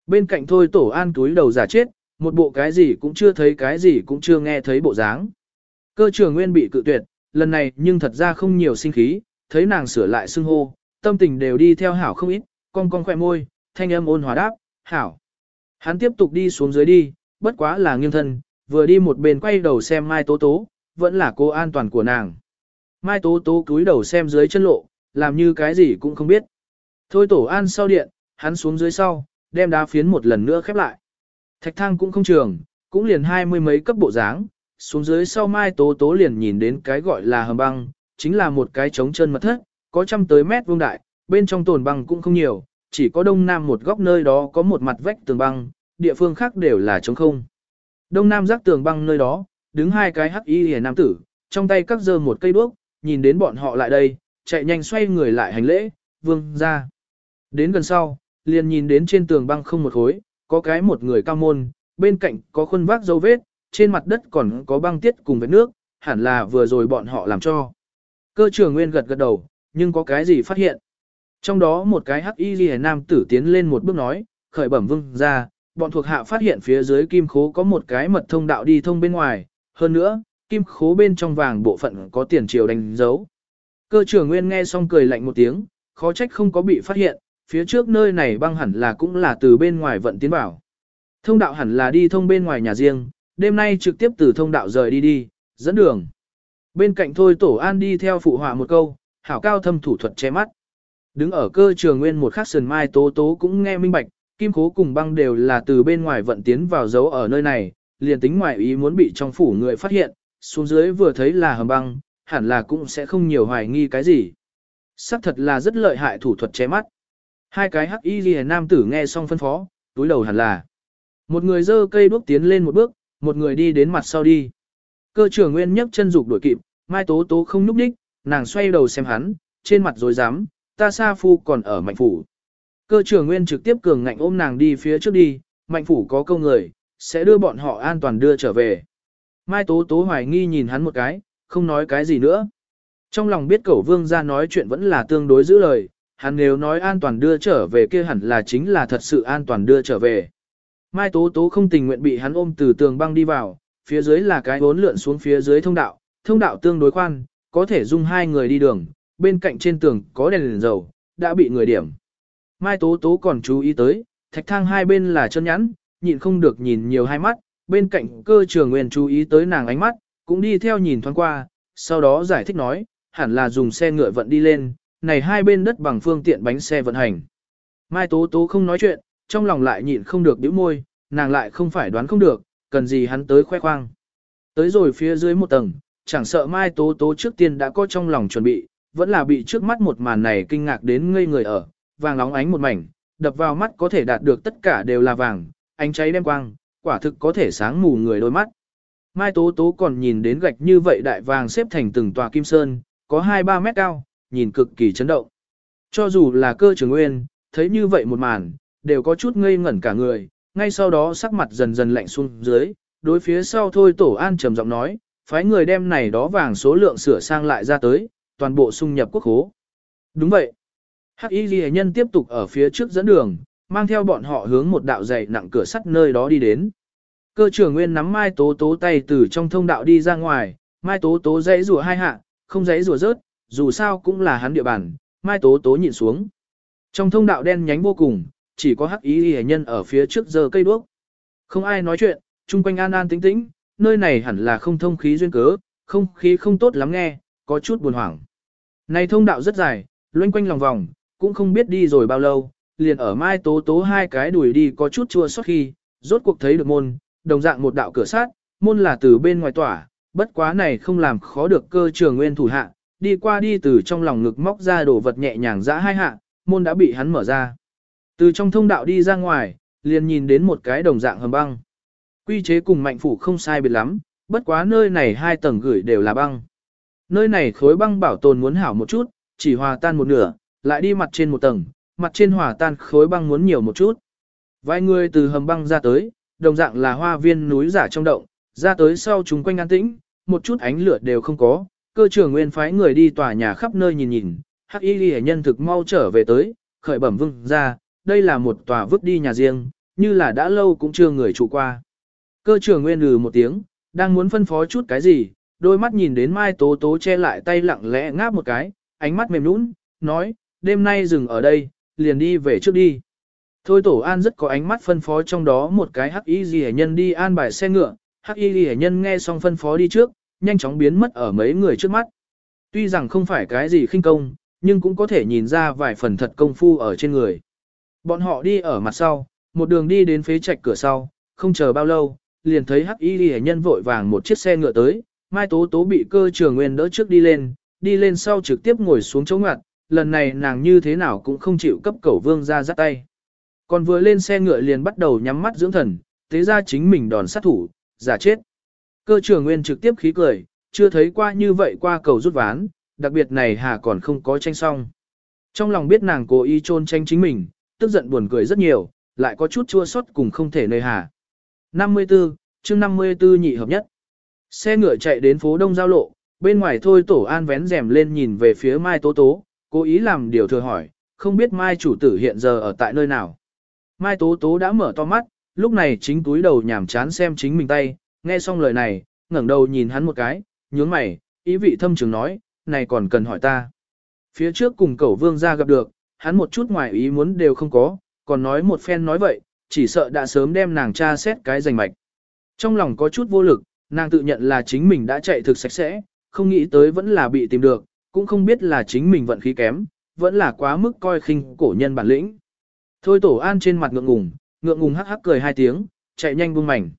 Bên cạnh thôi tổ an túi đầu giả chết, một bộ cái gì cũng chưa thấy cái gì cũng chưa nghe thấy bộ dáng. Cơ trưởng nguyên bị cự tuyệt, lần này nhưng thật ra không nhiều sinh khí, thấy nàng sửa lại xưng hô, tâm tình đều đi theo hảo không ít, con con khỏe môi, thanh âm ôn hòa đáp, hảo. Hắn tiếp tục đi xuống dưới đi, bất quá là nghiêng thân, vừa đi một bên quay đầu xem Mai Tố Tố, vẫn là cô an toàn của nàng. Mai Tố Tố cúi đầu xem dưới chân lộ, làm như cái gì cũng không biết. Thôi tổ an sau điện, hắn xuống dưới sau, đem đá phiến một lần nữa khép lại. Thạch thang cũng không trường, cũng liền hai mươi mấy cấp bộ dáng, xuống dưới sau Mai Tố Tố liền nhìn đến cái gọi là hầm băng, chính là một cái trống chân mật thất, có trăm tới mét vuông đại, bên trong tồn băng cũng không nhiều, chỉ có đông nam một góc nơi đó có một mặt vách tường băng, địa phương khác đều là trống không. Đông nam giác tường băng nơi đó, đứng hai cái hắc y hề nam tử, trong tay cắt dơ một cây đuốc, nhìn đến bọn họ lại đây, chạy nhanh xoay người lại hành lễ, vương ra. Đến gần sau, liền nhìn đến trên tường băng không một khối, có cái một người cao môn, bên cạnh có khuôn vác dấu vết, trên mặt đất còn có băng tiết cùng với nước, hẳn là vừa rồi bọn họ làm cho. Cơ trưởng nguyên gật gật đầu, nhưng có cái gì phát hiện. Trong đó một cái hắc y ghi nam tử tiến lên một bước nói, khởi bẩm vương ra, bọn thuộc hạ phát hiện phía dưới kim khố có một cái mật thông đạo đi thông bên ngoài, hơn nữa, kim khố bên trong vàng bộ phận có tiền triều đánh dấu. Cơ trưởng nguyên nghe xong cười lạnh một tiếng, khó trách không có bị phát hiện, phía trước nơi này băng hẳn là cũng là từ bên ngoài vận tiến vào. Thông đạo hẳn là đi thông bên ngoài nhà riêng, đêm nay trực tiếp từ thông đạo rời đi đi, dẫn đường. Bên cạnh thôi tổ an đi theo phụ họa một câu, hảo cao thâm thủ thuật che mắt. Đứng ở cơ trường nguyên một khắc sườn mai tố tố cũng nghe minh bạch, kim cố cùng băng đều là từ bên ngoài vận tiến vào dấu ở nơi này, liền tính ngoại ý muốn bị trong phủ người phát hiện, xuống dưới vừa thấy là hầm băng, hẳn là cũng sẽ không nhiều hoài nghi cái gì. Sắc thật là rất lợi hại thủ thuật che mắt. Hai cái hắc y ghi nam tử nghe xong phân phó, túi đầu hẳn là. Một người dơ cây đuốc tiến lên một bước, một người đi đến mặt sau đi. Cơ trưởng nguyên nhấc chân dục đuổi kịp, mai tố tố không núp đích, nàng xoay đầu xem hắn, trên mặt rồi dám, ta sa phu còn ở mạnh phủ. Cơ trưởng nguyên trực tiếp cường ngạnh ôm nàng đi phía trước đi, mạnh phủ có câu người, sẽ đưa bọn họ an toàn đưa trở về. Mai tố tố hoài nghi nhìn hắn một cái, không nói cái gì nữa. Trong lòng biết cẩu vương ra nói chuyện vẫn là tương đối giữ lời, hắn nếu nói an toàn đưa trở về kia hẳn là chính là thật sự an toàn đưa trở về. Mai tố tố không tình nguyện bị hắn ôm từ tường băng đi vào, phía dưới là cái bốn lượn xuống phía dưới thông đạo, thông đạo tương đối khoan, có thể dung hai người đi đường, bên cạnh trên tường có đèn, đèn dầu, đã bị người điểm. Mai Tố Tố còn chú ý tới, thạch thang hai bên là chân nhắn, nhịn không được nhìn nhiều hai mắt, bên cạnh cơ trường nguyên chú ý tới nàng ánh mắt, cũng đi theo nhìn thoáng qua, sau đó giải thích nói, hẳn là dùng xe ngựa vận đi lên, này hai bên đất bằng phương tiện bánh xe vận hành. Mai Tố Tố không nói chuyện, trong lòng lại nhịn không được bĩu môi, nàng lại không phải đoán không được, cần gì hắn tới khoe khoang. Tới rồi phía dưới một tầng, chẳng sợ Mai Tố Tố trước tiên đã có trong lòng chuẩn bị, vẫn là bị trước mắt một màn này kinh ngạc đến ngây người ở, vàng nóng ánh một mảnh, đập vào mắt có thể đạt được tất cả đều là vàng, ánh cháy đem quang, quả thực có thể sáng mù người đôi mắt. Mai Tố Tố còn nhìn đến gạch như vậy đại vàng xếp thành từng tòa kim sơn, có 2-3 mét cao, nhìn cực kỳ chấn động. Cho dù là cơ trường nguyên, thấy như vậy một màn, đều có chút ngây ngẩn cả người, ngay sau đó sắc mặt dần dần lạnh xuống dưới, đối phía sau thôi tổ an trầm giọng nói, phái người đem này đó vàng số lượng sửa sang lại ra tới, toàn bộ xung nhập quốc hố. Đúng vậy. Hắc y ghi nhân tiếp tục ở phía trước dẫn đường, mang theo bọn họ hướng một đạo dày nặng cửa sắt nơi đó đi đến. Cơ trưởng nguyên nắm mai tố tố tay từ trong thông đạo đi ra ngoài, mai tố tố dãy rùa hai hạ, không dãy rùa rớt, dù sao cũng là hắn địa bàn, mai tố tố nhìn xuống. Trong thông đạo đen nhánh vô cùng, chỉ có hắc y ghi nhân ở phía trước giơ cây đuốc. Không ai nói chuyện, chung quanh an an tĩnh tĩnh, nơi này hẳn là không thông khí duyên cớ, không khí không tốt lắm nghe, có chút buồn hoảng. Này thông đạo rất dài, loanh quanh lòng vòng, cũng không biết đi rồi bao lâu, liền ở mai tố tố hai cái đuổi đi có chút chua xót khi, rốt cuộc thấy được môn, đồng dạng một đạo cửa sát, môn là từ bên ngoài tỏa, bất quá này không làm khó được cơ trường nguyên thủ hạ, đi qua đi từ trong lòng ngực móc ra đồ vật nhẹ nhàng dã hai hạ, môn đã bị hắn mở ra. Từ trong thông đạo đi ra ngoài, liền nhìn đến một cái đồng dạng hầm băng. Quy chế cùng mạnh phủ không sai biệt lắm, bất quá nơi này hai tầng gửi đều là băng. Nơi này khối băng bảo tồn muốn hảo một chút, chỉ hòa tan một nửa, lại đi mặt trên một tầng, mặt trên hòa tan khối băng muốn nhiều một chút. Vài người từ hầm băng ra tới, đồng dạng là hoa viên núi giả trong động, ra tới sau chúng quanh an tĩnh, một chút ánh lửa đều không có, cơ trưởng nguyên phái người đi tòa nhà khắp nơi nhìn nhìn, hắc y ghi nhân thực mau trở về tới, khởi bẩm vương ra, đây là một tòa vứt đi nhà riêng, như là đã lâu cũng chưa người trụ qua. Cơ trưởng nguyên lừ một tiếng, đang muốn phân phó chút cái gì, đôi mắt nhìn đến Mai Tố Tố che lại tay lặng lẽ ngáp một cái, ánh mắt mềm nũng, nói, đêm nay dừng ở đây, liền đi về trước đi. Thôi Tổ An rất có ánh mắt phân phó trong đó một cái hắc y ghi nhân đi an bài xe ngựa, hắc y ghi nhân nghe xong phân phó đi trước, nhanh chóng biến mất ở mấy người trước mắt. Tuy rằng không phải cái gì khinh công, nhưng cũng có thể nhìn ra vài phần thật công phu ở trên người. Bọn họ đi ở mặt sau, một đường đi đến phế trạch cửa sau, không chờ bao lâu, liền thấy hắc y hệ nhân vội vàng một chiếc xe ngựa tới, Mai Tố Tố bị cơ trường nguyên đỡ trước đi lên, đi lên sau trực tiếp ngồi xuống chống ngặt, lần này nàng như thế nào cũng không chịu cấp cẩu vương ra dắt tay. Còn vừa lên xe ngựa liền bắt đầu nhắm mắt dưỡng thần, tế ra chính mình đòn sát thủ, giả chết. Cơ trường nguyên trực tiếp khí cười, chưa thấy qua như vậy qua cầu rút ván, đặc biệt này hà còn không có tranh xong. Trong lòng biết nàng cố ý trôn tranh chính mình, tức giận buồn cười rất nhiều, lại có chút chua xót cùng không thể nơi hà. 54, chương 54 nhị hợp nhất. Xe ngựa chạy đến phố Đông Giao Lộ, bên ngoài thôi tổ an vén rèm lên nhìn về phía Mai Tố Tố, cố ý làm điều thừa hỏi, không biết Mai chủ tử hiện giờ ở tại nơi nào. Mai Tố Tố đã mở to mắt, lúc này chính túi đầu nhảm chán xem chính mình tay, nghe xong lời này, ngẩng đầu nhìn hắn một cái, nhướng mày, ý vị thâm trường nói, này còn cần hỏi ta. Phía trước cùng cẩu vương ra gặp được, hắn một chút ngoài ý muốn đều không có, còn nói một phen nói vậy, chỉ sợ đã sớm đem nàng tra xét cái giành mạch. Trong lòng có chút vô lực, Nàng tự nhận là chính mình đã chạy thực sạch sẽ, không nghĩ tới vẫn là bị tìm được, cũng không biết là chính mình vận khí kém, vẫn là quá mức coi khinh cổ nhân bản lĩnh. Thôi tổ an trên mặt ngượng ngùng, ngượng ngùng hắc hắc cười hai tiếng, chạy nhanh buông mảnh.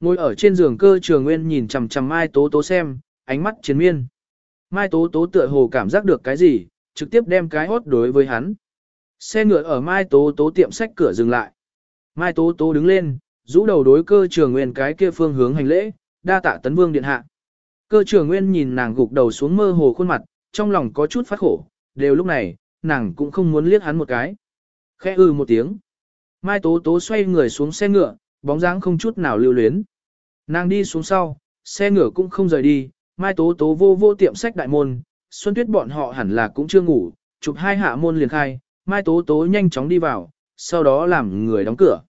Ngồi ở trên giường cơ trường nguyên nhìn chằm chằm Mai Tố Tố xem, ánh mắt chiến miên. Mai Tố Tố tựa hồ cảm giác được cái gì, trực tiếp đem cái hốt đối với hắn. Xe ngựa ở Mai Tố Tố tiệm sách cửa dừng lại. Mai Tố Tố đứng lên, rũ đầu đối cơ trường nguyên cái kia phương hướng hành lễ, đa tạ tấn vương điện hạ. Cơ trưởng nguyên nhìn nàng gục đầu xuống mơ hồ khuôn mặt, trong lòng có chút phát khổ, đều lúc này, nàng cũng không muốn liếc hắn một cái. Khẽ ư một tiếng. Mai tố tố xoay người xuống xe ngựa, bóng dáng không chút nào lưu luyến. Nàng đi xuống sau, xe ngựa cũng không rời đi, mai tố tố vô vô tiệm sách đại môn, xuân tuyết bọn họ hẳn là cũng chưa ngủ, chụp hai hạ môn liền khai, mai tố tố nhanh chóng đi vào, sau đó làm người đóng cửa.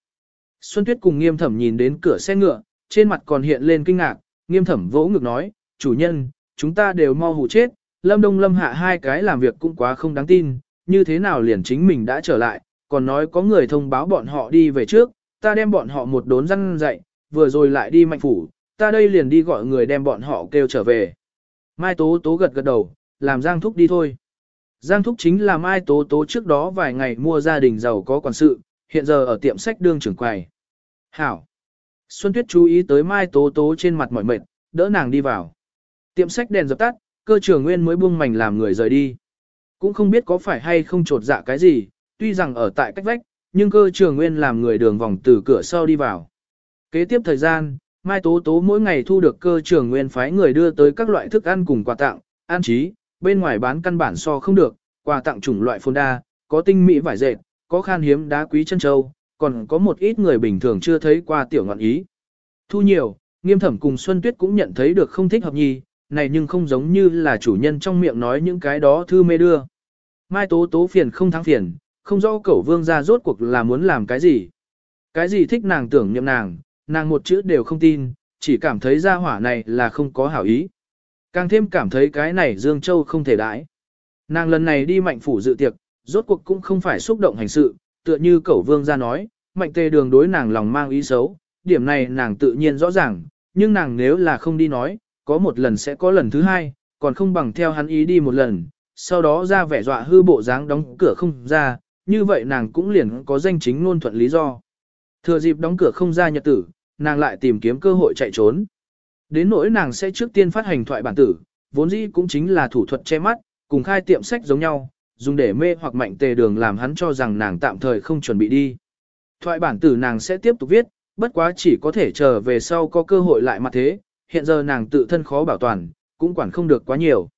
Xuân tuyết cùng nghiêm thẩm nhìn đến cửa xe ngựa, trên mặt còn hiện lên kinh ngạc, nghiêm thẩm vỗ ngực nói, chủ nhân, chúng ta đều mau hù chết, lâm đông lâm hạ hai cái làm việc cũng quá không đáng tin, như thế nào liền chính mình đã trở lại, còn nói có người thông báo bọn họ đi về trước, ta đem bọn họ một đốn răn dậy, vừa rồi lại đi mạnh phủ, ta đây liền đi gọi người đem bọn họ kêu trở về. Mai Tố Tố gật gật đầu, làm Giang Thúc đi thôi. Giang Thúc chính là Mai Tố Tố trước đó vài ngày mua gia đình giàu có quản sự, hiện giờ ở tiệm sách đương trưởng quầy. Hảo. Xuân Tuyết chú ý tới Mai Tố Tố trên mặt mỏi mệt, đỡ nàng đi vào. Tiệm sách đèn dập tắt, cơ trưởng nguyên mới buông mảnh làm người rời đi. Cũng không biết có phải hay không trột dạ cái gì, tuy rằng ở tại cách vách, nhưng cơ trưởng nguyên làm người đường vòng từ cửa sau đi vào. Kế tiếp thời gian, Mai Tố Tố mỗi ngày thu được cơ trưởng nguyên phái người đưa tới các loại thức ăn cùng quà tặng, an trí, bên ngoài bán căn bản so không được, quà tặng chủng loại phồn đa, có tinh mỹ vải dệt, có khan hiếm đá quý chân châu, còn có một ít người bình thường chưa thấy qua tiểu ngọn ý. Thu nhiều, nghiêm thẩm cùng Xuân Tuyết cũng nhận thấy được không thích hợp nhi, này nhưng không giống như là chủ nhân trong miệng nói những cái đó thư mê đưa. Mai tố tố phiền không thắng phiền, không rõ cẩu vương ra rốt cuộc là muốn làm cái gì. Cái gì thích nàng tưởng nhậm nàng, nàng một chữ đều không tin, chỉ cảm thấy ra hỏa này là không có hảo ý. Càng thêm cảm thấy cái này Dương Châu không thể đãi. Nàng lần này đi mạnh phủ dự tiệc, rốt cuộc cũng không phải xúc động hành sự, tựa như cẩu vương ra nói, mạnh tề đường đối nàng lòng mang ý xấu, điểm này nàng tự nhiên rõ ràng, nhưng nàng nếu là không đi nói, có một lần sẽ có lần thứ hai, còn không bằng theo hắn ý đi một lần, sau đó ra vẻ dọa hư bộ dáng đóng cửa không ra, như vậy nàng cũng liền có danh chính ngôn thuận lý do. Thừa dịp đóng cửa không ra nhật tử, nàng lại tìm kiếm cơ hội chạy trốn. Đến nỗi nàng sẽ trước tiên phát hành thoại bản tử, vốn dĩ cũng chính là thủ thuật che mắt, cùng khai tiệm sách giống nhau, dùng để mê hoặc mạnh tề đường làm hắn cho rằng nàng tạm thời không chuẩn bị đi. Thoại bản tử nàng sẽ tiếp tục viết, bất quá chỉ có thể chờ về sau có cơ hội lại mặt thế, hiện giờ nàng tự thân khó bảo toàn, cũng quản không được quá nhiều.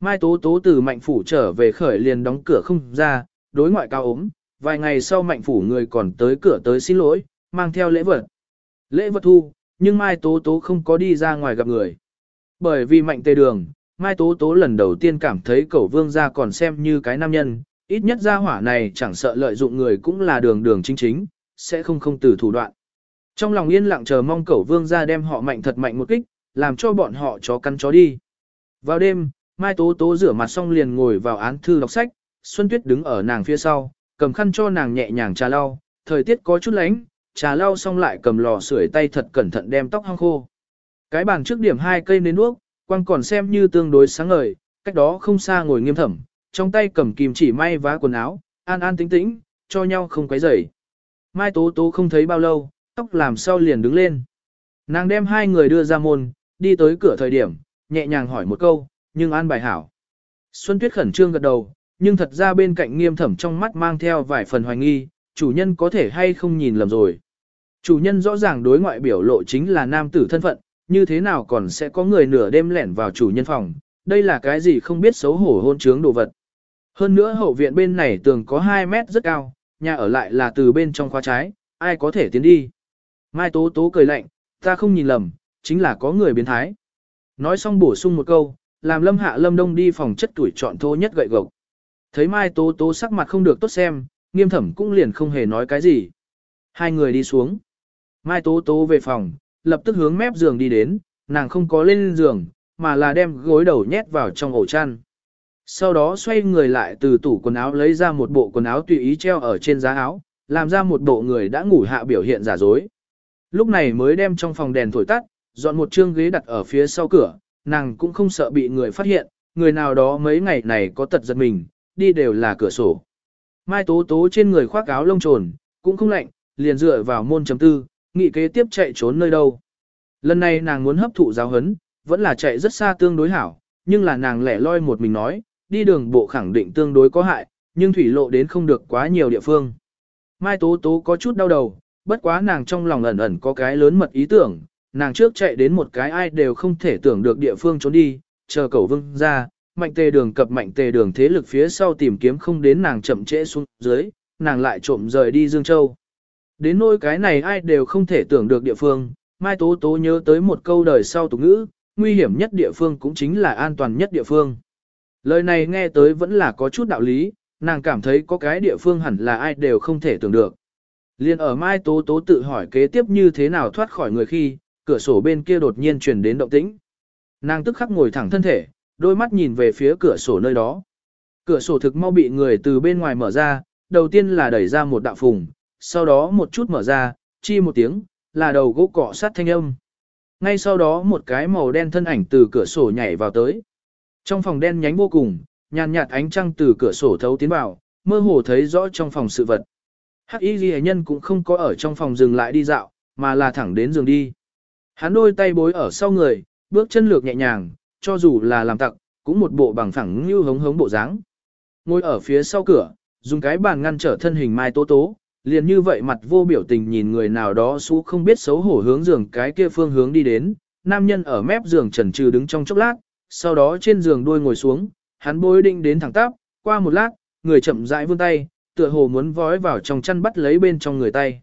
Mai Tố Tố từ mạnh phủ trở về khởi liền đóng cửa không ra, đối ngoại cao ốm, vài ngày sau mạnh phủ người còn tới cửa tới xin lỗi, mang theo lễ vật. Lễ vật thu, nhưng Mai Tố Tố không có đi ra ngoài gặp người. Bởi vì mạnh tề đường, Mai Tố Tố lần đầu tiên cảm thấy cẩu vương gia còn xem như cái nam nhân, ít nhất gia hỏa này chẳng sợ lợi dụng người cũng là đường đường chính chính, sẽ không không từ thủ đoạn. Trong lòng yên lặng chờ mong cẩu vương gia đem họ mạnh thật mạnh một kích, làm cho bọn họ chó cắn chó đi. Vào đêm, Mai Tố Tố rửa mặt xong liền ngồi vào án thư đọc sách, Xuân Tuyết đứng ở nàng phía sau, cầm khăn cho nàng nhẹ nhàng trà lau, thời tiết có chút lánh, trà lau xong lại cầm lò sưởi tay thật cẩn thận đem tóc hong khô. Cái bàn trước điểm hai cây nến đuốc, quang còn xem như tương đối sáng ngời, cách đó không xa ngồi nghiêm thẩm, trong tay cầm kìm chỉ may vá quần áo, an an tĩnh tĩnh, cho nhau không quấy rầy. Mai Tố Tố không thấy bao lâu, tóc làm sao liền đứng lên. Nàng đem hai người đưa ra môn, đi tới cửa thời điểm, nhẹ nhàng hỏi một câu, nhưng an bài hảo. Xuân Tuyết khẩn trương gật đầu, nhưng thật ra bên cạnh nghiêm thẩm trong mắt mang theo vài phần hoài nghi, chủ nhân có thể hay không nhìn lầm rồi. Chủ nhân rõ ràng đối ngoại biểu lộ chính là nam tử thân phận, như thế nào còn sẽ có người nửa đêm lẻn vào chủ nhân phòng, đây là cái gì không biết xấu hổ hôn trướng đồ vật. Hơn nữa hậu viện bên này tường có 2 mét rất cao, nhà ở lại là từ bên trong khóa trái, ai có thể tiến đi. Mai Tố Tố cười lạnh, ta không nhìn lầm, chính là có người biến thái. Nói xong bổ sung một câu, làm lâm hạ lâm đông đi phòng chất tuổi chọn thô nhất gậy gộc. Thấy Mai Tố Tố sắc mặt không được tốt xem, nghiêm thẩm cũng liền không hề nói cái gì. Hai người đi xuống. Mai Tố Tố về phòng, lập tức hướng mép giường đi đến, nàng không có lên giường, mà là đem gối đầu nhét vào trong ổ chăn. Sau đó xoay người lại từ tủ quần áo lấy ra một bộ quần áo tùy ý treo ở trên giá áo, làm ra một bộ người đã ngủ hạ biểu hiện giả dối. Lúc này mới đem trong phòng đèn thổi tắt, dọn một chương ghế đặt ở phía sau cửa, nàng cũng không sợ bị người phát hiện, người nào đó mấy ngày này có tật giật mình, đi đều là cửa sổ. Mai tố tố trên người khoác áo lông trồn, cũng không lạnh, liền dựa vào môn chấm tư, nghị kế tiếp chạy trốn nơi đâu. Lần này nàng muốn hấp thụ giáo hấn, vẫn là chạy rất xa tương đối hảo, nhưng là nàng lẻ loi một mình nói, đi đường bộ khẳng định tương đối có hại, nhưng thủy lộ đến không được quá nhiều địa phương. Mai Tố Tố có chút đau đầu, bất quá nàng trong lòng ẩn ẩn có cái lớn mật ý tưởng, nàng trước chạy đến một cái ai đều không thể tưởng được địa phương trốn đi, chờ cầu vương ra, mạnh tề đường cập mạnh tề đường thế lực phía sau tìm kiếm không đến nàng chậm trễ xuống dưới, nàng lại trộm rời đi Dương Châu. Đến nỗi cái này ai đều không thể tưởng được địa phương, Mai Tố Tố nhớ tới một câu đời sau tục ngữ, nguy hiểm nhất địa phương cũng chính là an toàn nhất địa phương. Lời này nghe tới vẫn là có chút đạo lý, nàng cảm thấy có cái địa phương hẳn là ai đều không thể tưởng được. Liên ở Mai Tố Tố tự hỏi kế tiếp như thế nào thoát khỏi người khi, cửa sổ bên kia đột nhiên truyền đến động tĩnh. Nàng tức khắc ngồi thẳng thân thể, đôi mắt nhìn về phía cửa sổ nơi đó. Cửa sổ thực mau bị người từ bên ngoài mở ra, đầu tiên là đẩy ra một đạo phùng, sau đó một chút mở ra, chi một tiếng, là đầu gỗ cọ sát thanh âm. Ngay sau đó một cái màu đen thân ảnh từ cửa sổ nhảy vào tới. Trong phòng đen nhánh vô cùng, nhàn nhạt ánh trăng từ cửa sổ thấu tiến vào, mơ hồ thấy rõ trong phòng sự vật. Hắc y ghi nhân cũng không có ở trong phòng dừng lại đi dạo, mà là thẳng đến giường đi. Hắn đôi tay bối ở sau người, bước chân lược nhẹ nhàng, cho dù là làm tặc, cũng một bộ bằng phẳng như hống hống bộ dáng. Ngồi ở phía sau cửa, dùng cái bàn ngăn trở thân hình Mai Tố Tố, liền như vậy mặt vô biểu tình nhìn người nào đó xú không biết xấu hổ hướng giường cái kia phương hướng đi đến, nam nhân ở mép giường trần trừ đứng trong chốc lát, sau đó trên giường đuôi ngồi xuống, hắn bối định đến thẳng tắp, qua một lát, người chậm rãi vươn tay, tựa hồ muốn vói vào trong chăn bắt lấy bên trong người tay.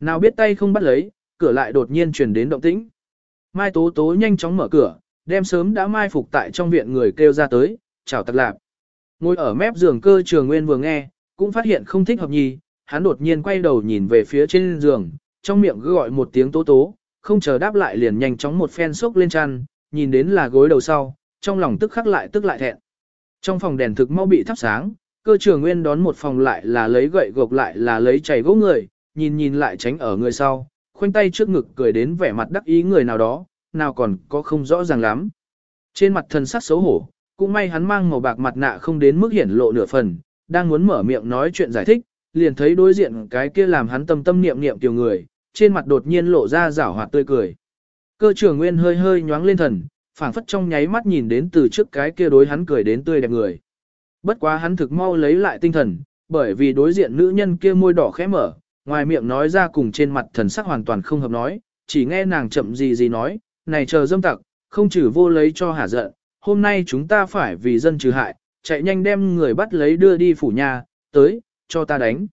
Nào biết tay không bắt lấy, cửa lại đột nhiên truyền đến động tĩnh. Mai Tố Tố nhanh chóng mở cửa, đem sớm đã mai phục tại trong viện người kêu ra tới, chào tặc lạp. Ngồi ở mép giường cơ trường nguyên vừa nghe, cũng phát hiện không thích hợp nhì, hắn đột nhiên quay đầu nhìn về phía trên giường, trong miệng gọi một tiếng tố tố, không chờ đáp lại liền nhanh chóng một phen sốc lên chăn, nhìn đến là gối đầu sau, trong lòng tức khắc lại tức lại thẹn. Trong phòng đèn thực mau bị thắp sáng, cơ trường nguyên đón một phòng lại là lấy gậy gộc lại là lấy chảy gỗ người, nhìn nhìn lại tránh ở người sau, khoanh tay trước ngực cười đến vẻ mặt đắc ý người nào đó, nào còn có không rõ ràng lắm. Trên mặt thần sắc xấu hổ, cũng may hắn mang màu bạc mặt nạ không đến mức hiển lộ nửa phần, đang muốn mở miệng nói chuyện giải thích, liền thấy đối diện cái kia làm hắn tâm tâm niệm niệm tiểu người, trên mặt đột nhiên lộ ra rảo hoạt tươi cười. Cơ trưởng nguyên hơi hơi nhoáng lên thần, phảng phất trong nháy mắt nhìn đến từ trước cái kia đối hắn cười đến tươi đẹp người. Bất quá hắn thực mau lấy lại tinh thần, bởi vì đối diện nữ nhân kia môi đỏ khẽ mở, ngoài miệng nói ra cùng trên mặt thần sắc hoàn toàn không hợp nói, chỉ nghe nàng chậm gì gì nói, này chờ dâm tặc, không trừ vô lấy cho hả giận, hôm nay chúng ta phải vì dân trừ hại, chạy nhanh đem người bắt lấy đưa đi phủ nhà, tới, cho ta đánh.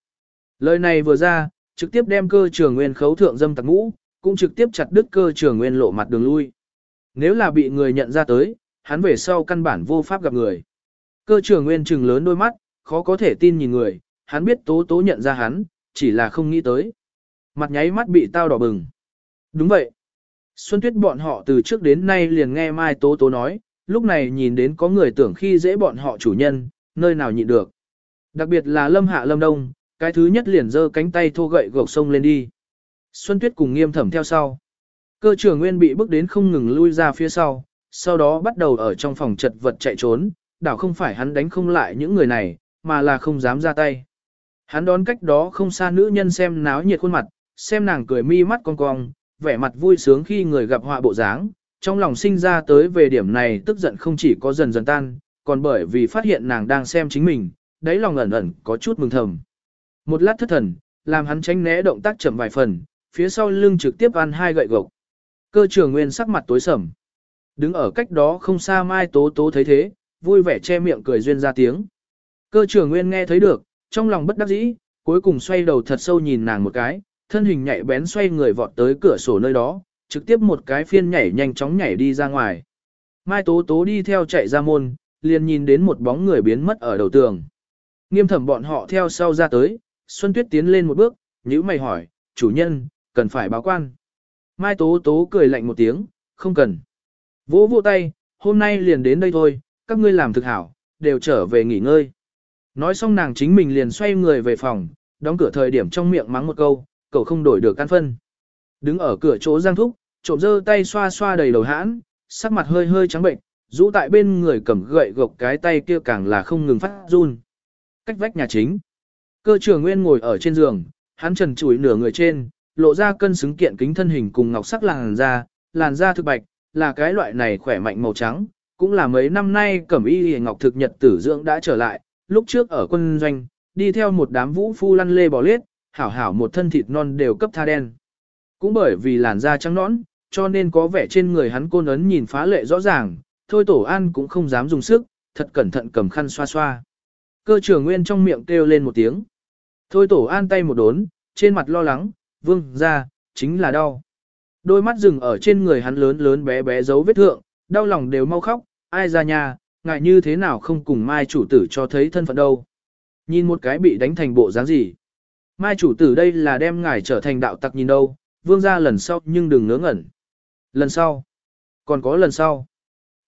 Lời này vừa ra, trực tiếp đem cơ trường nguyên khấu thượng dâm tặc ngũ, cũng trực tiếp chặt đứt cơ trường nguyên lộ mặt đường lui. Nếu là bị người nhận ra tới, hắn về sau căn bản vô pháp gặp người. Cơ trường nguyên trừng lớn đôi mắt, khó có thể tin nhìn người, hắn biết tố tố nhận ra hắn, chỉ là không nghĩ tới. Mặt nháy mắt bị tao đỏ bừng. Đúng vậy. Xuân Tuyết bọn họ từ trước đến nay liền nghe Mai Tố Tố nói, lúc này nhìn đến có người tưởng khi dễ bọn họ chủ nhân, nơi nào nhịn được. Đặc biệt là Lâm Hạ Lâm Đông, cái thứ nhất liền giơ cánh tay thô gậy gộc sông lên đi. Xuân Tuyết cùng nghiêm thẩm theo sau. Cơ trưởng Nguyên bị bước đến không ngừng lui ra phía sau, sau đó bắt đầu ở trong phòng chật vật chạy trốn, đảo không phải hắn đánh không lại những người này, mà là không dám ra tay. Hắn đón cách đó không xa nữ nhân xem náo nhiệt khuôn mặt, xem nàng cười mi mắt cong cong, vẻ mặt vui sướng khi người gặp họa bộ dáng, trong lòng sinh ra tới về điểm này tức giận không chỉ có dần dần tan, còn bởi vì phát hiện nàng đang xem chính mình, đáy lòng ẩn ẩn có chút mừng thầm. Một lát thất thần, làm hắn tránh né động tác chậm vài phần, phía sau lưng trực tiếp ăn hai gậy gộc. Cơ trưởng nguyên sắc mặt tối sầm. Đứng ở cách đó không xa Mai Tố Tố thấy thế, vui vẻ che miệng cười duyên ra tiếng. Cơ trưởng nguyên nghe thấy được, trong lòng bất đắc dĩ, cuối cùng xoay đầu thật sâu nhìn nàng một cái, thân hình nhạy bén xoay người vọt tới cửa sổ nơi đó, trực tiếp một cái phiên nhảy nhanh chóng nhảy đi ra ngoài. Mai Tố Tố đi theo chạy ra môn, liền nhìn đến một bóng người biến mất ở đầu tường. Nghiêm thẩm bọn họ theo sau ra tới, Xuân Tuyết tiến lên một bước, nhữ mày hỏi, chủ nhân, cần phải báo quan. Mai Tố Tố cười lạnh một tiếng, không cần. Vỗ vỗ tay, hôm nay liền đến đây thôi, các ngươi làm thực hảo, đều trở về nghỉ ngơi. Nói xong nàng chính mình liền xoay người về phòng, đóng cửa thời điểm trong miệng mắng một câu, cậu không đổi được căn phân. Đứng ở cửa chỗ giang thúc, trộm dơ tay xoa xoa đầy đầu hãn, sắc mặt hơi hơi trắng bệnh, rũ tại bên người cầm gậy gộc cái tay kia càng là không ngừng phát run. Cách vách nhà chính. Cơ trưởng nguyên ngồi ở trên giường, hắn trần trụi nửa người trên, lộ ra cân xứng kiện kính thân hình cùng ngọc sắc làn da, làn da thực bạch, là cái loại này khỏe mạnh màu trắng, cũng là mấy năm nay cẩm y hề ngọc thực nhật tử dưỡng đã trở lại, lúc trước ở quân doanh, đi theo một đám vũ phu lăn lê bò liết, hảo hảo một thân thịt non đều cấp tha đen. Cũng bởi vì làn da trắng nõn, cho nên có vẻ trên người hắn côn ấn nhìn phá lệ rõ ràng, thôi tổ an cũng không dám dùng sức, thật cẩn thận cầm khăn xoa xoa. Cơ trưởng nguyên trong miệng kêu lên một tiếng. Thôi tổ an tay một đốn, trên mặt lo lắng, vương ra, chính là đau. Đôi mắt rừng ở trên người hắn lớn lớn bé bé dấu vết thượng, đau lòng đều mau khóc, ai ra nhà, ngại như thế nào không cùng mai chủ tử cho thấy thân phận đâu. Nhìn một cái bị đánh thành bộ dáng gì. Mai chủ tử đây là đem ngài trở thành đạo tặc nhìn đâu, vương ra lần sau nhưng đừng ngớ ngẩn. Lần sau. Còn có lần sau.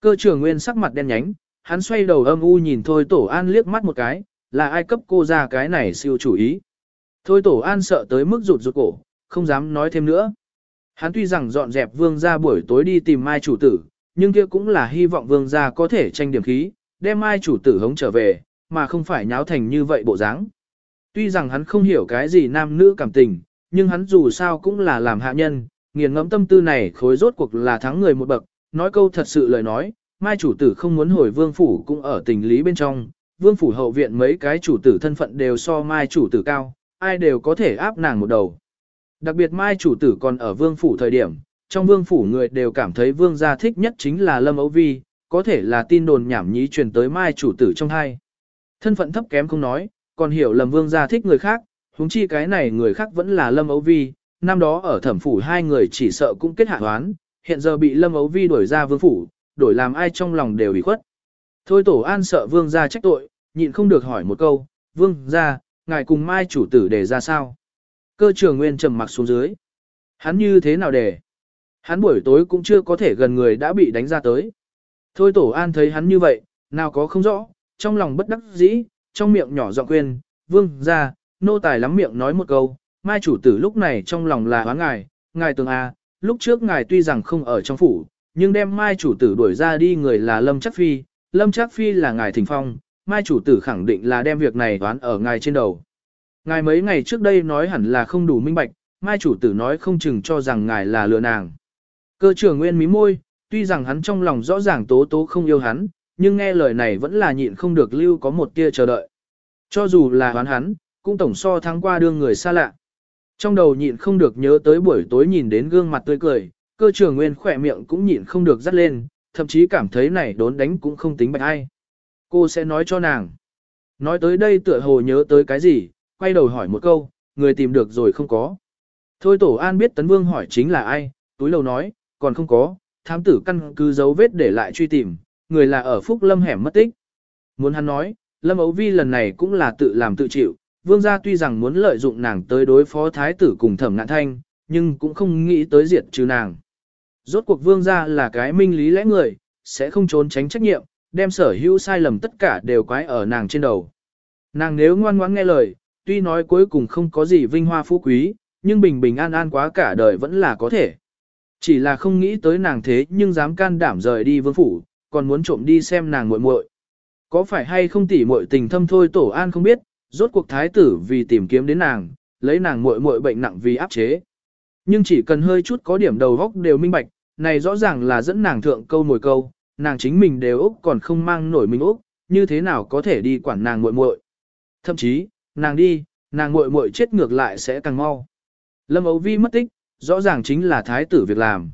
Cơ trưởng nguyên sắc mặt đen nhánh, hắn xoay đầu âm u nhìn thôi tổ an liếc mắt một cái, là ai cấp cô ra cái này siêu chủ ý. Thôi tổ an sợ tới mức rụt rụt cổ, không dám nói thêm nữa. Hắn tuy rằng dọn dẹp vương ra buổi tối đi tìm mai chủ tử, nhưng kia cũng là hy vọng vương gia có thể tranh điểm khí, đem mai chủ tử hống trở về, mà không phải nháo thành như vậy bộ dáng. Tuy rằng hắn không hiểu cái gì nam nữ cảm tình, nhưng hắn dù sao cũng là làm hạ nhân, nghiền ngẫm tâm tư này khối rốt cuộc là thắng người một bậc, nói câu thật sự lời nói, mai chủ tử không muốn hồi vương phủ cũng ở tình lý bên trong, vương phủ hậu viện mấy cái chủ tử thân phận đều so mai chủ tử cao, ai đều có thể áp nàng một đầu. Đặc biệt mai chủ tử còn ở vương phủ thời điểm, trong vương phủ người đều cảm thấy vương gia thích nhất chính là Lâm Âu Vi, có thể là tin đồn nhảm nhí truyền tới mai chủ tử trong hai. Thân phận thấp kém không nói, còn hiểu lầm vương gia thích người khác, huống chi cái này người khác vẫn là Lâm Âu Vi, năm đó ở thẩm phủ hai người chỉ sợ cũng kết hạ hoán, hiện giờ bị Lâm Âu Vi đuổi ra vương phủ, đổi làm ai trong lòng đều bị khuất. Thôi tổ an sợ vương gia trách tội, nhịn không được hỏi một câu, vương gia, ngài cùng mai chủ tử để ra sao? Cơ trường nguyên trầm mặc xuống dưới. Hắn như thế nào để? Hắn buổi tối cũng chưa có thể gần người đã bị đánh ra tới. Thôi tổ an thấy hắn như vậy, nào có không rõ, trong lòng bất đắc dĩ, trong miệng nhỏ giọng quên, vương ra, nô tài lắm miệng nói một câu, mai chủ tử lúc này trong lòng là hóa ngài, ngài tường A, à, lúc trước ngài tuy rằng không ở trong phủ, nhưng đem mai chủ tử đuổi ra đi người là Lâm Chắc Phi, Lâm Chắc Phi là ngài thỉnh phong, mai chủ tử khẳng định là đem việc này đoán ở ngài trên đầu. Ngài mấy ngày trước đây nói hẳn là không đủ minh bạch, mai chủ tử nói không chừng cho rằng ngài là lừa nàng. Cơ trưởng nguyên mí môi, tuy rằng hắn trong lòng rõ ràng tố tố không yêu hắn, nhưng nghe lời này vẫn là nhịn không được lưu có một tia chờ đợi. Cho dù là hoán hắn, cũng tổng so thắng qua đương người xa lạ. Trong đầu nhịn không được nhớ tới buổi tối nhìn đến gương mặt tươi cười, cơ trưởng nguyên khỏe miệng cũng nhịn không được dắt lên, thậm chí cảm thấy này đốn đánh cũng không tính bạch ai. Cô sẽ nói cho nàng. Nói tới đây tựa hồ nhớ tới cái gì, quay đầu hỏi một câu, người tìm được rồi không có. Thôi tổ an biết tấn vương hỏi chính là ai, túi lầu nói, còn không có, thám tử căn cứ dấu vết để lại truy tìm, người là ở Phúc Lâm hẻm mất tích. Muốn hắn nói, Lâm Ấu Vi lần này cũng là tự làm tự chịu, vương gia tuy rằng muốn lợi dụng nàng tới đối phó thái tử cùng thẩm nạn thanh, nhưng cũng không nghĩ tới diệt trừ nàng. Rốt cuộc vương gia là cái minh lý lẽ người, sẽ không trốn tránh trách nhiệm, đem sở hữu sai lầm tất cả đều quái ở nàng trên đầu. Nàng nếu ngoan ngoãn nghe lời, tuy nói cuối cùng không có gì vinh hoa phú quý, nhưng bình bình an an quá cả đời vẫn là có thể. Chỉ là không nghĩ tới nàng thế nhưng dám can đảm rời đi vương phủ, còn muốn trộm đi xem nàng muội muội. Có phải hay không tỉ muội tình thâm thôi tổ an không biết, rốt cuộc thái tử vì tìm kiếm đến nàng, lấy nàng muội muội bệnh nặng vì áp chế. Nhưng chỉ cần hơi chút có điểm đầu góc đều minh bạch, này rõ ràng là dẫn nàng thượng câu mồi câu, nàng chính mình đều Úc còn không mang nổi mình Úc, như thế nào có thể đi quản nàng muội muội. Thậm chí, nàng đi, nàng muội muội chết ngược lại sẽ càng mau. Lâm Âu Vi mất tích, rõ ràng chính là thái tử việc làm.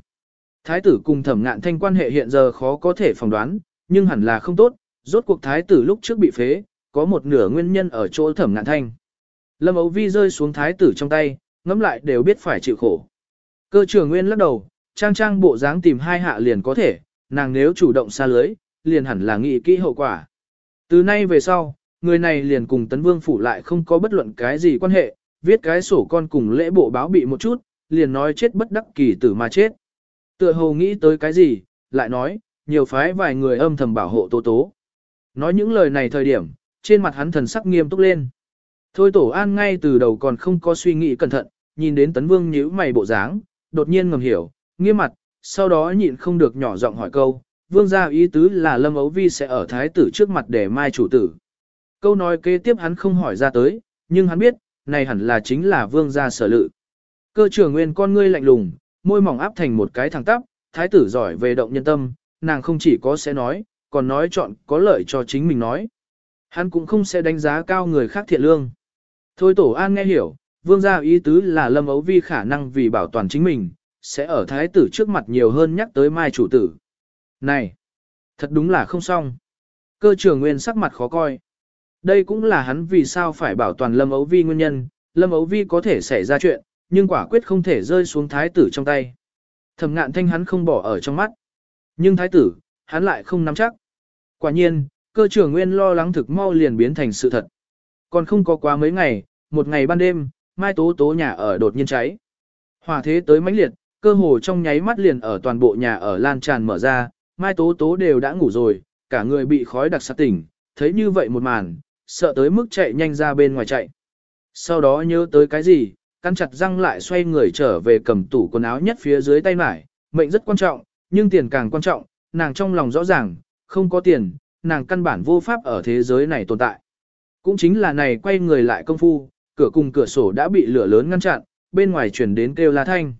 Thái tử cùng thẩm ngạn thanh quan hệ hiện giờ khó có thể phỏng đoán, nhưng hẳn là không tốt, rốt cuộc thái tử lúc trước bị phế, có một nửa nguyên nhân ở chỗ thẩm ngạn thanh. Lâm Âu Vi rơi xuống thái tử trong tay, ngẫm lại đều biết phải chịu khổ. Cơ trưởng nguyên lắc đầu, trang trang bộ dáng tìm hai hạ liền có thể, nàng nếu chủ động xa lưới, liền hẳn là nghĩ kỹ hậu quả. Từ nay về sau, người này liền cùng tấn vương phủ lại không có bất luận cái gì quan hệ, viết cái sổ con cùng lễ bộ báo bị một chút, liền nói chết bất đắc kỳ tử mà chết. Tựa hồ nghĩ tới cái gì, lại nói, nhiều phái vài người âm thầm bảo hộ tố tố. Nói những lời này thời điểm, trên mặt hắn thần sắc nghiêm túc lên. Thôi tổ an ngay từ đầu còn không có suy nghĩ cẩn thận, nhìn đến tấn vương nhíu mày bộ dáng, đột nhiên ngầm hiểu, nghiêm mặt, sau đó nhịn không được nhỏ giọng hỏi câu, vương gia ý tứ là lâm ấu vi sẽ ở thái tử trước mặt để mai chủ tử. Câu nói kế tiếp hắn không hỏi ra tới, nhưng hắn biết, này hẳn là chính là vương gia sở lự. Cơ trưởng nguyên con ngươi lạnh lùng, môi mỏng áp thành một cái thẳng tắp, thái tử giỏi về động nhân tâm, nàng không chỉ có sẽ nói, còn nói chọn có lợi cho chính mình nói. Hắn cũng không sẽ đánh giá cao người khác thiện lương. Thôi tổ an nghe hiểu, vương gia ý tứ là lâm ấu vi khả năng vì bảo toàn chính mình, sẽ ở thái tử trước mặt nhiều hơn nhắc tới mai chủ tử. Này, thật đúng là không xong. Cơ trưởng nguyên sắc mặt khó coi. Đây cũng là hắn vì sao phải bảo toàn lâm ấu vi nguyên nhân, lâm ấu vi có thể xảy ra chuyện, nhưng quả quyết không thể rơi xuống thái tử trong tay. Thẩm ngạn thanh hắn không bỏ ở trong mắt. Nhưng thái tử, hắn lại không nắm chắc. Quả nhiên, cơ trưởng nguyên lo lắng thực mau liền biến thành sự thật. Còn không có quá mấy ngày, một ngày ban đêm, mai tố tố nhà ở đột nhiên cháy. Hỏa thế tới mãnh liệt, cơ hồ trong nháy mắt liền ở toàn bộ nhà ở lan tràn mở ra, mai tố tố đều đã ngủ rồi, cả người bị khói đặc sát tỉnh, thấy như vậy một màn, sợ tới mức chạy nhanh ra bên ngoài chạy. Sau đó nhớ tới cái gì, căn chặt răng lại xoay người trở về cầm tủ quần áo nhất phía dưới tay mải, mệnh rất quan trọng, nhưng tiền càng quan trọng, nàng trong lòng rõ ràng, không có tiền, nàng căn bản vô pháp ở thế giới này tồn tại. Cũng chính là này quay người lại công phu, cửa cùng cửa sổ đã bị lửa lớn ngăn chặn, bên ngoài chuyển đến kêu la thanh.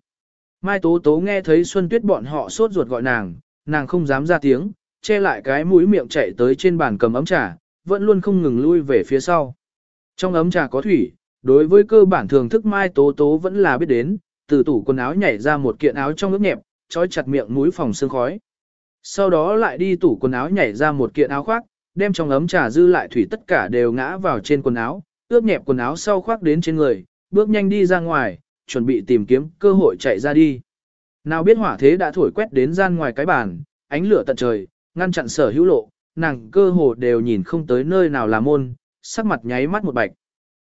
Mai Tố Tố nghe thấy Xuân Tuyết bọn họ sốt ruột gọi nàng, nàng không dám ra tiếng, che lại cái mũi miệng chạy tới trên bàn cầm ấm trà, vẫn luôn không ngừng lui về phía sau. Trong ấm trà có thủy, đối với cơ bản thường thức Mai Tố Tố vẫn là biết đến, từ tủ quần áo nhảy ra một kiện áo trong ướp nhẹp, trói chặt miệng mũi phòng sương khói. Sau đó lại đi tủ quần áo nhảy ra một kiện áo khoác, đem trong ấm trà dư lại thủy tất cả đều ngã vào trên quần áo, ướp nhẹp quần áo sau khoác đến trên người, bước nhanh đi ra ngoài, chuẩn bị tìm kiếm cơ hội chạy ra đi. Nào biết hỏa thế đã thổi quét đến gian ngoài cái bàn, ánh lửa tận trời, ngăn chặn sở hữu lộ, nàng cơ hồ đều nhìn không tới nơi nào là môn, sắc mặt nháy mắt một bạch.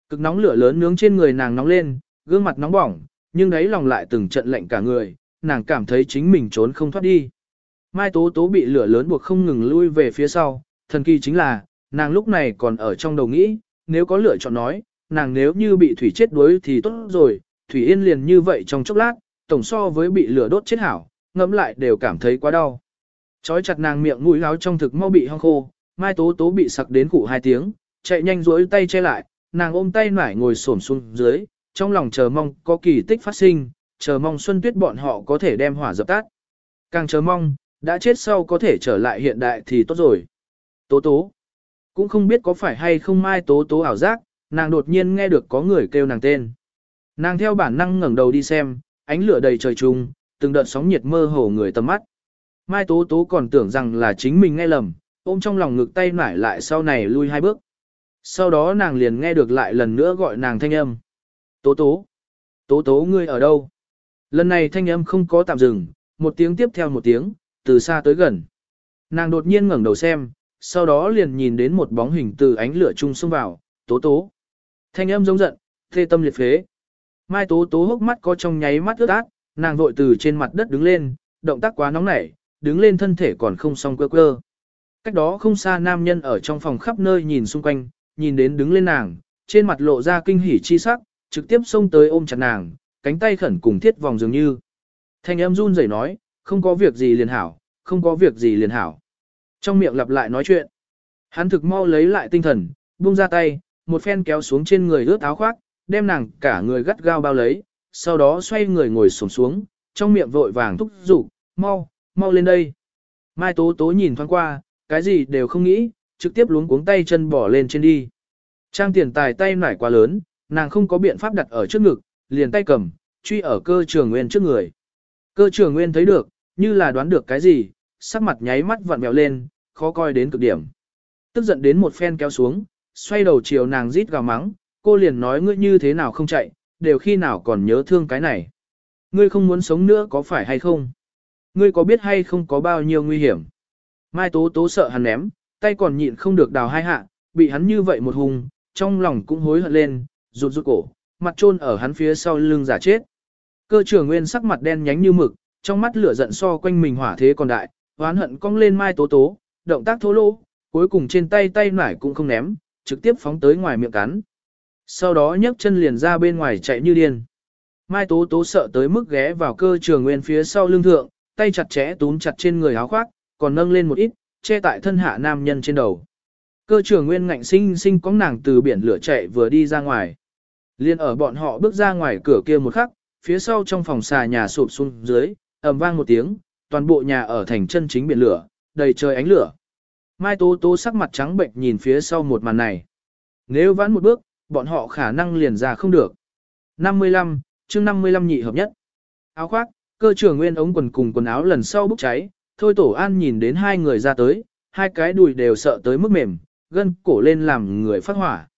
Cực nóng lửa lớn nướng trên người nàng nóng lên, gương mặt nóng bỏng, nhưng đấy lòng lại từng trận lạnh cả người, nàng cảm thấy chính mình trốn không thoát đi. Mai Tố Tố bị lửa lớn buộc không ngừng lui về phía sau, thần kỳ chính là, nàng lúc này còn ở trong đầu nghĩ, nếu có lựa chọn nói, nàng nếu như bị thủy chết đuối thì tốt rồi, thủy yên liền như vậy trong chốc lát, tổng so với bị lửa đốt chết hảo, ngẫm lại đều cảm thấy quá đau. Chói chặt nàng miệng mũi áo trong thực mau bị hong khô, Mai Tố Tố bị sặc đến cụ hai tiếng, chạy nhanh duỗi tay che lại, nàng ôm tay nải ngồi xổm xuống dưới, trong lòng chờ mong có kỳ tích phát sinh, chờ mong Xuân Tuyết bọn họ có thể đem hỏa dập tắt. Càng chờ mong, đã chết sau có thể trở lại hiện đại thì tốt rồi. Tố Tố cũng không biết có phải hay không Mai Tố Tố ảo giác, nàng đột nhiên nghe được có người kêu nàng tên. Nàng theo bản năng ngẩng đầu đi xem, ánh lửa đầy trời trung, từng đợt sóng nhiệt mơ hồ người tầm mắt. Mai Tố Tố còn tưởng rằng là chính mình nghe lầm, ôm trong lòng ngực tay nải lại sau này lui hai bước. Sau đó nàng liền nghe được lại lần nữa gọi nàng thanh âm. Tố Tố, Tố Tố ngươi ở đâu? Lần này thanh âm không có tạm dừng, một tiếng tiếp theo một tiếng, từ xa tới gần. Nàng đột nhiên ngẩng đầu xem, sau đó liền nhìn đến một bóng hình từ ánh lửa chung xông vào, Tố Tố. Thanh âm giống giận, thê tâm liệt phế. Mai Tố Tố hốc mắt có trong nháy mắt ướt át, nàng vội từ trên mặt đất đứng lên, động tác quá nóng nảy, đứng lên thân thể còn không xong quơ quơ. Cách đó không xa nam nhân ở trong phòng khắp nơi nhìn xung quanh, nhìn đến đứng lên nàng, trên mặt lộ ra kinh hỉ chi sắc, trực tiếp xông tới ôm chặt nàng, cánh tay khẩn cùng thiết vòng dường như. Thanh âm run rẩy nói, không có việc gì liền hảo, không có việc gì liền hảo. Trong miệng lặp lại nói chuyện. Hắn thực mau lấy lại tinh thần, buông ra tay, một phen kéo xuống trên người ướt áo khoác, đem nàng cả người gắt gao bao lấy, sau đó xoay người ngồi xổm xuống, trong miệng vội vàng thúc giục, mau, mau lên đây. Mai Tố Tố nhìn thoáng qua, cái gì đều không nghĩ, trực tiếp luống cuống tay chân bỏ lên trên đi. Trang tiền tài tay nải quá lớn, nàng không có biện pháp đặt ở trước ngực, liền tay cầm, truy ở cơ trường nguyên trước người. Cơ trường nguyên thấy được, như là đoán được cái gì, sắc mặt nháy mắt vặn mèo lên, khó coi đến cực điểm. Tức giận đến một phen kéo xuống, xoay đầu chiều nàng rít gào mắng, cô liền nói ngươi như thế nào không chạy, đều khi nào còn nhớ thương cái này. Ngươi không muốn sống nữa có phải hay không? Ngươi có biết hay không có bao nhiêu nguy hiểm? Mai Tố Tố sợ hắn ném, tay còn nhịn không được đào hai hạ, bị hắn như vậy một hùng, trong lòng cũng hối hận lên, rụt rụt cổ, mặt trôn ở hắn phía sau lưng giả chết. Cơ trưởng nguyên sắc mặt đen nhánh như mực, trong mắt lửa giận so quanh mình hỏa thế còn đại, hoán hận cong lên Mai Tố Tố, động tác thô lỗ, cuối cùng trên tay tay nải cũng không ném, trực tiếp phóng tới ngoài miệng cắn. Sau đó nhấc chân liền ra bên ngoài chạy như điên. Mai Tố Tố sợ tới mức ghé vào cơ trường nguyên phía sau lưng thượng, tay chặt chẽ túm chặt trên người áo khoác, còn nâng lên một ít, che tại thân hạ nam nhân trên đầu. Cơ trường nguyên ngạnh sinh sinh có nàng từ biển lửa chạy vừa đi ra ngoài. Liên ở bọn họ bước ra ngoài cửa kia một khắc, phía sau trong phòng xà nhà sụp xuống dưới, ầm vang một tiếng, toàn bộ nhà ở thành chân chính biển lửa, đầy trời ánh lửa. Mai Tố Tố sắc mặt trắng bệnh nhìn phía sau một màn này. Nếu vãn một bước, bọn họ khả năng liền ra không được. 55, chương 55 nhị hợp nhất. Áo khoác, cơ trưởng nguyên ống quần cùng quần áo lần sau bốc cháy, thôi tổ an nhìn đến hai người ra tới, hai cái đùi đều sợ tới mức mềm, gân cổ lên làm người phát hỏa.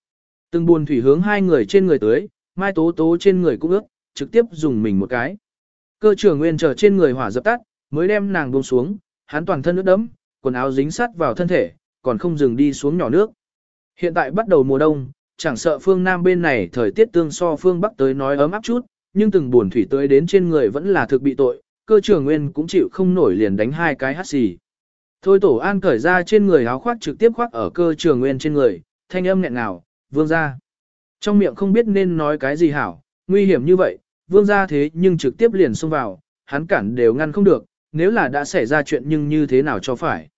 Từng buồn thủy hướng hai người trên người tới, mai tố tố trên người cũng ướt, trực tiếp dùng mình một cái. Cơ trưởng nguyên chờ trên người hỏa dập tắt, mới đem nàng buông xuống, hắn toàn thân ướt đẫm, quần áo dính sát vào thân thể, còn không dừng đi xuống nhỏ nước. Hiện tại bắt đầu mùa đông, chẳng sợ phương Nam bên này thời tiết tương so phương Bắc tới nói ấm áp chút, nhưng từng buồn thủy tới đến trên người vẫn là thực bị tội, cơ trưởng nguyên cũng chịu không nổi liền đánh hai cái hắt xì. Thôi tổ an cởi ra trên người áo khoác trực tiếp khoác ở cơ trường nguyên trên người, thanh âm nghẹn ngào, vương ra. Trong miệng không biết nên nói cái gì hảo, nguy hiểm như vậy, vương ra thế nhưng trực tiếp liền xông vào, hắn cản đều ngăn không được, nếu là đã xảy ra chuyện nhưng như thế nào cho phải.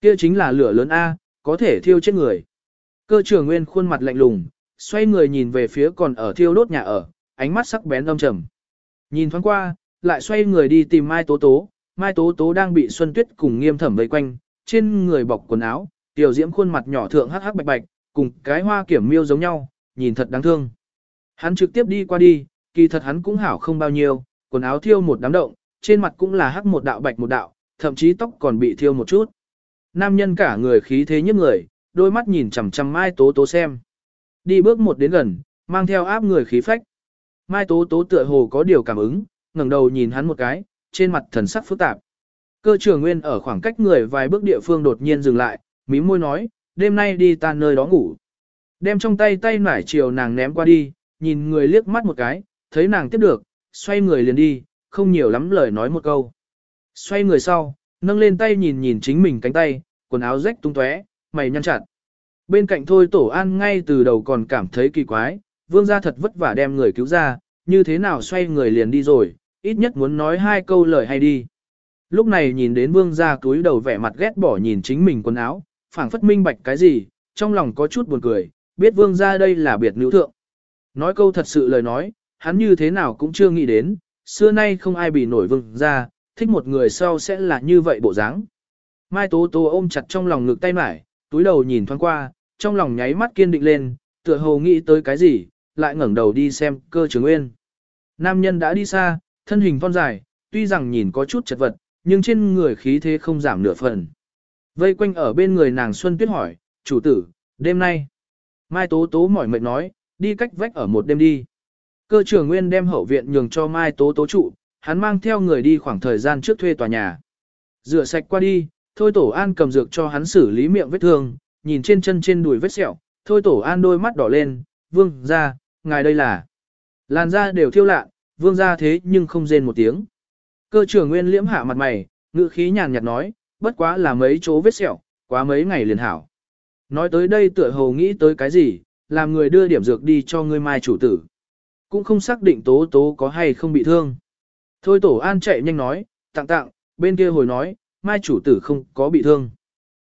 Kia chính là lửa lớn A, có thể thiêu chết người. Cơ trưởng nguyên khuôn mặt lạnh lùng, xoay người nhìn về phía còn ở thiêu đốt nhà ở, ánh mắt sắc bén âm trầm. Nhìn thoáng qua, lại xoay người đi tìm Mai Tố Tố, Mai Tố Tố đang bị Xuân Tuyết cùng nghiêm thẩm vây quanh, trên người bọc quần áo, tiểu diễm khuôn mặt nhỏ thượng hắc hắc bạch bạch, cùng cái hoa kiểm miêu giống nhau, nhìn thật đáng thương. Hắn trực tiếp đi qua đi, kỳ thật hắn cũng hảo không bao nhiêu, quần áo thiêu một đám động, trên mặt cũng là hắc một đạo bạch một đạo, thậm chí tóc còn bị thiêu một chút. Nam nhân cả người khí thế nhức người, đôi mắt nhìn chằm chằm Mai Tố Tố xem. Đi bước một đến gần, mang theo áp người khí phách. Mai Tố Tố tựa hồ có điều cảm ứng, ngẩng đầu nhìn hắn một cái, trên mặt thần sắc phức tạp. Cơ trưởng nguyên ở khoảng cách người vài bước địa phương đột nhiên dừng lại, mí môi nói, đêm nay đi ta nơi đó ngủ. Đem trong tay tay nải chiều nàng ném qua đi, nhìn người liếc mắt một cái, thấy nàng tiếp được, xoay người liền đi, không nhiều lắm lời nói một câu. Xoay người sau, nâng lên tay nhìn nhìn chính mình cánh tay, quần áo rách tung tóe, mày nhăn chặt. Bên cạnh thôi tổ an ngay từ đầu còn cảm thấy kỳ quái, vương gia thật vất vả đem người cứu ra, như thế nào xoay người liền đi rồi, ít nhất muốn nói hai câu lời hay đi. Lúc này nhìn đến vương gia túi đầu vẻ mặt ghét bỏ nhìn chính mình quần áo, phảng phất minh bạch cái gì, trong lòng có chút buồn cười, biết vương gia đây là biệt nữ thượng. Nói câu thật sự lời nói, hắn như thế nào cũng chưa nghĩ đến, xưa nay không ai bị nổi vừng ra, thích một người sau sẽ là như vậy bộ dáng. Mai Tố Tố ôm chặt trong lòng ngực tay mải, túi đầu nhìn thoáng qua, trong lòng nháy mắt kiên định lên, tựa hồ nghĩ tới cái gì, lại ngẩng đầu đi xem cơ trường nguyên. Nam nhân đã đi xa, thân hình thon dài, tuy rằng nhìn có chút chật vật, nhưng trên người khí thế không giảm nửa phần. Vây quanh ở bên người nàng Xuân Tuyết hỏi, chủ tử, đêm nay. Mai Tố Tố mỏi mệt nói, đi cách vách ở một đêm đi. Cơ trưởng nguyên đem hậu viện nhường cho Mai Tố Tố trụ, hắn mang theo người đi khoảng thời gian trước thuê tòa nhà. Rửa sạch qua đi, thôi tổ an cầm dược cho hắn xử lý miệng vết thương, nhìn trên chân trên đùi vết sẹo, thôi tổ an đôi mắt đỏ lên, vương ra, ngài đây là. Làn da đều thiêu lạ, vương ra thế nhưng không rên một tiếng. Cơ trưởng nguyên liễm hạ mặt mày, ngữ khí nhàn nhạt nói, bất quá là mấy chỗ vết sẹo, quá mấy ngày liền hảo. Nói tới đây tựa hồ nghĩ tới cái gì, làm người đưa điểm dược đi cho ngươi mai chủ tử. Cũng không xác định tố tố có hay không bị thương. Thôi tổ an chạy nhanh nói, tặng tặng, bên kia hồi nói, mai chủ tử không có bị thương.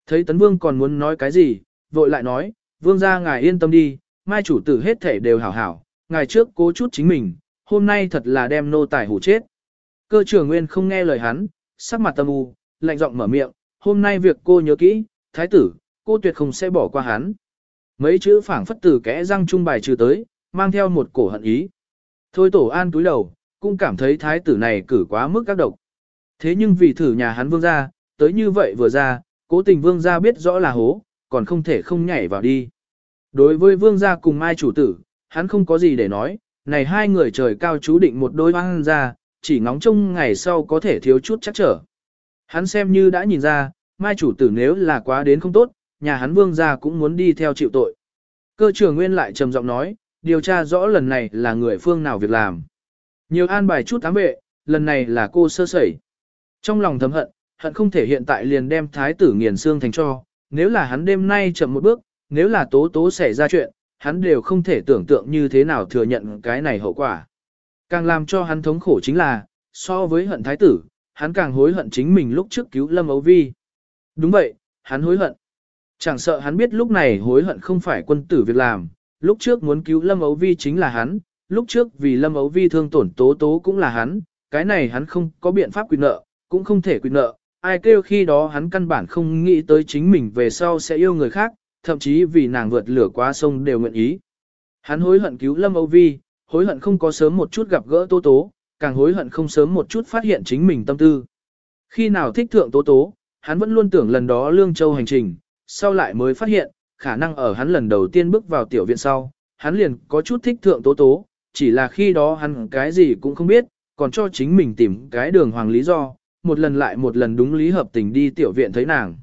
Thấy tấn vương còn muốn nói cái gì, vội lại nói, vương ra ngài yên tâm đi, mai chủ tử hết thể đều hảo hảo, ngài trước cố chút chính mình, hôm nay thật là đem nô tài hủ chết. Cơ trưởng nguyên không nghe lời hắn, sắc mặt tâm u, lạnh giọng mở miệng, hôm nay việc cô nhớ kỹ, thái tử, cô tuyệt không sẽ bỏ qua hắn. Mấy chữ phảng phất từ kẽ răng trung bài trừ tới, mang theo một cổ hận ý. Thôi tổ an túi đầu, cũng cảm thấy thái tử này cử quá mức các độc. Thế nhưng vì thử nhà hắn vương gia, tới như vậy vừa ra, cố tình vương gia biết rõ là hố, còn không thể không nhảy vào đi. Đối với vương gia cùng mai chủ tử, hắn không có gì để nói, này hai người trời cao chú định một đôi hoang ra, chỉ ngóng trông ngày sau có thể thiếu chút chắc trở. Hắn xem như đã nhìn ra, mai chủ tử nếu là quá đến không tốt, nhà hắn vương gia cũng muốn đi theo chịu tội. Cơ trưởng nguyên lại trầm giọng nói, điều tra rõ lần này là người phương nào việc làm. Nhiều an bài chút ám vệ, lần này là cô sơ sẩy. Trong lòng thầm hận, hận không thể hiện tại liền đem thái tử nghiền xương thành cho, nếu là hắn đêm nay chậm một bước, nếu là tố tố xảy ra chuyện, hắn đều không thể tưởng tượng như thế nào thừa nhận cái này hậu quả. Càng làm cho hắn thống khổ chính là, so với hận thái tử, hắn càng hối hận chính mình lúc trước cứu Lâm Ấu Vi. Đúng vậy, hắn hối hận. Chẳng sợ hắn biết lúc này hối hận không phải quân tử việc làm, lúc trước muốn cứu Lâm Ấu Vi chính là hắn, lúc trước vì Lâm Ấu Vi thương tổn tố tố cũng là hắn, cái này hắn không có biện pháp quy nợ, cũng không thể quy nợ, ai kêu khi đó hắn căn bản không nghĩ tới chính mình về sau sẽ yêu người khác, thậm chí vì nàng vượt lửa qua sông đều nguyện ý. Hắn hối hận cứu Lâm Âu Vi, hối hận không có sớm một chút gặp gỡ Tố Tố, càng hối hận không sớm một chút phát hiện chính mình tâm tư. Khi nào thích thượng Tố Tố, hắn vẫn luôn tưởng lần đó Lương Châu hành trình, sau lại mới phát hiện, khả năng ở hắn lần đầu tiên bước vào tiểu viện sau, hắn liền có chút thích thượng Tố Tố, chỉ là khi đó hắn cái gì cũng không biết, còn cho chính mình tìm cái đường hoàng lý do, một lần lại một lần đúng lý hợp tình đi tiểu viện thấy nàng.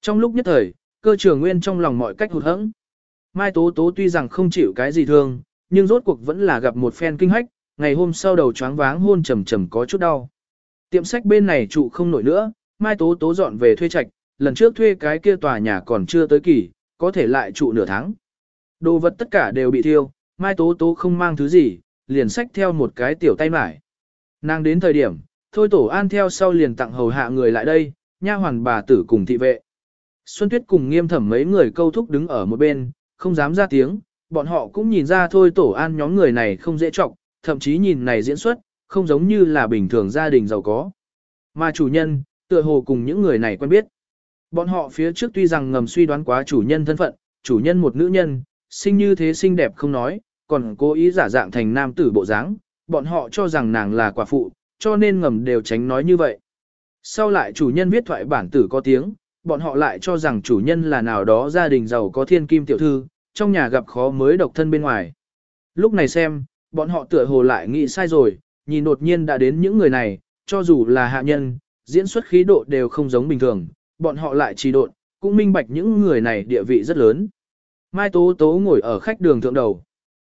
Trong lúc nhất thời, cơ trường nguyên trong lòng mọi cách hụt hẫng. Mai Tố Tố tuy rằng không chịu cái gì thương, nhưng rốt cuộc vẫn là gặp một phen kinh hách, ngày hôm sau đầu choáng váng hôn trầm trầm có chút đau. Tiệm sách bên này trụ không nổi nữa, Mai Tố Tố dọn về thuê trạch, lần trước thuê cái kia tòa nhà còn chưa tới kỳ, có thể lại trụ nửa tháng. Đồ vật tất cả đều bị thiêu, Mai Tố Tố không mang thứ gì, liền xách theo một cái tiểu tay mải. Nàng đến thời điểm, thôi tổ an theo sau liền tặng hầu hạ người lại đây, nha hoàn bà tử cùng thị vệ. Xuân Tuyết cùng nghiêm thẩm mấy người câu thúc đứng ở một bên, không dám ra tiếng, bọn họ cũng nhìn ra thôi tổ an nhóm người này không dễ trọng, thậm chí nhìn này diễn xuất, không giống như là bình thường gia đình giàu có. Mà chủ nhân, tựa hồ cùng những người này quen biết. Bọn họ phía trước tuy rằng ngầm suy đoán quá chủ nhân thân phận, chủ nhân một nữ nhân, sinh như thế xinh đẹp không nói, còn cố ý giả dạng thành nam tử bộ dáng, bọn họ cho rằng nàng là quả phụ, cho nên ngầm đều tránh nói như vậy. Sau lại chủ nhân viết thoại bản tử có tiếng, bọn họ lại cho rằng chủ nhân là nào đó gia đình giàu có thiên kim tiểu thư, trong nhà gặp khó mới độc thân bên ngoài. Lúc này xem, bọn họ tựa hồ lại nghĩ sai rồi, nhìn đột nhiên đã đến những người này, cho dù là hạ nhân, diễn xuất khí độ đều không giống bình thường, bọn họ lại trì độn, cũng minh bạch những người này địa vị rất lớn. Mai Tố Tố ngồi ở khách đường thượng đầu.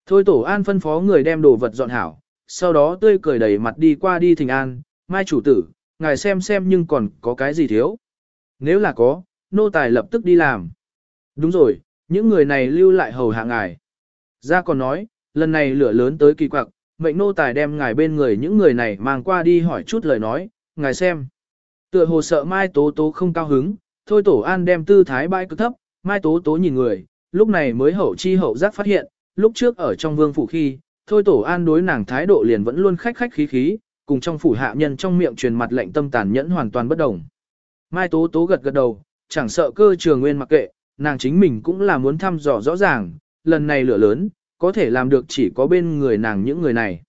Thôi Tổ An phân phó người đem đồ vật dọn hảo, sau đó tươi cười đầy mặt đi qua đi thình an, Mai chủ tử, ngài xem xem nhưng còn có cái gì thiếu. Nếu là có, nô tài lập tức đi làm. Đúng rồi, những người này lưu lại hầu hạ ngài. Ra còn nói, lần này lửa lớn tới kỳ quặc, mệnh nô tài đem ngài bên người những người này mang qua đi hỏi chút lời nói, ngài xem. Tựa hồ sợ Mai Tố Tố không cao hứng, thôi Tổ An đem tư thái bãi cực thấp, Mai Tố Tố nhìn người, lúc này mới hậu chi hậu giác phát hiện, lúc trước ở trong vương phủ khi, thôi Tổ An đối nàng thái độ liền vẫn luôn khách khách khí khí, cùng trong phủ hạ nhân trong miệng truyền mặt lệnh tâm tàn nhẫn hoàn toàn bất đồng. Mai Tố Tố gật gật đầu, chẳng sợ cơ trường nguyên mặc kệ, nàng chính mình cũng là muốn thăm dò rõ ràng, lần này lửa lớn, có thể làm được chỉ có bên người nàng những người này.